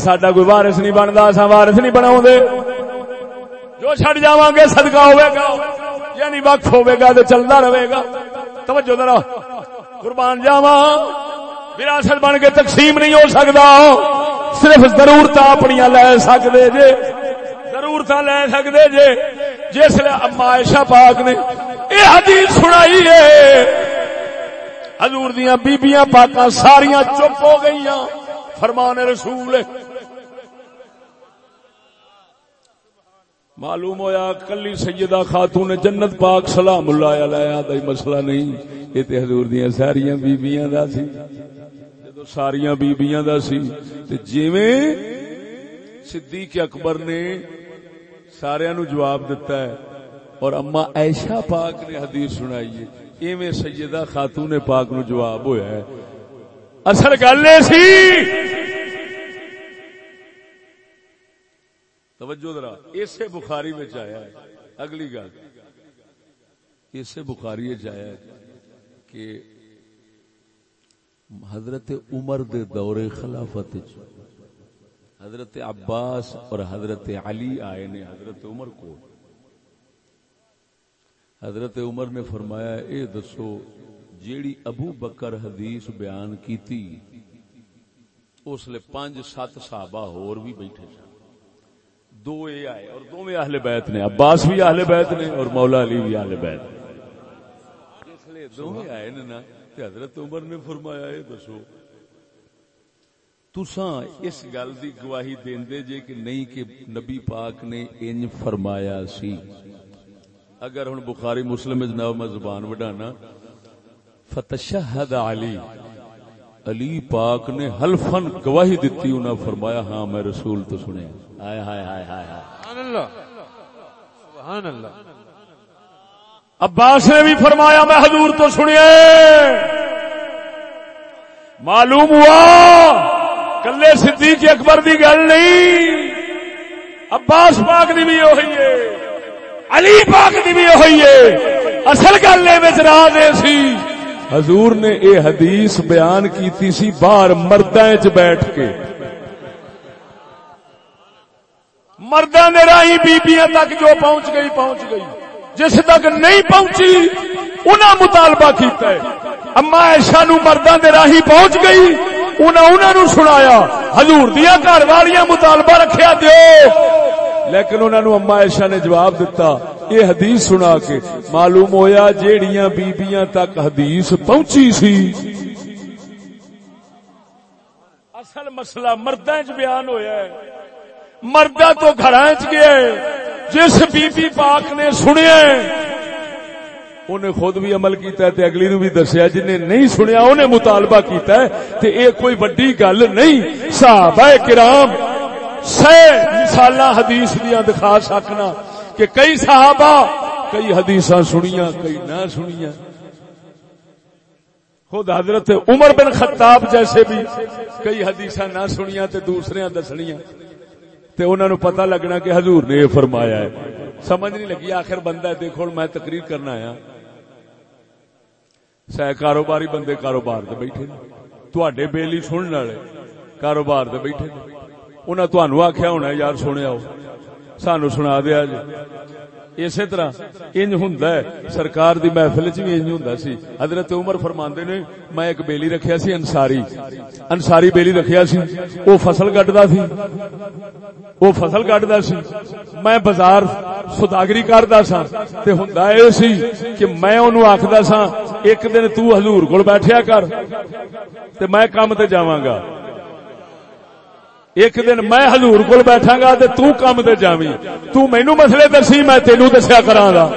ساڈا کوئی وارث نہیں بنتا سا وارث نہیں بناؤ دے جو چھڑ جاواں گے، صدقہ ہوے گا یعنی وقف ہوے گا تو چلتا رہے گا۔ توجہ ذرا، قربان جاواں۔ وراثت بن کے تقسیم نہیں ہو سکتا صرف ضرورت اپنی لے سکتے جے۔ ضرورت لے سکتے جے۔ جس اما عائشہ پاک نے یہ حدیث سنائی ہے۔ حضور دیا بیبیاں پاک ساریاں چپ ہو گئی فرمان رسول۔ معلوم ہویا کلی سیدہ خاتون جنت پاک سلام اللہ علیہ دا مسئلہ نہیں۔ یہ تے حضور دیا ساریاں بیبیاں دا سی۔ جدو ساریاں بیبیاں دا سی، تے جویں صدیق اکبر نے سارے نو جواب دیتا ہے۔ اور اما عائشہ پاک نے حدیث سنائی ہے۔ ایویں سیدہ خاتون پاک نو جواب ہویا ہے۔ اصل گل سی۔ توجہ ذرا، اسے بخاری میں آیا ہے۔ اگلی گل۔ اسے بخاری آیا ہے کہ حضرت عمر دے دور خلافت حضرت عباس اور حضرت علی آئے نے حضرت عمر کو۔ حضرت عمر نے فرمایا، اے دسو، جیڑی ابو بکر حدیث بیان کیتی، اس لیے پانچ سات صحابہ اور بھی بیٹھے سن۔ دو اے آئے، اور دو میں اہل بیت نے، عباس بھی اہل بیت نے، اور مولا علی بھی اہل بیت نے۔ اس لیے دو میں آئے نا، تے حضرت عمر نے فرمایا، اے دسو، تساں اس گل دی گواہی دیندے جے کہ نہیں کہ نبی پاک نے انج فرمایا سی۔ اگر ہن بخاری مسلم جناب میں زبان وڈانا۔ فتشہد علی۔ علی پاک نے حلفن گواہی دیتی انہاں فرمایا ہاں میں رسول تو سنے ہائے ہائے ہائے ہائے ہائے۔ سبحان اللہ۔ سبحان اللہ۔ عباس نے بھی فرمایا میں حضور تو سنیے معلوم ہوا کلے صدیق اکبر دی گل نہیں۔ عباس پاک دی بھی ہوئی ہے۔ علی پاک دی بھی ہوئی ہے۔ اصل گل راز یہ سی۔ حضور نے اے حدیث بیان کیتی سی باہر مرداں چ بیٹھ کے۔ مرداں دے راہی بیبیاں تک جو پہنچ گئی پہنچ گئی۔ جس تک نہیں پہنچی انہاں مطالبہ کیتا ہے۔ اما ایشا نو مرداں دے راہی پہنچ گئی انہاں انہاں نو سنایا۔ حضور دیا گھر والیاں مطالبہ رکھیا دیو۔ لیکن انہوں نے اما ایشا نے جواب دیتا یہ حدیث سنا کے معلوم ہویا جیڑیاں بیبیاں تک حدیث پہنچی سی۔ اصل مسئلہ مردہ چ بیان ہویا ہے۔ مردہ تو گھر گیا ہے۔ جس بی بی پاک نے سنیا انہیں خود بھی عمل کیتا ہے تے اگلی نو بھی دسیا جن نے نہیں سنیا انہیں مطالبہ کیتا ہے تے اے کوئی بڑی گل نہیں۔ صحابہ کرام سہ مثال حدیث دیا دکھا سکنا کہ کئی صحابہ کئی حدیث سنیا کئی نہ سنیا خود حضرت عمر بن خطاب جیسے بھی کئی حدیث نہ سنیا تے دوسرے دسنیا تے انہوں نے پتا لگنا کہ حضور نے یہ فرمایا ہے۔ سمجھ نہیں لگی آخر بندہ ہے، دیکھو میں تقریر کرنا آیا۔ سہ کاروباری بندے کاروبار دے بیٹھے تے بیلی سننے والے کاروبار دے بیٹھے انہیں تنوع آخیا ہونا یار سنیا سانو سنا دیا جی اسی طرح انج ہوں سرکار دی محفل چ بھی انج ہوں سی حضرت عمر فرماندے نے میں ایک بیلی رکھیا سی انصاری انصاری بیلی رکھیا سی او فصل کٹدا سی او فصل کٹدا سی میں بازار سوداگری کردا سا تے ہوندا اے سی کہ میں اونوں آکھدا سا ایک دن تو حضور کول بیٹھیا کر تے میں کام تے جاواں گا ایک دن میں حضور کول بیٹھا گا تے تو کام تے جاویں۔ تو مینوں مسئلے دسی، میں تینوں دسیا کراں گا۔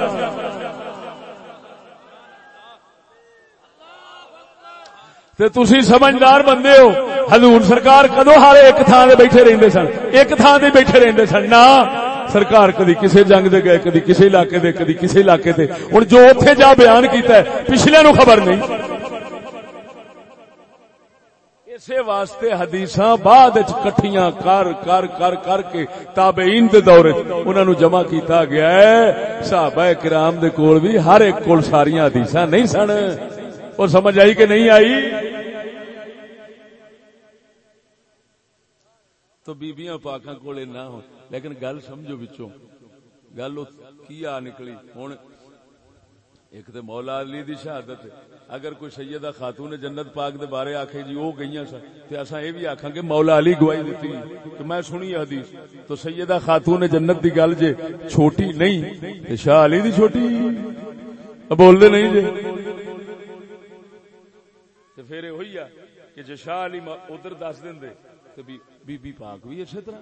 تے تسی سمجھدار بندے ہو، حضور سرکار کدو ہر ایک تھان دے بیٹھے رہندے سن؟ ایک تھان دے بیٹھے رہندے سن؟ نا سرکار کدی کسی جنگ دے گئے، کدی کسی علاقے دے، کدی کسی علاقے دے۔ ہن جو اوتھے جا بیان کیتا ہے، پچھلے نو خبر نہیں۔ اسے واسطے حدیثاں بعد کٹھیاں کر کر کر کر کے تابعین دے دور انہاں نو جمع کیتا گیا ہے۔ صحابہ کرام دے کول بھی ہر ایک کول ساریاں حدیثاں نہیں سن۔ اور سمجھ آئی کہ نہیں آئی؟ تو بیبیاں پاکاں کولے نہ ہو۔ لیکن گل سمجھو وچوں گل کی آ نکلی؟ ہن ایک تے مولا علی دی شہادت ہے۔ اگر کوئی سیدہ خاتون جنت پاک دے بارے آکھے جی او گئیاں سن، تے اساں اے بھی آکھاں گے مولا علی گواہی دتی کہ میں سنی حدیث۔ تو سیدہ خاتون جنت دی گل جے چھوٹی نہیں، تے شاہ علی دی چھوٹی۔ بول دے نہیں جے۔ تے پھر ہوئی آ کہ جے شاہ علی ادھر دس دین دے تے بی بی پاک بھی اسی طرح۔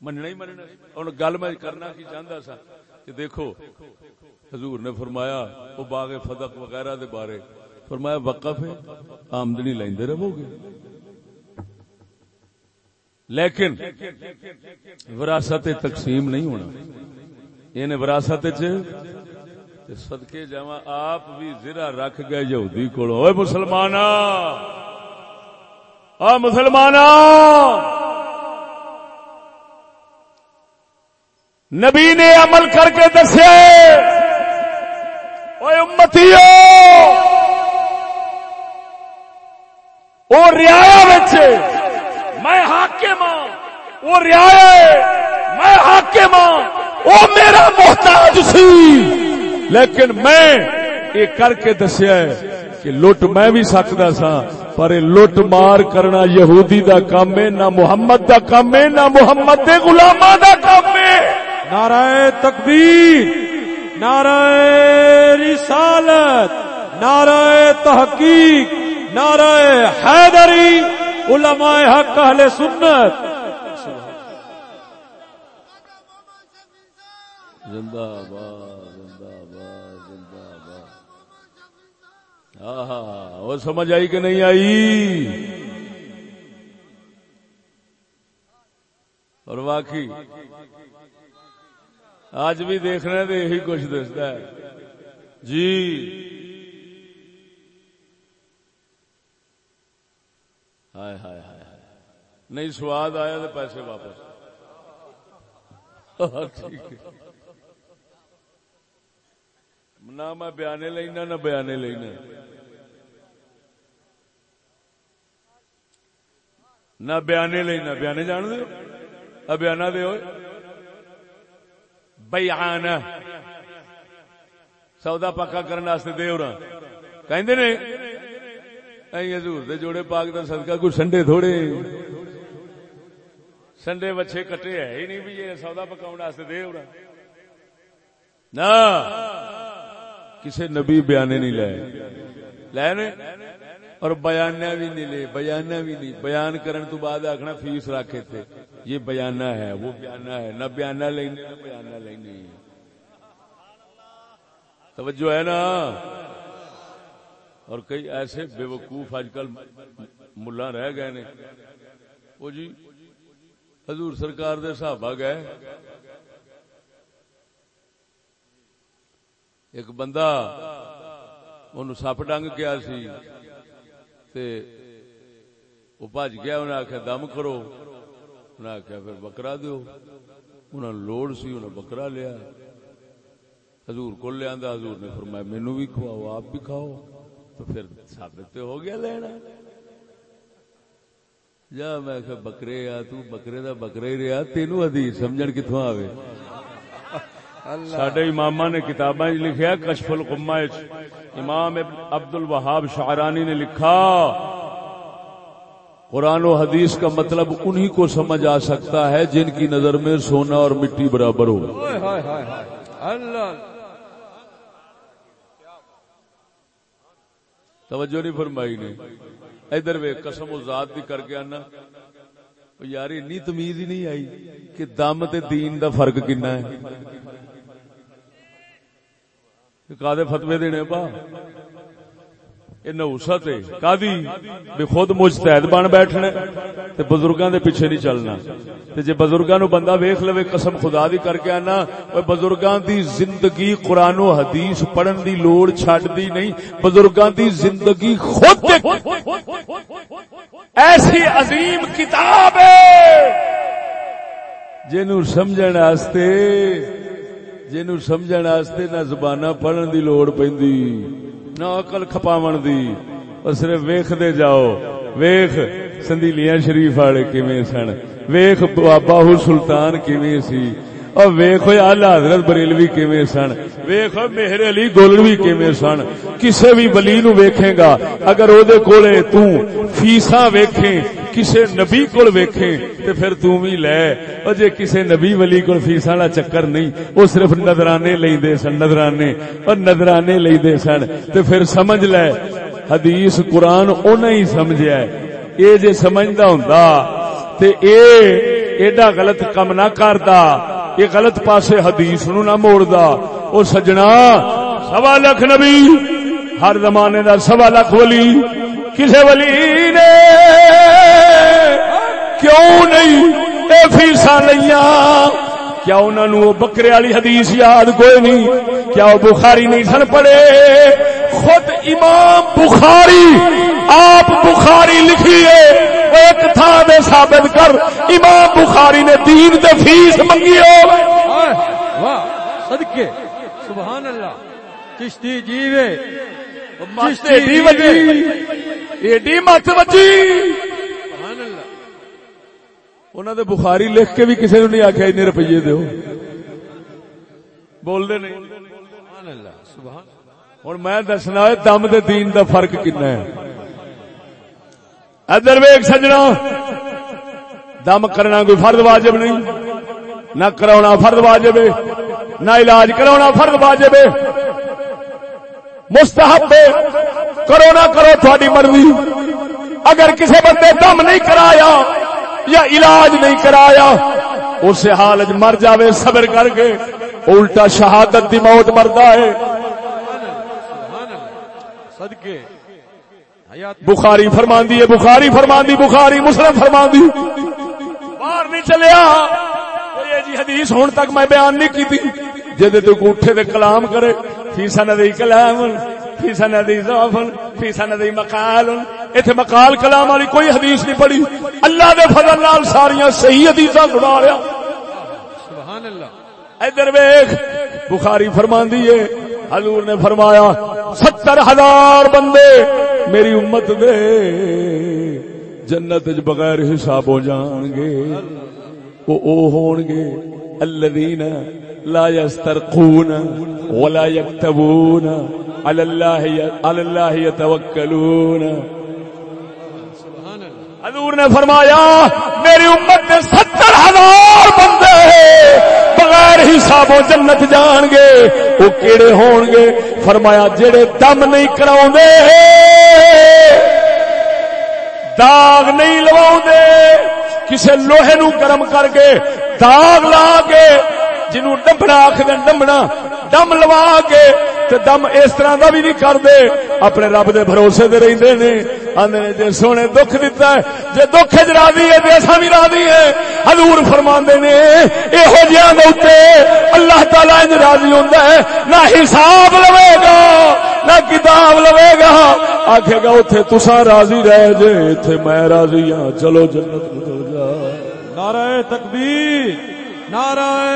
مننا ہی مننا۔ ہن گل میں کرنا کی چاہندا سا کہ دیکھو حضور نے فرمایا، وہ باغ فدق وغیرہ دے بارے۔ فرمایا، وقف ہے، آمدنی لیندے رہو گے۔ لیکن وراثت تقسیم نہیں ہونا۔ یہ وراثت صدقے جاوا آپ بھی زرا رکھ گئے یہودی کو مسلمان آ مسلمان نبی نے عمل کر کے دسے۔ امتی وہ ریا میں حاکم ہاں۔ وہ ریا میں حاکم ہاں۔ وہ میرا محتاج سی۔ لیکن میں یہ کر کے دسیا کہ لٹ میں بھی سکتا سا، پر یہ لٹ مار کرنا یہودی دا کام ہے، نہ محمد دا کام ہے، نہ محمد دے غلاماں دا کام ہے۔ نعرہ تکبیر۔ نعرہ رسالت، نعرہ تحقیق، نعرہ حیدری، علماء حق، اہل سنت۔ زندہ آباد زندہ آباد زندہ آباد ہاں ہاں وہ سمجھ آئی کہ نہیں آئی؟ اور واقعی آج بھی دیکھنا تو یہی کچھ دستا ہے۔ جی۔ ہائے ہائے ہائے ہائے۔ نہیں، سواد آیا تو پیسے واپس۔ نہ میں بیانے لینا، نہ بیانے لینا۔ نہ بیانے لینا۔ بیانے جان دو اب دے ہوئے بیان سودا پکا کرنے واسطے دے ہو کہندے نے ائی حضور دے جوڑے پاک دا صدقہ کوئی سنڈے تھوڑے. سنڈے بچے کٹے ہے ہی نہیں بھی یہ سودا پکاؤن واسطے دے ہو نہ. کسی نبی بیانے نہیں لائے. لائے نے. اور بیانہ بھی نہیں لے بیانہ بھی نہیں. بیان کرن تو بعد آخنا فیس رکھے تھے یہ بیانہ ہے، وہ بیانہ ہے، نہ بیانہ لینے، نہ بیانہ لینے۔ توجہ ہے نا؟ اور کئی ایسے بے وقوف آج کل ملا رہ گئے نے۔ وہ جی حضور سرکار دے صحابہ گئے۔ ایک بندہ ان سپ ڈنگ گیا سی، تے وہ بج گیا انہیں آخیا دم کرو۔ انہیں آخیا پھر بکرا دو انہوں لوڑ سی انہیں بکرا لیا۔ حضور کو لیا حضور نے فرمایا مینو بھی کھواؤ، آپ بھی کھاؤ۔ تو پھر ثابت تو ہو گیا لینا۔ جا میں کہ بکرے آ، تو بکرے دا بکرے ہی رہا تینوں حدیث سمجھن کتوں آوے؟ سڈے امام نے کتاباں لکھیا، کشف القما امام عبد الوہاب شاعرانی نے لکھا قرآن و حدیث کا مطلب انہی کو سمجھ آ سکتا ہے جن کی نظر میں سونا اور مٹی برابر ہو۔ توجہ نہیں فرمائی نے۔ ادھر وے قسم و ذات دی کر کے آنا۔ یار انی تمیز ہی نہیں آئی کہ دم تے دین دا فرق کنا ہے۔ کادے فتوے دینے پا۔ نوسط ہے کادی بے خود مجتہد بن بیٹھنا تے بزرگاں دے پیچھے نہیں چلنا۔ تے جے بزرگاں نو بندہ ویکھ لوے قسم خدا دی کر کے آنا اوے بزرگاں دی زندگی قرآن و حدیث پڑھن دی لوڑ چھڈ دی نہیں، بزرگاں دی زندگی خود ایسی عظیم کتاب ہے۔ جنوں سمجھن واسطے جنوں سمجھن واسطے نہ زباناں پڑھن دی لوڑ پیندی نہ عقل کھپاون دی اور صرف ویخ دے جاؤ ویخ سندیلیاں شریف والے کیویں سن ویخ باہو سلطان کیویں سی اور ویخ آلہ حضرت بریلوی کیویں سن ویخ میرے علی گولوی کیویں سن کسے بھی ولی نو ویکھے گا اگر او دے کولے تو فیساں ویکھیں کسے نبی کول ویکھیں تے پھر تو بھی لے۔ او جے کسے نبی ولی کول فیساں دا چکر نہیں۔ او صرف نظرانے لیندے سن نظرانے اور نظرانے لیندے سن تے پھر سمجھ لے۔ حدیث قرآن اونا ہی سمجھیا ہے۔ اے جے سمجھدا ہوندا تے اے ایڈا غلط کم نہ کردا یہ غلط پاسے حدیث نو نہ موڑدا۔ او سجنا، سوا لکھ نبی، ہر زمانے دا سوا لکھ ولی۔ کسے ولی کیوں نہیں؟ اے فیسا لیا کیا انہوں نے وہ بکرے والی حدیث یاد کوئی نہیں؟ کیا وہ بخاری نہیں سن پڑے خود امام بخاری آپ بخاری لکھیے۔ ایک تھا دے ثابت کر امام بخاری نے دین دے فیس منگی ہو واہ صدقے۔ سبحان اللہ۔ چشتی جیوے۔ ایڈی وجی۔ ایڈی مت وجی۔ اللہ انہوں نے بخاری لکھ کے بھی کسی نے نہیں آخیا اتنے روپیے دو بولتے نہیں۔ ہوں میں دسنا دم دے دین دا فرق کنا ہے۔ ادھر ویگ سجنا۔ دم کرنا کوئی فرد واجب نہیں۔ نہ کراؤنا فرد واجب ہے۔ نہ علاج کراؤنا فرد واجب ہے۔ مستحب ہے۔ کرو نہ کرو تھوڑی مرضی۔ اگر کسی بندے دم نہیں کرایا یا علاج نہیں کرایا اس حال چ مر جاوے صبر کر کے الٹا شہادت دی موت مردا ہے۔ صدقے۔ بخاری فرماندی ہے بخاری فرماندی بخاری مسلم فرماندی۔ باہر نہیں چلیا۔ ایسی حدیث ہون تک میں بیان نہیں کی جدے تو اٹھے تے کلام کرے فی سندی کلام فی سندی ضعفن فی سندی مقال۔ ایتھے مقال کلام والی کوئی حدیث نہیں پڑھی۔ اللہ دے فضل نال ساریاں صحیح حدیثاں سنا رہا۔ سبحان اللہ ادھر ویخ بخاری فرماندی ہے حضور نے فرمایا ستر ہزار بندے میری امت دے جنت بغیر حساب ہو جان گے وہ او ہون گے۔ الذین لا یسترقون ولا یکتبون علی اللہ علی اللہ یتوکلون سبحان اللہ حضور نے فرمایا، میری امت میں ستر ہزار بندے بغیر حساب و جنت جان گے، وہ کیڑے ہون گے؟ فرمایا، جڑے دم نہیں کراؤ داغ نہیں لوا کسے لوہے نو گرم کر کے داغ لا کے جنو ڈمبنا آخ ڈمبنا دم لوا کے تے دم اس طرح دا بھی نہیں کردے اپنے رب دے بھروسے دے رہندے نے۔ آندے نے جے سونے دکھ دتا ہے، جے دکھ وچ راضی ہے تے اساں بھی راضی ہے۔ حضور فرماندے نے، ایہو جیاں دے اوتے اللہ تعالی انج راضی ہوندا ہے۔ نہ حساب لوے گا، نہ کتاب لوے گا۔ آکھے گا، اوتھے تساں راضی رہ جے، ایتھے میں راضی ہاں چلو جنت نو چل جا۔ نعرہ تکبیر، نعرہ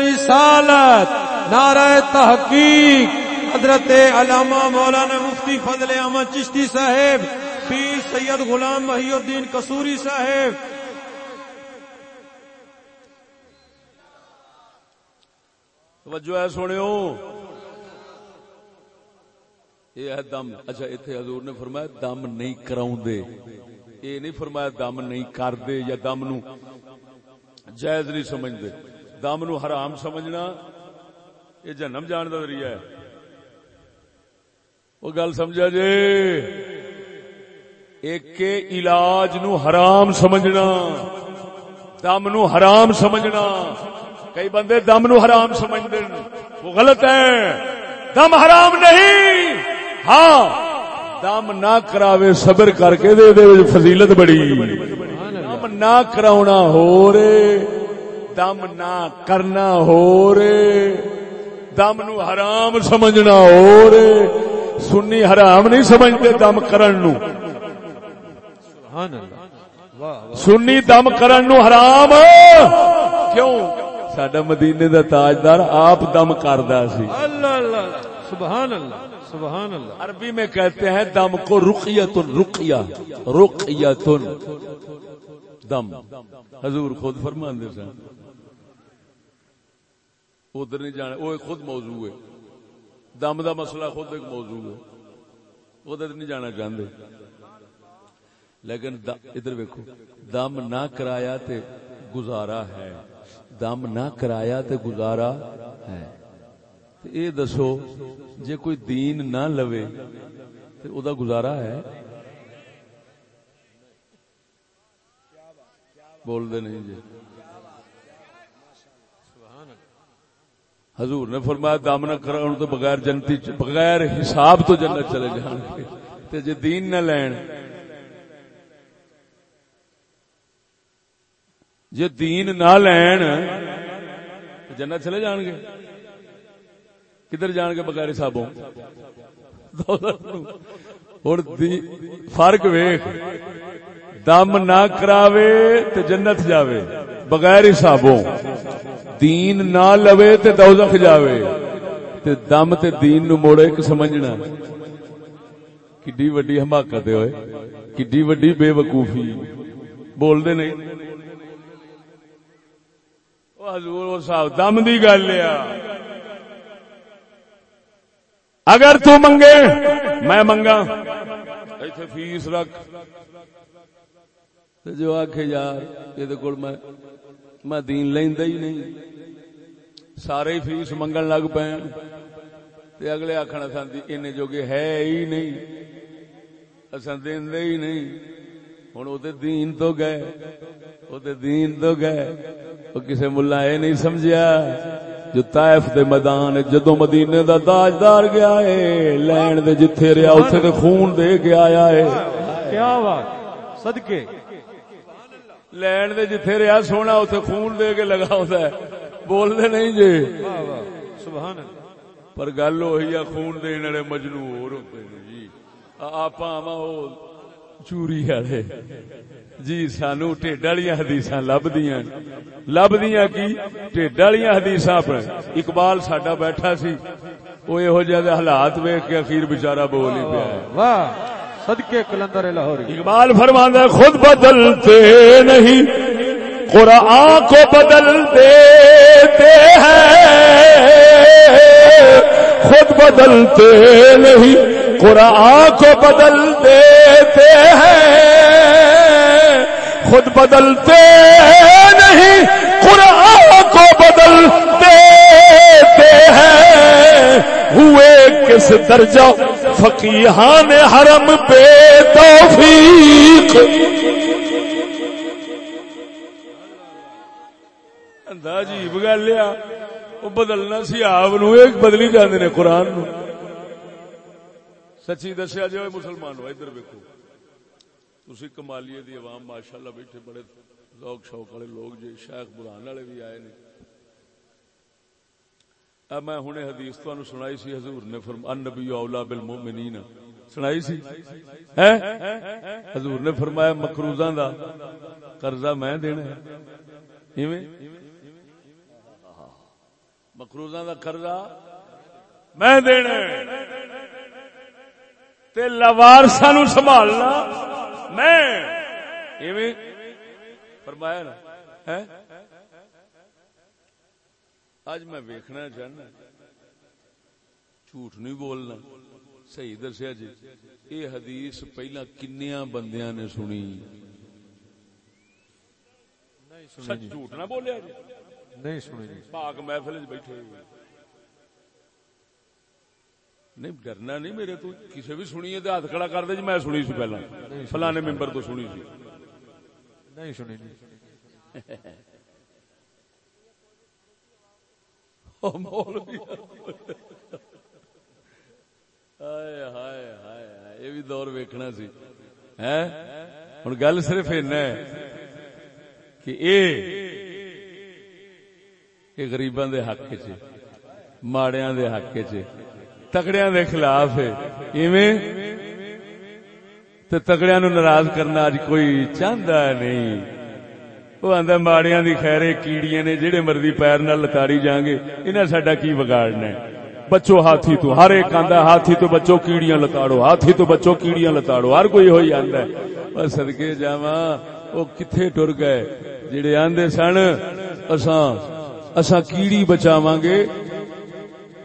رسالت، نعرہ تحقیق، حضرت علامہ مولانا مفتی فضل احمد چشتی صاحب، پیر سید غلام محی الدین کسوری صاحب۔ توجہ ہے سنو یہ ہے دم۔ اچھا اتنے حضور نے فرمایا دم نہیں کراؤں دے۔ یہ نہیں فرمایا دم نہیں کر دے یا دم نو جائز نہیں سمجھ دے دم نو حرام سمجھنا یہ جنم جان کا ذریعہ ہے۔ وہ گل سمجھا جے۔ ایک علاج نو حرام سمجھنا۔ دم نو حرام سمجھنا۔ کئی بندے دم نو حرام سمجھتے وہ غلط ہے۔ دم حرام نہیں۔ ہاں۔ دم نہ کراوے، صبر کر کے دے دے فضیلت بڑی۔ دم نہ کراونا ہو رے، دم نہ کرنا ہو رے۔ دم نو حرام سمجھنا ہو رے۔ سنی حرام نہیں سمجھتے دم کرن نو۔ سنی دم کرن نو حرام۔ کیوں؟ ساڈا مدینے دا تاجدار آپ دم کردا سی۔ اللہ اللہ، سبحان اللہ۔ سبحان اللہ۔ عربی میں کہتے ہیں دم کو رقیت رقیہ رقیت دم۔ حضور خود فرماندے سن۔ ادھر نہیں جانا، وہ خود موضوع ہے۔ دم دا مسئلہ خود ایک موضوع ہے۔ ادھر نہیں جانا چاہتے لیکن ادھر ویکو دم نہ کرایا تے گزارا ہے۔ دم نہ کرایا تے گزارا ہے۔ اے دسو، جے کوئی دین نہ لوے تے او دا گزارا ہے۔ بول دے نہیں جی۔ حضور نے فرمایا دم نہ کراؤ تو بغیر جنتی، بغیر حساب تو جنت چلے جان گے تے جے دین نہ لین۔ جے دین نہ لین جنت چلے جان گے۔ کدھر جان گے بغیر حسابوں اور فرق ویخ دم نہ کراوے تے جنت جاوے، بغیر حسابوں دین نہ لوے تے دوزخ جاوے۔ تے دم تے دین نو موڑے، ایک سمجھنا کڈی وڈی حماقت ہوئے کڈی وڈی بے وقوفی۔ بول دے نہیں حضور صاحب، دم دی گل ہے۔ اگر تو منگے، میں منگا۔ ایتھے فیس رکھ۔ تے جو آکھے یار، یہ کول میں میں دین لیندا ہی نہیں۔ سارے فیس منگن لگ پین تے اگلے آکھن، اساں اینے جوگے ہے ہی نہیں۔ اساں دیندے ہی نہیں۔ ہن او تے دین تو گئے۔ او تے دین تو گئے۔ او کسے ملا اے نہیں سمجھیا۔ جو طائف دے میدان جدو مدینے دا تاجدار گیا ہے لین دے جتھے رہیا اوتھے تے خون دے کے آیا ہے۔ کیا بات؟ صدقے۔ لین دے جتھے رہیا سونا اوتھے خون دے کے لگا ہوندا ہے۔ بول دے نہیں جی۔ واہ واہ سبحان اللہ۔ پر گل وہی ہے خون دین والے مجنو ہوندے نے جی۔ آپ آواں او چوری والے۔ جی سانو ٹھڈ والی حدیث لبدیاں۔ لبدیاں کی؟ ٹھڈ والی حدیث اپنے۔ اقبال ساڈا بیٹھا سی وہ یہو جہاں حالات ویخ کے اخیر بچارا بول ہی پیا واہ صدقے کلندر لاہوری اقبال فرماندہ خود بدلتے نہیں قرآن کو بدل دیتے ہیں۔ خود بدلتے نہیں قرآن کو بدل دیتے ہیں۔ خود بدلتے نہیں، قرآن کو بدل دیتے ہیں۔ ہوئے کس درجہ؟ فقیحان حرم پہ توفیق۔ عجیب گل آ۔ وہ بدلنا سی، آپ نو ایک بدلی جاندے نے قرآن نو۔ سچی دسیا جی مسلمان ادھر ویکو تھی کمالیے دی عوام ماشاء اللہ بیٹھے بڑے ذوق شوق والے لوگ جی شیخ بران والے بھی آئے نے۔ اب میں ہوں حدیث تو سنائی سی، حضور نے فرما نبی اولا بالمؤمنین۔ سنائی سی؟ حضور نے فرمایا مکروزاں دا قرضہ میں دینا ہے۔ مکروزاں دا قرضہ میں دینا تے لوارسا نو سنبھالنا۔ میں ایویں فرمایا نا اج میں ویکھنا چاہنا جھوٹ نہیں بولنا۔ صحیح دسیا جی یہ حدیث پہلا کنیا بندیاں نے سنی۔ سچ جھوٹ نہ بولیا جی۔ نہیں سنی جی۔ پاک محفل چ بیٹھے نہیں ڈرنا نہیں میرے تو۔ کسی بھی سنی ہے ہاتھ کھڑا کر دے جی میں سنی سی پہلا۔ فلانے ممبر تو سنی سی۔ نہیں سنی جی یہ بھی دور ویکنا سی۔ ہوں گل صرف اینا کہ اے غریباں دے حق چ ماڑیاں دے حق چ تکڑیاں دے خلاف ہے۔ ایویں تے نو ناراض کرنا اج کوئی چاہندا نہیں۔ وہ آندا ماڑیاں دی خیر کیڑیاں نے جڑے مرضی پیر نال لتاڑی جان گے انہاں ساڈا کی بگاڑنا ہے؟ بچو ہاتھی تو، ہر ایک آندا ہاتھی تو بچو کیڑیاں لتاڑو، ہاتھی تو بچو کیڑیاں لتاڑو، ہر کوئی ہوئی آندا ہے۔ پر صدکے جاواں، او کتھے ٹر گئے؟ جڑے آندے سن، اساں اساں کیڑی بچاواں گے۔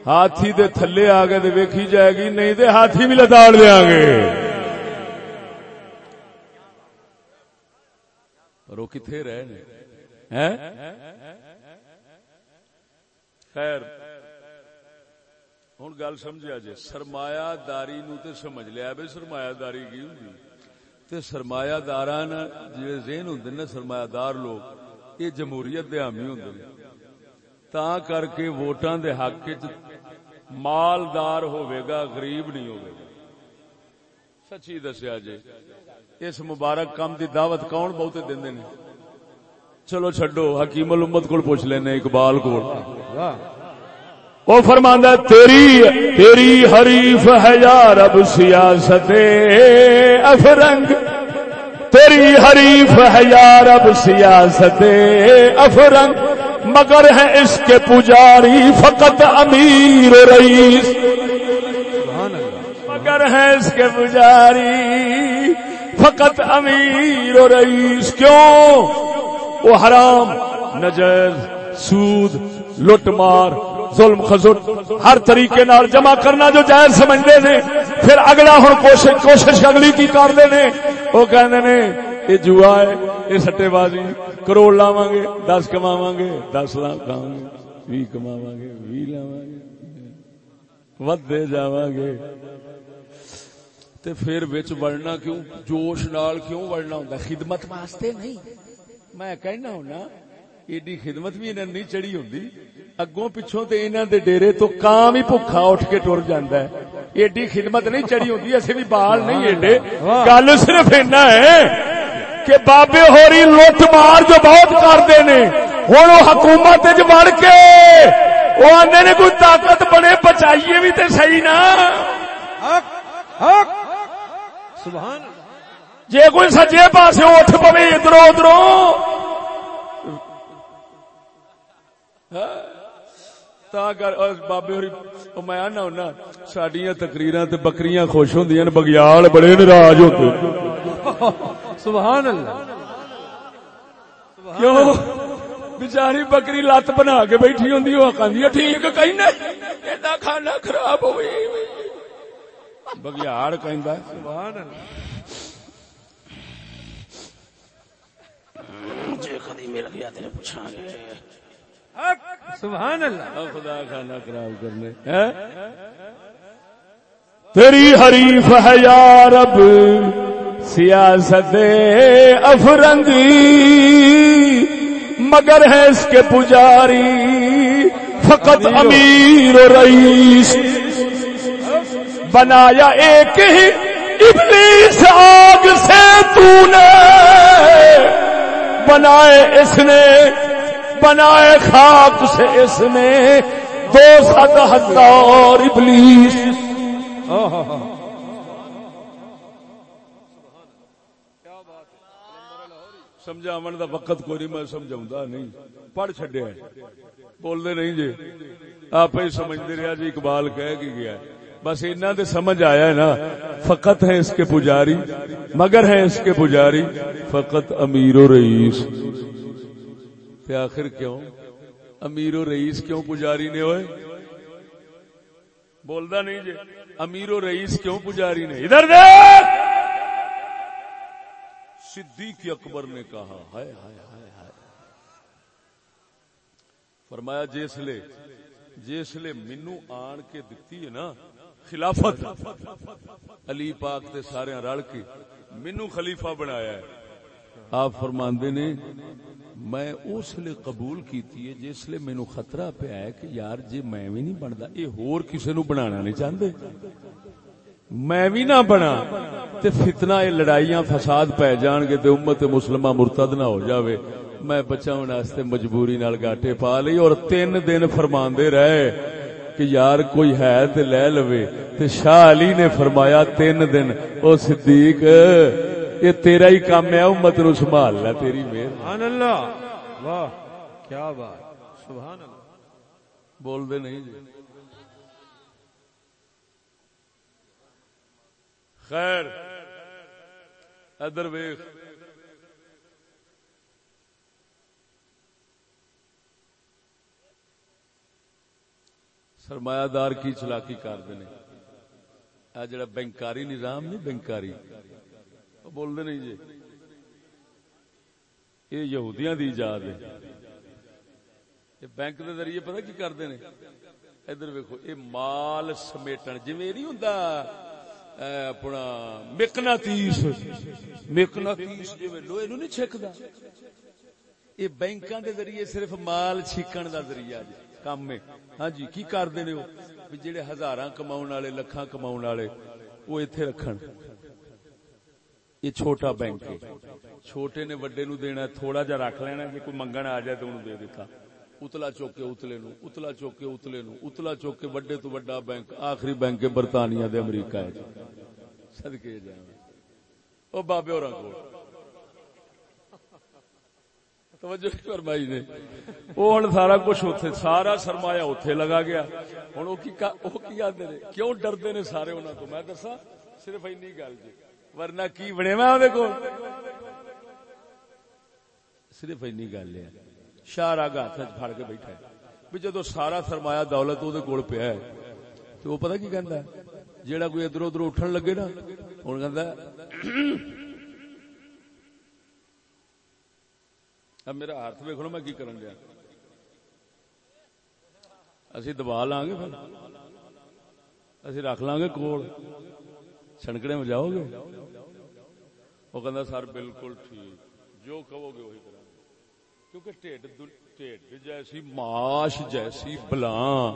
ہاتھی دے تھلے آ گئے ویکھی جائے گی، نہیں تے ہاتھی بھی لتاڑ دیا گے پر وہ کتنے رہے خیر ہوں گل سمجھا جی سرمایہ داری نو تے سمجھ لیا بھائی سرمایہ داری کی ہوں جی؟ تے سرمایہ دار جی ذہن ہوں نا سرمایہ دار لوگ یہ جمہوریت دے حامی ہوں تا کر کے ووٹاں دے حق مالدار ہوئے گا، غریب نہیں ہوئے گا۔ سچی دسیا جی اس مبارک کام دی دعوت کون بہتے دے چلو چڈو حکیم الامت کو پوچھ لینے، اقبال کو وہ فرماندہ تیری تیری حریف ہے یار اب سیاست افرنگ۔ تیری حریف ہے یار اب سیاست افرنگ۔ مگر ہے اس کے پجاری فقط امیر و رئیس۔ مگر ہے اس کے پجاری فقط امیر و رئیس۔ کیوں؟ وہ حرام نجز سود لٹ مار ظلم خزر ہر طریقے نال جمع کرنا جو جائز سمجھتے تھے پھر اگلا ہوں کوشش کوشش اگلی کی کرتے نے وہ کہتے نے یہ جوا ہے یہ سٹے بازی کروڑ لاواں گے دس کماواں گے دس لاکھ کھاواں گے بھی کماواں گے بھی لاواں گے ودے جاواں گے تے پھر وچ وڑنا کیوں جوش نال کیوں وڑنا ہوندا خدمت واسطے نہیں میں کہنا ہونا ایڈی خدمت بھی انہاں نہیں چڑھی ہوندی اگوں پچھوں تے انہاں دے ڈیرے تو کام ہی بھکھا اٹھ کے ٹر جاندا ہے ایڈی خدمت نہیں چڑھی ہوندی اسے بھی بال نہیں ایڈے گل صرف اینا ہے کہ بابے ہوری لوٹ مار جو بہت کرتے نے ہوں حکومت بڑھ کے وہ آدھے نے کوئی طاقت بنے بچائیے بھی تے صحیح نا۔ سبحان جے کوئی سجے پاسے اٹھ پوے ادھر ادھر بابے ہوری میں آنا ہونا تے بکریاں خوش نے بگیال بڑے ناراض ہوتے سبحان اللہ. کیوں؟ بیچاری بکری لت بنا کے بیٹھی ہوندی وہ کہندی ٹھیک کہنا ایڈا کھانا خراب ہوئی۔ بگیاڑ کہندا سبحان اللہ۔ جے کدی مل گیا تیرے پوچھاں گے۔ حق سبحان اللہ۔ او خدا کھانا خراب کرنے۔ ہیں؟ تیری حریف ہے یا رب۔ سیاست افرنگی مگر ہے اس کے پجاری فقط امیر و رئیس۔ بنایا ایک ہی ابلیس آگ سے تو نے بنائے اس نے بنائے خاک سے اس نے۔ دو سد ہزار ابلیس۔ سمجھاون دا وقت کوئی نہیں، میں سمجھاؤں نہیں۔ پڑھ چڈیا بولتے نہیں جی۔ آپ ہی سمجھتے رہا جی اقبال کہہ کے گیا ہے۔ بس اتنا تو سمجھ آیا ہے نا۔ فقط ہے اس کے پجاری، مگر ہے اس کے پجاری۔ فقط امیر و رئیس۔ تے آخر کیوں؟ امیر و رئیس کیوں پجاری نے ہوئے؟ بولدا نہیں جی۔ امیر و رئیس کیوں پجاری نے؟ ادھر دیکھ! صدیق اکبر نے کہا، ہائے ہائے ہائے ہائے۔ فرمایا جسلے جسلے مینو آن کے دتی ہے نا، خلافت۔ علی پاک تے سارے رل کے مینو خلیفہ بنایا ہے۔ آپ فرماندے نے، میں اس لیے قبول کیتی ہے جس لیے مینو خطرہ پہ ہے کہ یار جی میں بھی نہیں بنتا یہ ہور کسی نو بنانا نہیں چاہتے میں بھی نہ بنا تے فتنہ یہ لڑائیاں فساد پہ جان گے تے امت مسلمہ مرتد نہ ہو جاوے۔ میں بچاؤں واسطے مجبوری نال گاٹے پا لئی اور تین دن فرماندے رہے کہ یار کوئی ہے تے لے لوے۔ تے شاہ علی نے فرمایا تین دن۔ او صدیق یہ تیرا ہی کام ہے امت نو سنبھالنا تیری مہر سبحان اللہ واہ کیا بات سبحان اللہ۔ بول دے نہیں جی۔ خیر ادر ویخ۔ سرمایہ دار کی چلاکی کرتے ہیں آ جڑا بینکاری نظام نہیں، بینکاری۔ بول دے نہیں جی۔ یہ یہودیاں دی ایجاد ہے۔ یہ بینک دے ذریعے پتہ کی کرتے ہیں ادھر ویکو یہ مال سمیٹن جی نہیں ہوں اپنا مکنا تیس مکنا تیس جی لوہے نو نہیں چھکدا۔ یہ بینکاں دے ذریعے صرف مال چھکن دا ذریعہ جی کام میں ہاں جی کی کرتے نے وہ؟ جڑے ہزاراں کماؤن والے، لکھاں کماؤن والے، وہ ایتھے رکھن۔ یہ چھوٹا بینک ہے۔ چھوٹے نے وڈے نو دینا، تھوڑا جا رکھ لینا جی کوئی منگن آ جائے تو انہوں دے دیتا۔ اتلا چوکے اتلے نو اتلا چوکے اتلے نو اتلا چوکے وڈے تو وڈا بینک آخری بینک برطانیہ دے امریکہ ہے صدقے جائیں او بابے اور کو توجہ فرمائی نے وہ ہن سارا کچھ اوتھے سارا سرمایہ اوتھے لگا گیا ہن او کی او کی آندے نے کیوں ڈردے نے سارے انہاں تو میں دساں صرف اینی گل جی ورنہ کی بنے میں اودے کول صرف اینی گل ہے شاہ راگ ہاتھ پھڑ کے بیٹھا بھی جدو سارا سرمایہ دولت وہ کول پیا ہے، تو وہ پتہ کی کہندا ہے؟ جیڑا کوئی ادھر ادھر اٹھن لگے نا ہوں کہ اب میرا ہاتھ ویک لو میں کی کرن دیا۔ اسی دبا لاں گے پھر۔ اسی رکھ لاں گے کول۔ چھنکڑے میں جاؤ گے۔ وہ کہندا سر بالکل ٹھیک۔ جو کہو گے وہی کرا کیونکہ ٹھڈ ٹھڈ جیسی ماش جیسی بلاں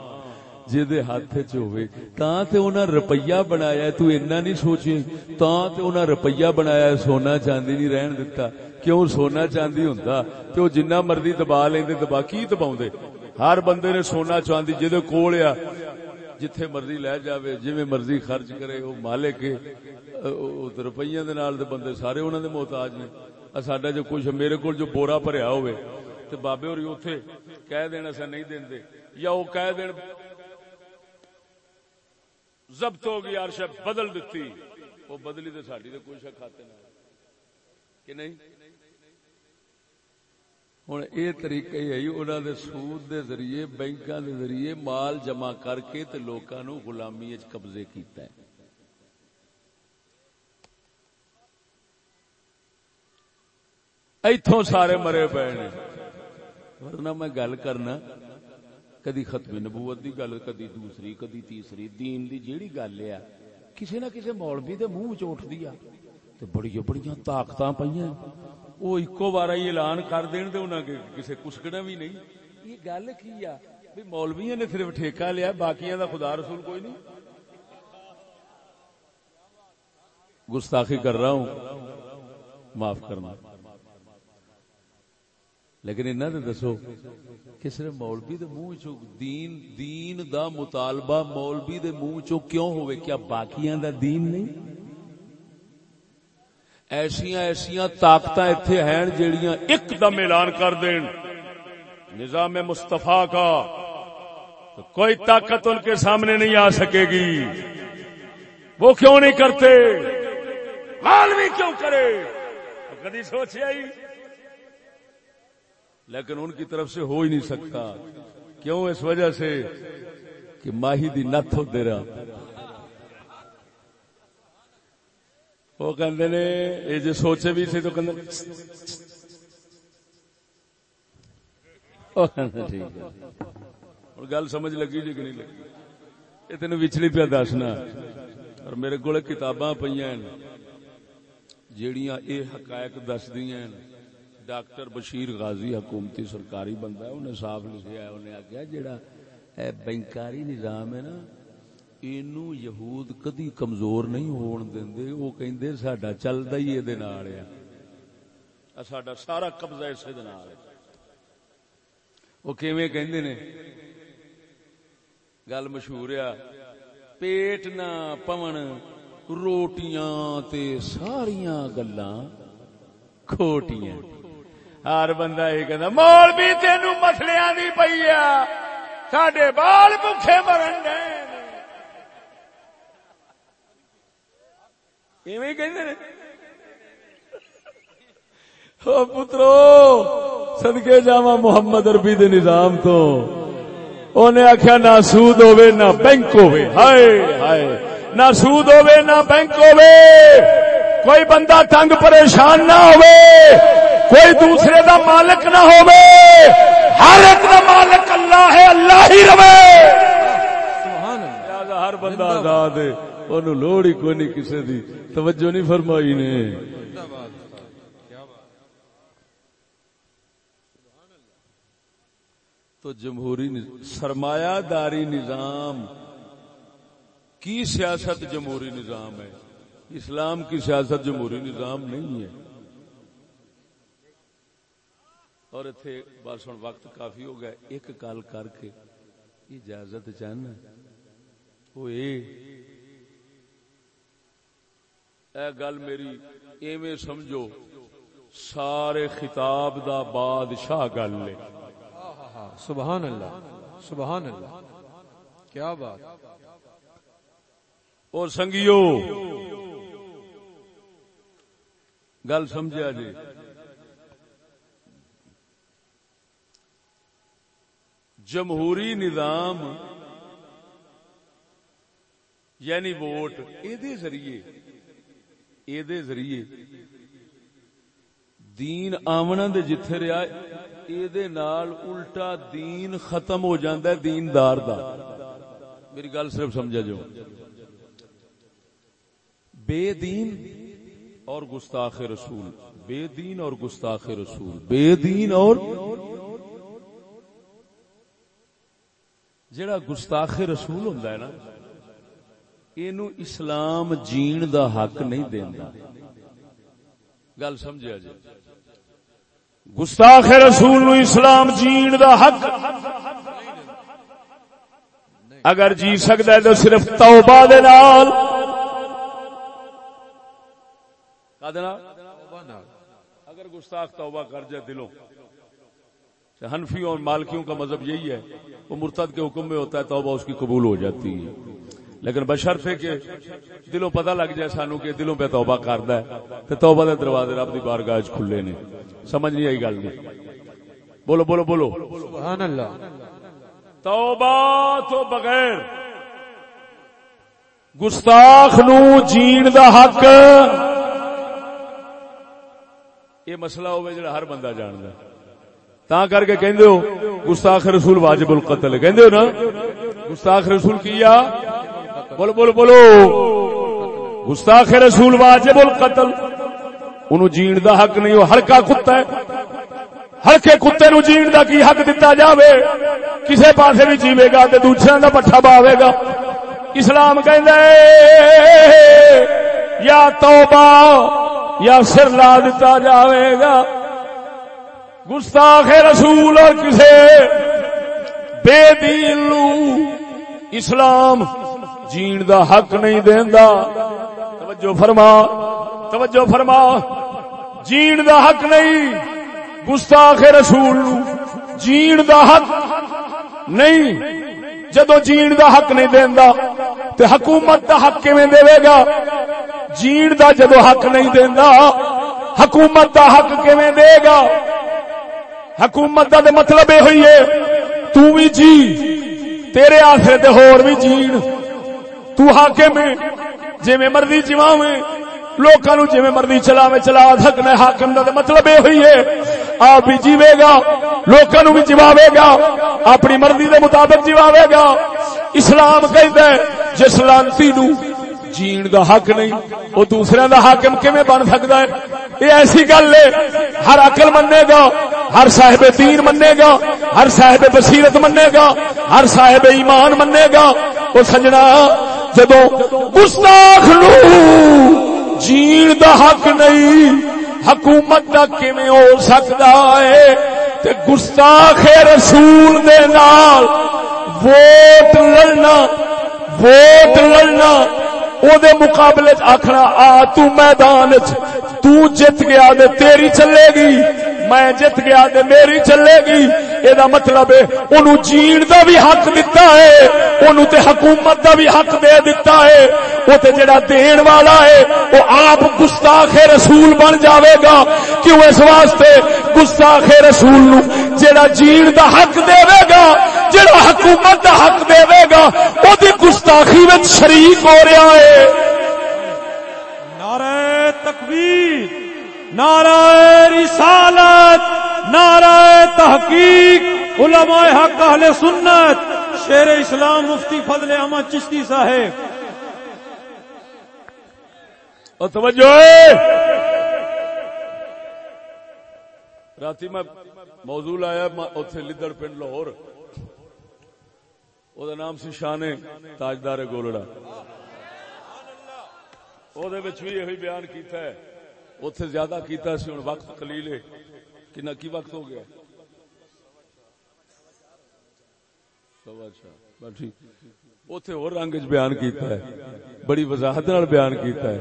جہدے ہاتھ چ ہوے تاں تے انہاں روپیہ بنایا، تو اتنا نہیں سوچے تاں تے انہاں روپیہ بنایا، سونا چاندی نہیں رہن دتا۔ کیوں سونا چاندی ہوندا؟ تے او جنہ مرضی دبا لیندے، دبا کی دباوندے ہر بندے نے سونا چاندی جہدے کول آ، جتھے مرضی لے جاوے، جویں مرضی خرچ کرے، او مالک روپیے دے نال دے بندے سارے انہاں دے محتاج نے۔ ساڈا جو کچھ میرے کول جو بورا بھریا ہوئے تے بابے ہوری اوتھے کہہ دین اسا نہیں دیندے یا او کہہ دین ضبط ہو گئی عرش بدل دتی وہ بدلی تے ساڈی تے کوئی شک کھاتے نہ کہ نہیں ہوں یہ طریقہ ہی ہے انہوں دے سود دے ذریعے بینکاں دے ذریعے مال جمع کر کے تے لوکاں نو غلامی وچ قبضے کیتا ہے ایتھوں سارے مرے پے نے۔ ورنہ میں گل کرنا، کدی ختم نبوت دی گل، کدی دوسری، کدی تیسری، دین دی جیڑی گل ہے کسی نہ کسی مولوی دے منہ چ اٹھدی آ تے بڑی بڑی طاقتاں پئیاں۔ وہ ایکو بار اعلان کر دین تے انہاں کے کسے کسکنا بھی نہیں۔ یہ گل کی آ بھی مولویاں نے صرف ٹھیکہ لیا، باقیاں دا خدا رسول کوئی نہیں۔ گستاخی کر رہا ہوں۔ معاف کرنا۔ لیکن انہوں نے دسو کہ صرف مولوی دے منہ چو دین دین دا مطالبہ مولوی دے منہ چو کیوں ہوئے؟ کیا باقیاں دا دین نہیں؟ ایسیاں ایسیاں طاقت اتنے ہیں جیڑیاں ایک دم اعلان کر دین۔ نظام مصطفیٰ کا تو کوئی طاقت ان کے سامنے نہیں آ سکے گی۔ وہ کیوں نہیں کرتے؟ مالوی کیوں کرے؟ کدی سوچے ہی لیکن ان کی طرف سے ہو ہی نہیں سکتا کیوں اس وجہ سے کہ ماہی دی نت ہو دے رہا وہ کہندے نے یہ جو سوچے بھی سی تو کہندے ٹھیک ہے گل سمجھ لگی جی کہ نہیں لگی یہ تین وچلی پیا دسنا اور میرے کو کتاباں پہ جیڑیاں اے حقائق دس دیا ڈاکٹر بشیر غازی حکومتی سرکاری بندہ ہے، انہیں صاف لکھا ہے انہیں آخیا جیڑا بینکاری نظام ہے نا، اینو یہود کدی کمزور نہیں ہون دیندے وہ کہندے ساڈا چلدا ہی اے نال ہے۔ ساڈا سارا قبضہ اسے دے نال ہے۔ وہ کیویں کہندے نے؟ گل مشہور ہے، پیٹ نہ پون، روٹیاں تے ساریاں گلاں کھوٹیاں۔ ہر بندہ یہ کہندا مولوی تینو مسلیاں دی پئی آ۔ ساڈے بال بھوکے مرن پترو سدکے جا محمد اربی دے نظام تو۔ انہیں آخیا نہ سود ہوے نہ بینک ہوے ہائے ہائے۔ نہ سود ہوے نہ بینک ہوے کوئی بندہ تنگ پریشان نہ ہوے کوئی دوسرے دا مالک نہ ہوے ہر ایک دا مالک اللہ ہے، اللہ ہی رہے ہر بندہ آزاد ہے لوڑ ہی کوئی نہیں کسی دی۔ توجہ نہیں فرمائی نے۔ تو جمہوری سرمایہ داری نظام، کی سیاست جمہوری نظام ہے؟ اسلام کی سیاست جمہوری نظام نہیں ہے۔ اور اتنے بس ہوں وقت کافی ہو گیا ایک گل کر کے اجازت چاہنا وہ اے گل میری ایویں سمجھو سارے خطاب دا بادشاہ گل لے سبحان اللہ سبحان اللہ۔ کیا بات۔ اور سنگیو گل سمجھا جی۔ جمہوری نظام یعنی ووٹ یہ ذریعے یہ ذریعے دین آمنا دے جتھے رہا یہ الٹا دین ختم ہو جاندہ ہے، دیندار دا۔ میری گل صرف سمجھا جو۔ بے دین اور گستاخ رسول۔ بے دین اور گستاخ رسول۔ بے دین اور جڑا گستاخ رسول ہوندا ہے نا اینو اسلام جین دا حق نہیں دیندا۔ گل سمجھیا جی گستاخ رسول نو اسلام جین دا حق اگر جی سکتا ہے تو صرف توبہ دے نال۔ اگر گستاخ توبہ کر جائے دلوں۔ ہنفی اور مالکیوں کا مذہب یہی ہے وہ مرتد کے حکم میں ہوتا ہے توبہ اس کی قبول ہو جاتی ہے۔ لیکن بشرف ہے کہ دلوں پتہ لگ جائے سانو کہ دلوں پہ توبہ کردا ہے تے توبہ دے دروازے رب دی بارگاہ وچ کھلے نے۔ سمجھ نہیں آئی گل نہیں بولو بولو بولو۔ سبحان اللہ توبہ تو بغیر گستاخ نو جین دا حق۔ یہ مسئلہ ہوئے جڑا ہر بندہ جاندا ہے۔ تا کر کے کہندے ہو، گستاخ رسول واجب القتل. کہندے ہو نا؟ گستاخ رسول کیا بولو بولو بولو. گستاخ رسول واجب القتل. انہوں جین دا حق نہیں ہو ہلکا کتا ہے. ہلکے کتے نو جین دا کی حق دتا جاوے؟ کسے پاسے بھی جیوے گا تے دوسرے دا پٹھا باوے گا؟ اسلام کہندا ہے، یا توبہ، یا سر لا دتا جاوے گا۔ گستاخ رسول اور کسے بے دین نو اسلام جین دا حق نہیں دیندا۔ توجہ فرما توجہ فرما۔ جین دا حق نہیں، گستاخ رسول نو جین دا حق نہیں۔ جدو جین دا حق نہیں دیندا، تے حکومت دا حق کیویں دے گا؟ جین دا جدو حق نہیں دیندا، حکومت دا حق کیویں دے گا؟ حکومت دا دے مطلب یہ ہوئی ہے، تو بھی جی تیرے آسرے تے ہور بھی جین۔ تو حاکم ہے جی میں مرضی جواویں لوکاں نو جویں مرضی چلاویں، چلا سکنا حاکم دا مطلب یہ ہوئی ہے۔ آپ بھی جیوے گا، لوکاں نو بھی جواوے گا۔ اپنی مرضی دے مطابق جواوے گا۔ اسلام کہندا ہے، جس لانتی نو جین دا حق نہیں وہ دوسرے دا حاکم کیویں بن سکدا ہے؟ یہ ایسی گل ہے، ہر عقل منے گا، ہر صاحب دین منے گا، ہر صاحب بصیرت منے گا، ہر صاحب ایمان منے گا۔ وہ سجنا جدو گستاخ نو جین دا حق نہیں، حکومت دا کیویں ہو سکدا ہے؟ تے گستاخ رسول دے نال ووٹ لڑنا ووٹ لڑنا او دے مقابلے چ آکھنا آ تو میدان تو جت گیا دے تیری چلے گی میں جت گیا دے میری چلے گی اے دا مطلب ہے اونوں جین دا بھی حق دتا ہے اونوں تے حکومت دا بھی حق دے دتا ہے او تے جڑا دین والا ہے او آپ گستاخ رسول بن جاوے گا کیوں اس واسطے گستاخ رسول نو جڑا جین دا حق دے گا جڑا حکومت دا حق دے گا او دی گستاخی وچ شریک ہو رہا ہے۔ نعرہ تکبیر نعرہ رسالت نعرہ تحقیق علماء حق اہل سنت شیر اسلام مفتی فضل احمد چشتی صاحب۔ اور توجہ ہے۔ راتی میں موضوع آیا اتنے لدڑ پنڈ لاہور۔ وہ نام سی شان تاجدار گولڑا وہ بھی یہ بیان کیتا ہے اتے زیادہ کیتا سی ہوں وقت کلیل کنا کی وقت ہو گیا اتے اور رنگ چ بیان کیتا ہے بڑی وضاحت نال بیان کیتا ہے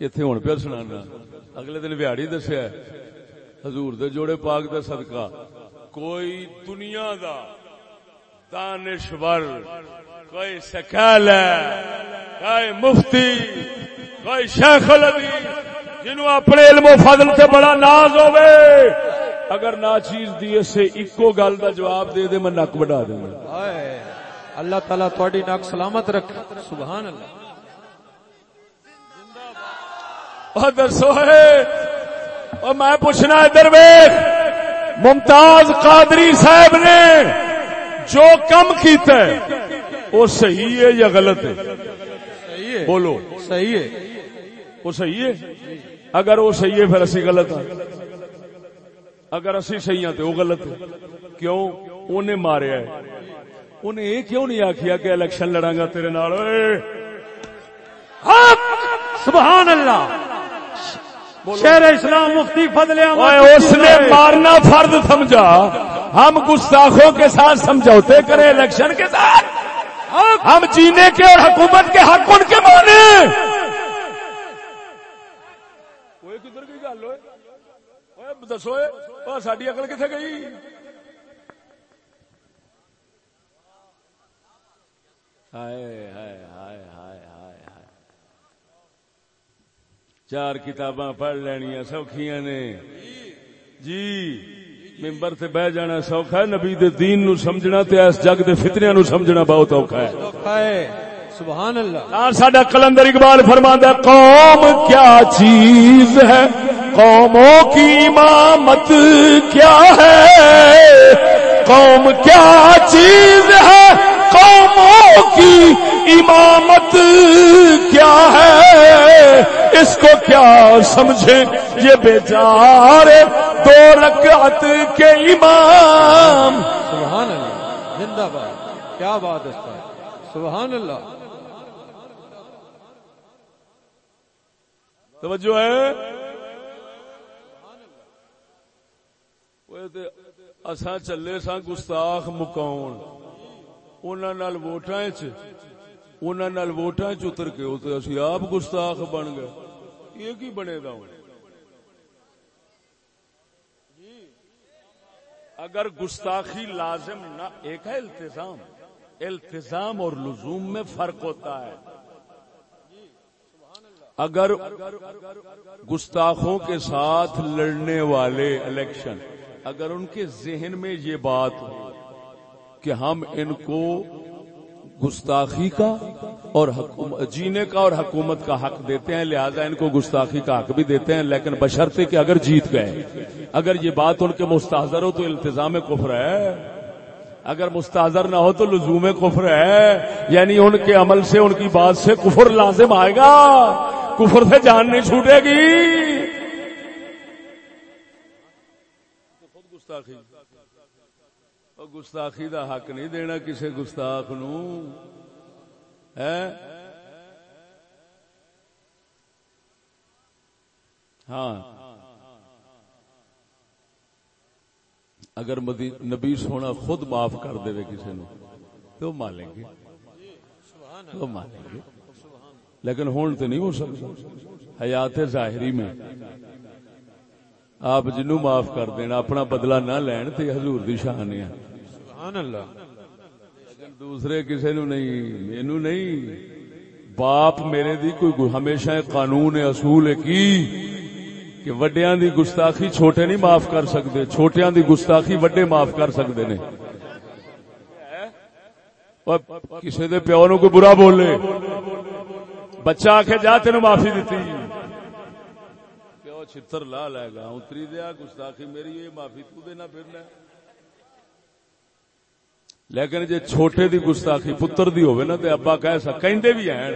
اتے ہوں پہ سنانا اگلے دن بہاڑی دسیا حضور دے جوڑے پاک دا صدقہ کوئی دنیا دا دانشور کوئی سکال کوئی مفتی کوئی شیخ الحدیث جنہوں اپنے علم و فضل سے بڑا ناز ہوئے۔ اگر نا چیز دیے سے اکو گل دا جواب دے دے میں نک بڑھا دوں۔ اللہ تعالیٰ تھوڑی ناک سلامت رکھ سبحان اللہ دسو ہے۔ اور میں پوچھنا ادھر ویخ ممتاز قادری صاحب نے جو کم کیتا ہے وہ صحیح ہے یا غلط ہے؟ بولو۔ صحیح ہے۔ وہ صحیح ہے؟ اگر وہ صحیح ہے پھر اسی غلط ہاں اگر اسی صحیح ہاں تو وہ غلط ہے کیوں؟ انہیں ماریا ہے۔ انہیں یہ کیوں نہیں آخیا کہ الیکشن لڑا گا تیرے نال؟ سبحان اللہ! شیر اسلام مفتی فضل اس نے مارنا فرد سمجھا۔ ہم گستاخوں کے ساتھ سمجھوتے کریں، الیکشن کے ساتھ۔ ہم جینے کے اور حکومت کے حق ان کے مانے کدھر کی گل ہوئے؟ دسو ساری اکل کتنے گئی؟ ہائے ہائے ہائے ہائے ہائے ہائے۔ چار کتاباں پڑھ لینیاں سوکھیاں نے۔ جی۔ ممبر سے بہ جانا سوکھا ہے۔ نبی دے دین نو سمجھنا تے اس جگ دے فتنیاں نو سمجھنا بہت اوکھا ہے۔ سبحان اللہ۔ ساڈا کلندر اقبال فرماندا ہے قوم کیا چیز ہے؟ قوموں کی امامت کیا ہے؟ قوم کیا چیز ہے؟ قوموں کی امامت کیا ہے؟ اس کو کیا سمجھے؟ یہ بیچارے دو رکعت کے امام۔ سبحان اللہ زندہ باد کیا بات ہے سبحان اللہ۔ توجہ ہے؟ اساں چلے سا گستاخ مکاؤن انہاں نال ووٹاں وچ انہاں نال ووٹاں چ اتر کے اسی آپ گستاخ بن گئے۔ یہ کی بنے گا ہن اگر گستاخی لازم نہ ایک ہے التزام۔ التزام اور لزوم میں فرق ہوتا ہے۔ اگر گستاخوں کے ساتھ لڑنے والے الیکشن اگر ان کے ذہن میں یہ بات ہو کہ ہم ان کو گستاخی کا اور جینے کا اور حکومت کا حق دیتے ہیں، لہذا ان کو گستاخی کا حق بھی دیتے ہیں، لیکن بشرطے کہ اگر جیت گئے، اگر یہ بات ان کے مستحضر ہو تو التزام کفر ہے، اگر مستحضر نہ ہو تو لزوم کفر ہے یعنی ان کے عمل سے، ان کی بات سے کفر لازم آئے گا، کفر سے جان نہیں چھوٹے گی۔ گستاخی۔ گستاخی دا حق نہیں دینا کسی گستاخ نو۔ ہے؟ ہاں۔ اگر نبی سونا خود معاف کر دے کسی نو، تو مانیں گے۔ تو مانیں گے۔ لیکن ہون تو نہیں ہو سکتا۔ حیات ظاہری میں۔ آپ جنو معاف کر دینا اپنا بدلہ نہ لین تے حضور دی شان ہے۔ سبحان اللہ. لیکن دوسرے کسی نو نہیں، مینو نہیں. باپ میرے دی کوئی ہمیشہ قانون اصول کی؟ کہ وڈیاں دی گستاخی چھوٹے نہیں معاف کر سکتے، چھوٹیاں دی گستاخی وڈے معاف کر سکتے نے۔ کسی دے پیو نو کوئی برا بولے۔ بچہ آخ جا تین معافی دیتی پیو چھتر لا لے گا، اتری دیا گستاخی میری، یہ معافی تو دینا پھرنا۔ لیکن جے چھوٹے دی گستاخی پتر دی ہوئے نا تے ابا کہہ سک کہندے بھی ہیں۔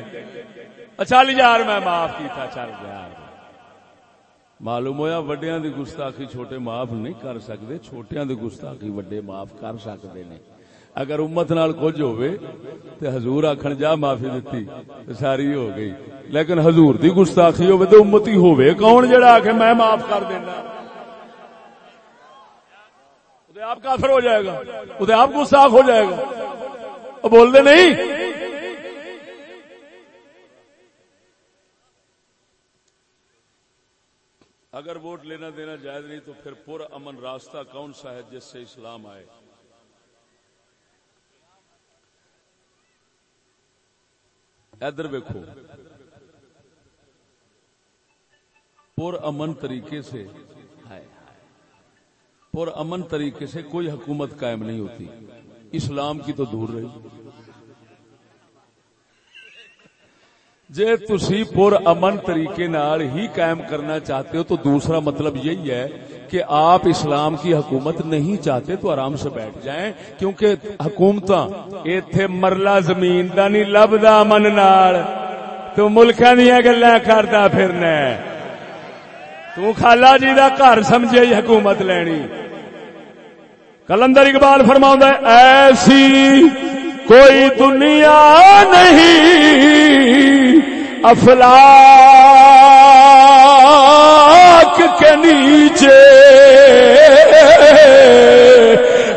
اچھا چل یار، میں معاف کیتا، چل یار۔ معلوم ہویا وڈیاں دی گستاخی چھوٹے معاف نہیں کر سکتے چھوٹیاں دی گستاخی وڈے معاف کر سکتے نے۔ اگر امت نال کچھ ہوئے تے حضور آکھن، جا معافی دتی، تے ساری ہو گئی۔ لیکن حضور دی گستاخی ہوئے تے امتی ہوئے، کون جڑا آکھے، میں معاف کر دینا؟ آپ کافر ہو جائے گا۔ ادھے آپ گستاخ ہو جائے گا۔ بول دے نہیں۔ اگر ووٹ لینا دینا جائز نہیں تو پھر پر امن راستہ کون سا ہے جس سے اسلام آئے؟ ادھر دیکھو پر امن طریقے سے پر امن طریقے سے کوئی حکومت قائم نہیں ہوتی۔ اسلام کی تو دور رہی۔ جی تھی پر امن طریقے نار ہی قائم کرنا چاہتے ہو تو دوسرا مطلب یہی ہے کہ آپ اسلام کی حکومت نہیں چاہتے تو آرام سے بیٹھ جائیں، کیونکہ حکومت ایتھے مرلا زمین دا نہیں لبدا امن نار تو ملکاں دیا گلا کرتا پھرنا تو خالا جی کا گھر سمجھے حکومت لینی۔ کلندر اقبال فرماؤں ایسی کوئی دنیا نہیں۔ افلاک کے نیچے۔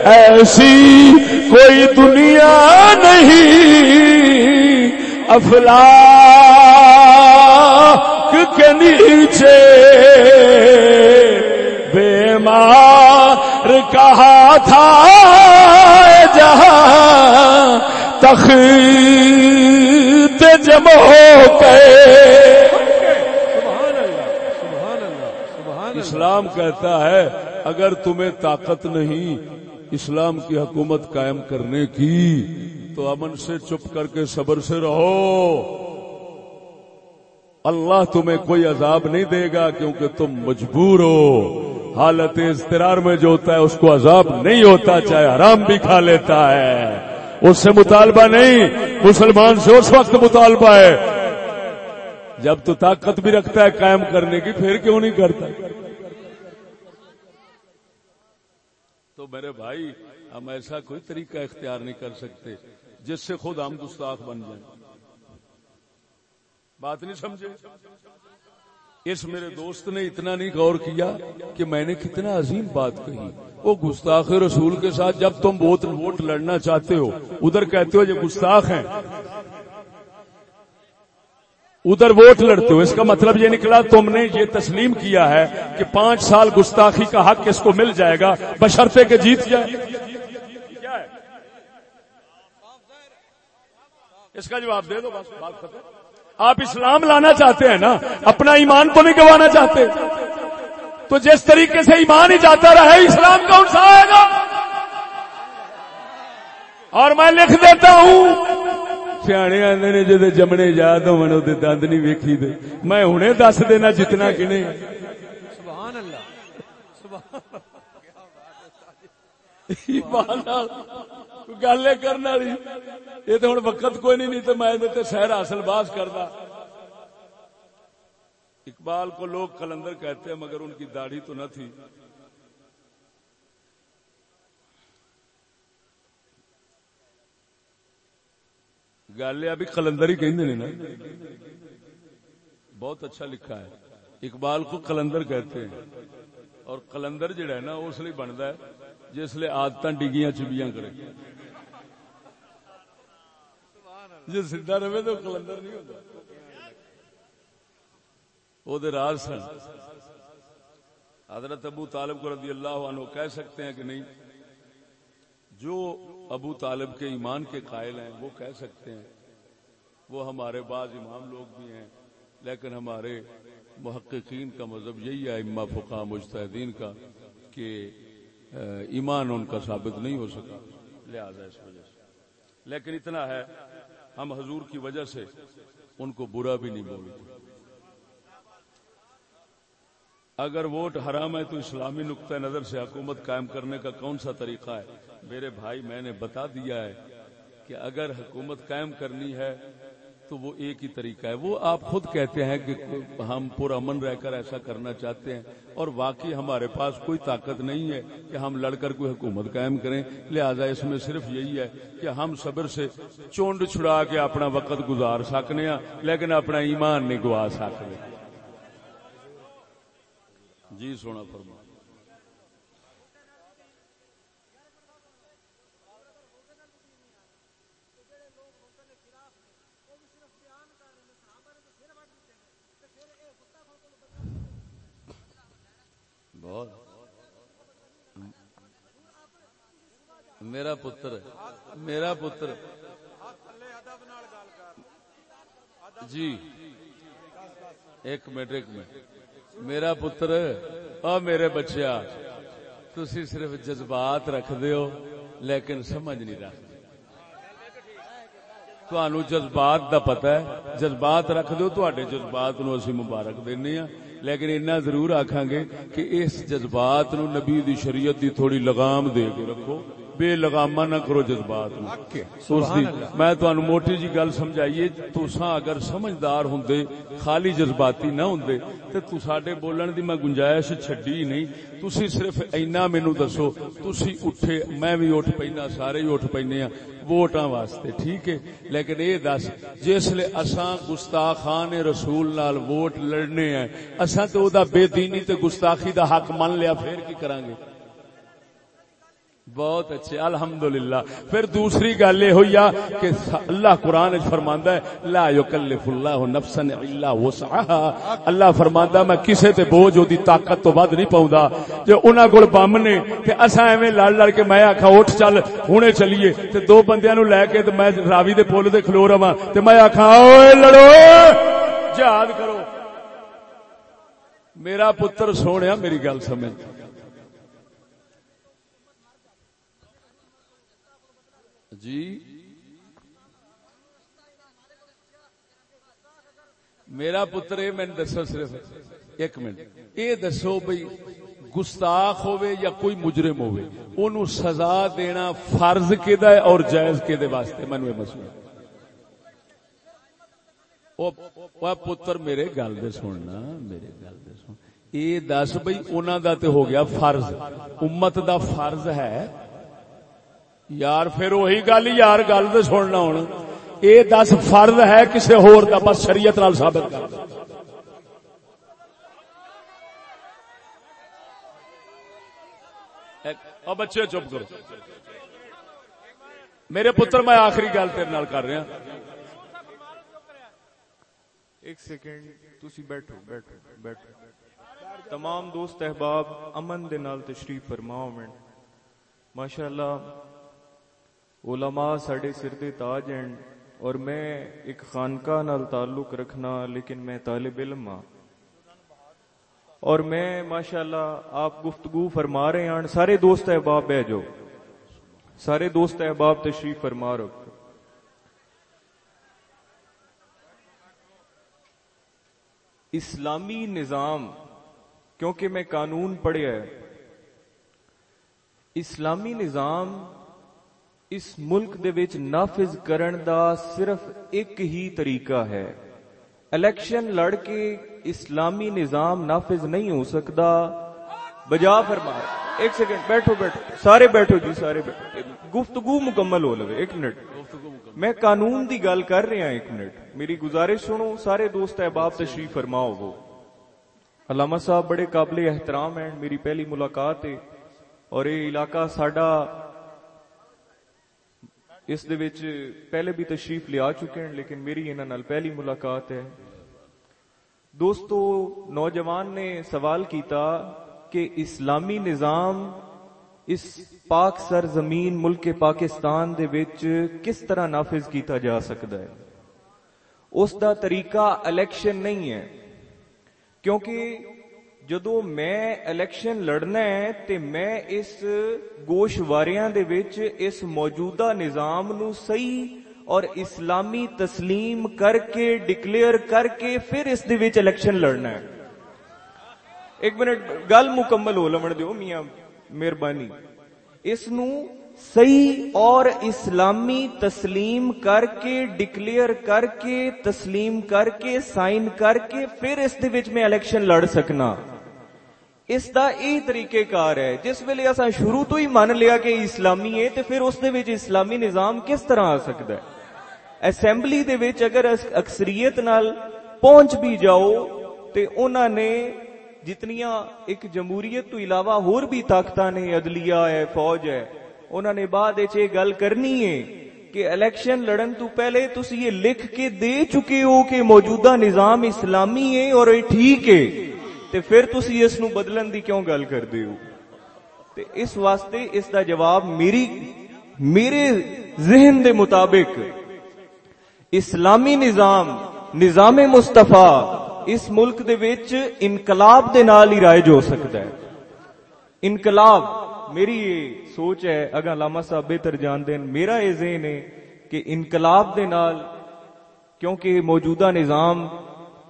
ایسی کوئی دنیا نہیں۔ افلاک کے نیچے۔ بیمار کہا تھا جہاں تخت جم ہو گئے۔ اسلام کہتا ہے، اگر تمہیں طاقت نہیں اسلام کی حکومت قائم کرنے کی، تو امن سے چپ کر کے صبر سے رہو۔ اللہ تمہیں کوئی عذاب نہیں دے گا کیونکہ تم مجبور ہو۔ حالت اضطرار میں جو ہوتا ہے، اس کو عذاب نہیں ہوتا، چاہے حرام بھی کھا لیتا ہے۔ اس سے مطالبہ نہیں، مسلمان سے اس وقت مطالبہ ہے۔ جب تو طاقت بھی رکھتا ہے قائم کرنے کی، پھر کیوں نہیں کرتا؟ تو میرے بھائی، ہم ایسا کوئی طریقہ اختیار نہیں کر سکتے، جس سے خود ہم گستاخ بن جائیں۔ بات نہیں سمجھے؟ اس میرے دوست نے اتنا نہیں غور کیا کہ میں نے کتنا عظیم بات کہی۔ وہ گستاخ رسول کے ساتھ جب تم ووٹ ووٹ لڑنا چاہتے ہو، ادھر کہتے ہو یہ گستاخ ہیں۔ ادھر ووٹ لڑتے ہو، اس کا مطلب یہ نکلا تم نے یہ تسلیم کیا ہے کہ پانچ سال گستاخی کا حق اس کو مل جائے گا، بشرطے کے جیت جائے۔ اس کا جواب دے دو، بس بات ختم۔ آپ اسلام لانا چاہتے ہیں نا اپنا ایمان تو نہیں گوانا چاہتے تو جس طریقے سے ایمان ہی جاتا رہے اسلام کون سا آئے گا؟ اور میں لکھ دیتا ہوں سیانے آدھے نے جی جمنے یاد ہو دند نہیں ویکھی دے۔ میں ہوں دس دینا جتنا کنے گل کرنے والی، یہ تو ہوں وقت کوئی نہیں تو میں سیر حاصل باس کرتا اقبال کو لوگ کلندر کہتے ہیں، مگر ان کی داڑھی تو نہ تھی۔ گل ابھی کلندر ہی کہیں نا۔ بہت اچھا لکھا ہے۔ اقبال کو کلندر کہتے ہیں۔ اور کلندر جڑا ہے نا، اس لیے بنتا ہے، جس لیے آدت ڈگیاں چبیاں کرے۔ جی سیدا رہے تو کلندر نہیں ہوتا۔ وہ راز سن۔ حضرت ابو طالب کو رضی اللہ عنہ کہہ سکتے ہیں کہ نہیں۔ جو ابو طالب کے ایمان کے قائل ہیں، وہ کہہ سکتے ہیں۔ وہ ہمارے بعض امام لوگ بھی ہیں، لیکن ہمارے محققین کا مذہب یہی ہے اما فقہ مجتہدین کا، کہ ایمان ان کا ثابت نہیں ہو سکا۔ لہذا اس وجہ سے۔ لیکن اتنا ہے ہم حضور کی وجہ سے ان کو برا بھی نہیں بولتے۔ اگر ووٹ حرام ہے تو اسلامی نقطۂ نظر سے حکومت قائم کرنے کا کون سا طریقہ ہے؟ میرے بھائی، میں نے بتا دیا ہے کہ اگر حکومت قائم کرنی ہے تو وہ ایک ہی طریقہ ہے۔ وہ آپ خود کہتے ہیں کہ ہم پر امن رہ کر ایسا کرنا چاہتے ہیں اور واقعی ہمارے پاس کوئی طاقت نہیں ہے کہ ہم لڑ کر کوئی حکومت قائم کریں۔ لہذا اس میں صرف یہی ہے کہ ہم صبر سے چونڈ چھڑا کے اپنا وقت گزار سکنے ہیں، لیکن اپنا ایمان نہیں گوا سکتے جی سونا فرما بہت میرا پتر میرا پتر جی۔ ایک منٹ ایک منٹ۔ میرا پتر اور میرے بچیا تھی صرف جذبات رکھ دیو، لیکن سمجھ نہیں رکھ ਤੁਹਾਨੂੰ ਜਜ਼ਬਾਤ ਦਾ ਪਤਾ ਹੈ ਜਜ਼ਬਾਤ ਰੱਖ ਦਿਓ ਤੁਹਾਡੇ ਜਜ਼ਬਾਤ ਨੂੰ ਅਸੀਂ ਮੁਬਾਰਕ ਦਿੰਨੇ ਆ ਲੇਕਿਨ ਇੰਨਾ ਜ਼ਰੂਰ ਆਖਾਂਗੇ ਕਿ ਇਸ ਜਜ਼ਬਾਤ ਨੂੰ ਨਬੀ ਦੀ ਸ਼ਰੀਅਤ ਦੀ ਥੋੜੀ ਲਗਾਮ ਦੇ ਕੇ بے لگاما نہ کرو جذبات میں تانوں موٹی جی گل سمجھائیے تساں اگر سمجھدار ہوندے خالی جذباتی نہ ہوندے تے تو ساڈے بولن دی میں گنجائش چھڈی نہیں تسی صرف اینا مینوں دسو تسی اٹھے میں بھی اٹھ پینا سارے ہی اٹھ پینے ہاں ووٹاں واسطے ٹھیک ہے لیکن اے دس جس لے اساں گستاخان رسول نال ووٹ لڑنے ہیں اساں تو او دا بے دینی تے گستاخی دا حق من لیا پھر کی کرانگے بہت اچھے، الحمدللہ۔ پھر دوسری گل یہ ہوئی کہ اللہ قرآن فرماندا ہے، لا یکلف اللہ نفسا الا وسعها اللہ فرماندا میں کسے تے بوجھ اودی طاقت تو ود نہیں پاوندا جو انہاں کول بم نے، تے اساں ایویں لڑ لڑ کے میں آکھا، اٹھ چل، ہنے چلیے۔ تے دو بندیاں نو لے کے تے میں راوی دے پل تے کھلو رہا تے میں آکھا، اوئے لڑو جہاد کرو۔ میرا پتر سونیا، میری گل سمجھ۔ جی۔ میرا پتر، یہ میں دسو صرف ایک منٹ۔ یہ دسو بھائی گستاخ ہوئے یا کوئی مجرم ہوئے انہوں سزا دینا فرض کے ہے اور جائز کے واسطے؟ مینو یہ مسئلہ۔ پتر، میرے گل دے سننا میرے گل دے سن۔ یہ دس بھائی انہوں دا تے ہو گیا فرض۔ امت دا فرض ہے یار پھر وہی گل یار گل تو سننا ہوں۔ یہ دس فرد ہے کسی ہور دا، بس شریعت نال ثابت کر بچے چپ کرو۔ میرے پتر، میں آخری گل تیرے نال کر رہا۔ ایک سیکنڈ، تسی بیٹھو بیٹھو بیٹھو۔ تمام دوست احباب، امن دے نال تشریف فرماؤ میں ماشاءاللہ علماء ساڈے سر دے تاج ہیں اور میں ایک خانقاہ نال تعلق رکھنا، لیکن میں طالب علم ہاں۔ اور میں ماشاءاللہ آپ گفتگو فرما رہے ہیں، سارے دوست احباب بہ جو سارے دوست احباب تشریف فرما رکھو اسلامی نظام، کیونکہ میں قانون پڑھیا ہے، اسلامی نظام اس ملک دے وچ نافذ کرن دا صرف ایک ہی طریقہ ہے۔ الیکشن لڑ کے اسلامی نظام نافذ نہیں ہو سکتا۔ بجا فرما ایک سیکنڈ، بیٹھو بیٹھو۔ سارے بیٹھو جی سارے بیٹھو۔ گفتگو مکمل ہو لو ایک منٹ۔ میں قانون دی گل کر رہا ایک منٹ۔ میری گزارش سنو۔ سارے دوست احباب تشریف فرماؤ۔ وہ علامہ صاحب بڑے قابل احترام ہیں۔ میری پہلی ملاقات ہے۔ اور یہ علاقہ ساڈا اس دے وچ پہلے بھی تشریف لیا چکے ہیں، لیکن میری انہاں نال پہلی ملاقات ہے۔ دوستو، نوجوان نے سوال کیتا کہ اسلامی نظام اس پاک سرزمین ملک پاکستان دے وچ کس طرح نافذ کیتا جا سکتا ہے؟ اس دا طریقہ الیکشن نہیں ہے، کیونکہ جدو میں الیکشن لڑنا ہے تے میں اس گوشواریاں دے وچ اس موجودہ نظام نو صحیح اور اسلامی تسلیم کر کے ڈکلیئر کر کے پھر اس دے وچ الیکشن لڑنا ہے ایک منٹ گل مکمل ہو لمن دیو میاں مہربانی اس نو صحیح اور اسلامی تسلیم کر کے ڈکلیئر کر کے تسلیم کر کے سائن کر کے پھر اس دے وچ میں الیکشن لڑ سکنا اس دا ای طریقہ کار ہے۔ جس ویلے اسا شروع تو ہی مان لیا کہ اسلامی ہے، تے پھر اس دے وچ اسلامی نظام کس طرح آ سکتا ہے؟ اسمبلی دے وچ اگر اکثریت نال پہنچ بھی جاؤ، تے انہاں نے جتنیاں ایک جمہوریت تو علاوہ ہور بھی طاقتاں نے، عدلیہ ہے، فوج ہے انہوں نے بعد یہ گل کرنی ہے کہ الیکشن لڑن تو پہلے تسی یہ لکھ کے دے چکے ہو کہ موجودہ نظام اسلامی ہے اور یہ ٹھیک ہے۔ تے پھر تسی اس نو بدلن دی کیوں گل کر دے ہو؟ تے اس واسطے اس دا جواب میری میرے ذہن دے مطابق اسلامی نظام نظام مصطفیٰ اس ملک دے وچ انقلاب دے نال ہی رائج ہو سکتا ہے۔ انقلاب، میری یہ سوچ ہے اگر علامہ صاحب بہتر جان دین میرا یہ ذہن ہے کہ انقلاب دے نال کیونکہ موجودہ نظام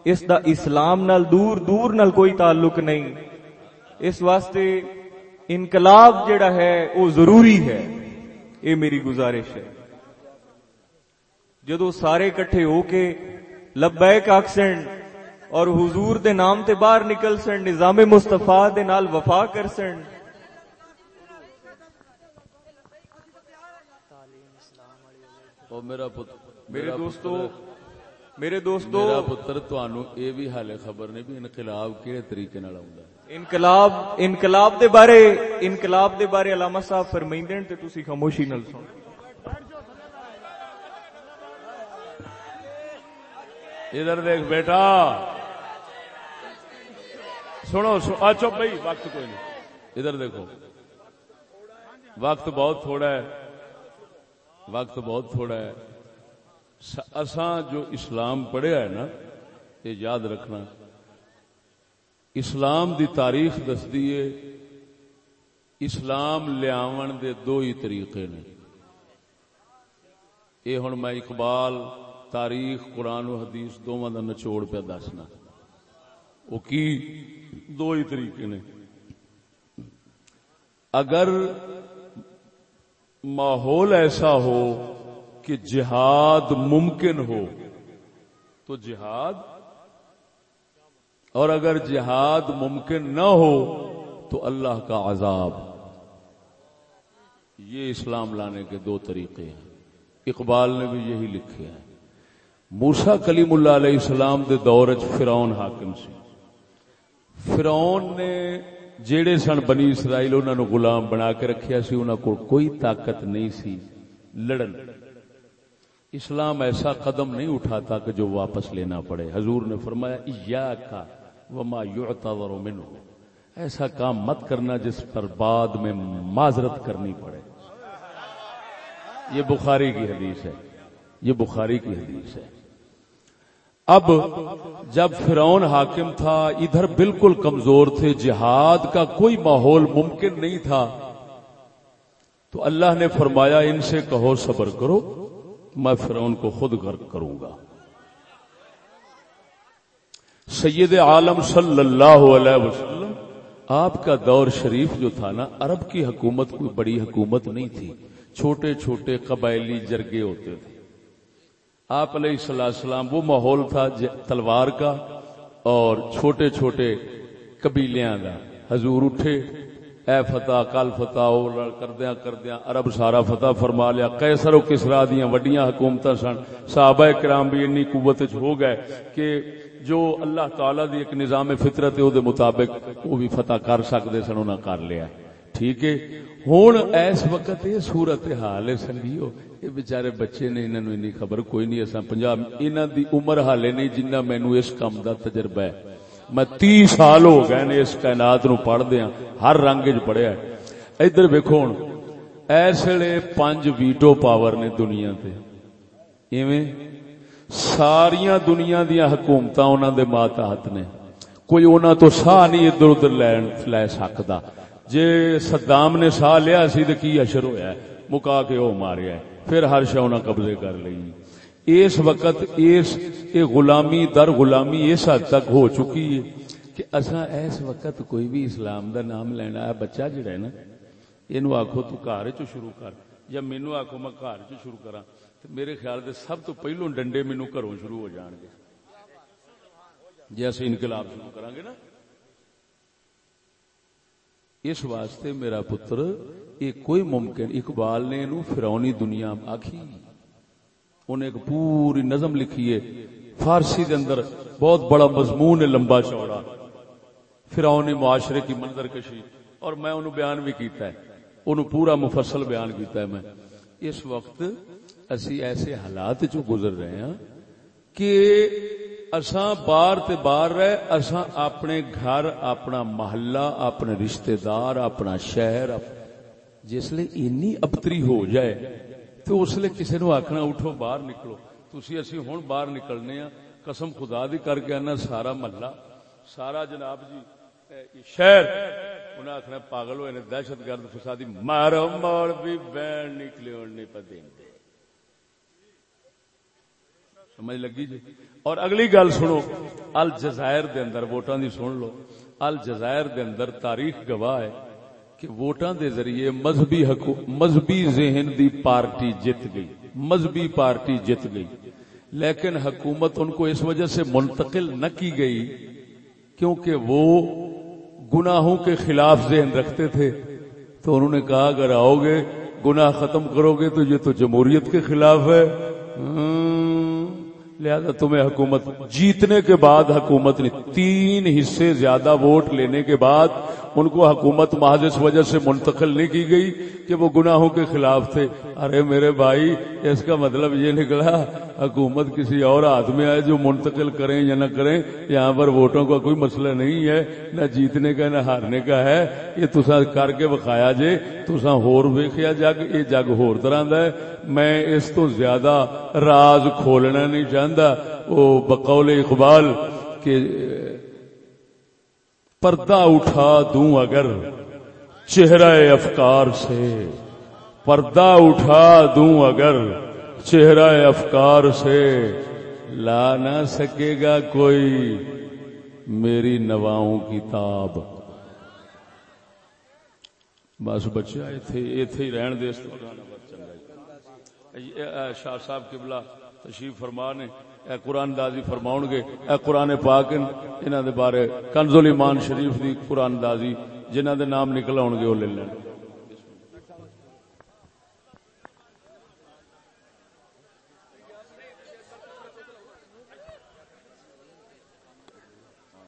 اس دا اسلام نال دور دور نال کوئی تعلق نہیں۔ اس واسطے انقلاب جڑا ہے وہ ضروری ہے۔ یہ میری گزارش ہے۔ جدو سارے کٹھے ہو کے لبیک آکسن اور حضور دے نام تے باہر نکل سن نظام مصطفیٰ دے نال وفا کر سن۔ میرا پتر میرے دوستو میرے دوستو میرا پتر تانوں اے بھی حالے خبر نہیں بھی انقلاب کہڑے طریقے نال آوندا ہے۔ انقلاب انقلاب دے بارے انقلاب دے بارے علامہ صاحب فرمائندے تے تسی خاموشی نال سن۔ ادھر دیکھ بیٹا۔ سنو چپ بھائی وقت کوئی نہیں۔ ادھر دیکھو۔ وقت بہت تھوڑا ہے۔ وقت بہت تھوڑا ہے۔ اساں جو اسلام پڑھیا ہے نا، یہ یاد رکھنا۔ اسلام دی تاریخ دسدی ہے، اسلام لیاون دے دو ہی طریقے نے۔ یہ ہوں میں اقبال، تاریخ، قرآن و حدیث دونوں کا نچوڑ پہ دسنا۔ وہ کی دو ہی طریقے نے۔ اگر ماحول ایسا ہو کہ جہاد ممکن ہو تو جہاد، اور اگر جہاد ممکن نہ ہو تو اللہ کا عذاب۔ یہ اسلام لانے کے دو طریقے ہیں۔ اقبال نے بھی یہی لکھے ہیں۔ موسا کلیم اللہ علیہ السلام دے دور چ فرعون حاکم سی۔ فرعون نے جیڑے سن بنی اسرائیل انہوں نے غلام بنا کے رکھیا سی انہوں کو کوئی طاقت نہیں سی۔ لڑن۔ اسلام ایسا قدم نہیں اٹھاتا کہ جو واپس لینا پڑے۔ حضور نے فرمایا ایاکا وما یعتذر منہ ایسا کام مت کرنا جس پر بعد میں معذرت کرنی پڑے۔ یہ بخاری کی حدیث ہے۔ یہ بخاری کی حدیث ہے۔ اب جب فرعون حاکم تھا، ادھر بالکل کمزور تھے۔ جہاد کا کوئی ماحول ممکن نہیں تھا۔ تو اللہ نے فرمایا، ان سے کہو صبر کرو۔ میں فرعون کو خود غرق کروں گا۔ سید عالم صلی اللہ علیہ وسلم، آپ کا دور شریف جو تھا نا، عرب کی حکومت کوئی بڑی حکومت نہیں تھی۔ چھوٹے چھوٹے قبائلی جرگے ہوتے تھے۔ آپ علیہ السلام وہ ماحول تھا تلوار کا اور چھوٹے چھوٹے قبیلیاں کا حضور اٹھے اے فتح، کل فتح کردیا کردیا عرب سارا فتح فرما لیا کیسر و کسرا دیا وڈیاں حکومت سن۔ صحابہ کرام بھی انی قوت ہو گئے کہ جو اللہ تعالی دی ایک نظام فطرت ہے، او دے مطابق وہ بھی فتح کر سکتے سن، انہاں کر لیا۔ ٹھیک ہے؟ ہوں اس وقت یہ صورت حال ہے سنگیو، یہ بےچارے بچے نے انہوں نے خبر کوئی نہیں اصا پنجاب انہوں دی عمر حالے نہیں جنہ مینو اس کام دا تجربہ ہے۔ میں تی سال ہو گئے نے اس کائنات نو پڑھ دیا ہاں، ہر رنگ چ پڑھیا ادھر ویکو ہوں اس ویلے پانچ ویٹو پاور نے دنیا تے۔ ایویں ساریاں دنیا دیا حکومت انہوں دے ماتحت نے۔ کوئی انہوں تو ساہ نہیں ادھر ادھر لین، لے سکتا جے صدام نے ساہ لیا سی تو کی اشر ہویا ہے؟ مکا کے وہ ماریا ہے۔ پھر ہر شہ قبضے کر لئی۔ اس وقت اس اے غلامی در غلامی اس حد تک ہو چکی ہے کہ اصا اس وقت کوئی بھی اسلام دا نام لینا ہے، بچہ جڑا ہے نا یہ آخو تو گھر چ شروع کر۔ یا مینو آخو میں گھر چ شروع کرا تو میرے خیال دے سب تو پہلو ڈنڈے مینو گھروں شروع ہو جان گے۔ جی انقلاب شروع کریں گے نا۔ اس واسطے میرا پتر، یہ کوئی ممکن اقبال نے انہوں فرونی دنیا آخی انہیں ایک پوری نظم لکھی ہے۔ فارسی دے اندر بہت بڑا مضمون ہے لمبا چوڑا۔ فرونی معاشرے کی منظر کشی اور میں انہوں بیان بھی کیتا ہے۔ انہوں پورا مفصل بیان کیتا ہے میں۔ اس وقت اسی ایسے حالات چو گزر رہے ہیں کہ اساں بار تے بار رہے، اساں اپنے گھر، اپنا محلہ، اپنے رشتہ دار، اپنا شہر جس لیے اینی ابتری ہو جائے تو اس لیے کسی نو آکھنا اٹھو باہر نکلو۔ تسی اسی ہون باہر نکلنے ہیں قسم خدا دی کر کے آنا سارا محلہ۔ سارا جناب جی شہر۔ انہیں آخنا پاگل ہوئے دہشت گرد فسادی۔ مارو مول بھی بین نکلے اور نہیں پہ دیں گے سمجھ لگی جی؟ اور اگلی گل سنو۔ الجزائر دے اندر، ووٹاں دی سن لو۔ الجزائر دے اندر تاریخ گواہ ہے۔ کہ ووٹاں دے ذریعے مذہبی حکو، مذہبی ذہن دی پارٹی جت گئی، مذہبی پارٹی جت گئی۔ لیکن حکومت ان کو اس وجہ سے منتقل نہ کی گئی کیونکہ وہ گناہوں کے خلاف ذہن رکھتے تھے۔ تو انہوں نے کہا، اگر آؤ گے، گناہ ختم کرو گے تو یہ تو جمہوریت کے خلاف ہے۔ لہذا تمہیں حکومت، جیتنے کے بعد حکومت نے تین حصے زیادہ ووٹ لینے کے بعد ان کو حکومت محض اس وجہ سے منتقل نہیں کی گئی کہ وہ گناہوں کے خلاف تھے۔ ارے میرے بھائی، اس کا مطلب یہ نکلا، حکومت کسی اور ہاتھ میں آئے جو منتقل کریں یا نہ کریں، یہاں پر ووٹوں کا کوئی مسئلہ نہیں ہے، نہ جیتنے کا، نہ ہارنے کا ہے۔ یہ تسا کر کے بخایا جے تسا ہور ویخیا جگ، یہ جگ ہور طرح دا ہے۔ میں اس تو زیادہ راز کھولنا نہیں چاہتا وہ بقول اقبال کہ پردہ اٹھا دوں اگر چہرہ افکار سے۔ پردہ اٹھا دوں اگر چہرہ افکار سے۔ لا نہ سکے گا کوئی میری نواؤں کی تاب بس بچہ ایتھے ایتھے ہی رہن دے شاہ صاحب قبلہ تشریف فرما نے۔ اے قرآن دازی فرماؤ گے، اے قرآن پاک انہوں دے بارے کنز ایمان شریف دی قرآن دازی جنہ دے نام نکل آؤ گے، وہ لے لین۔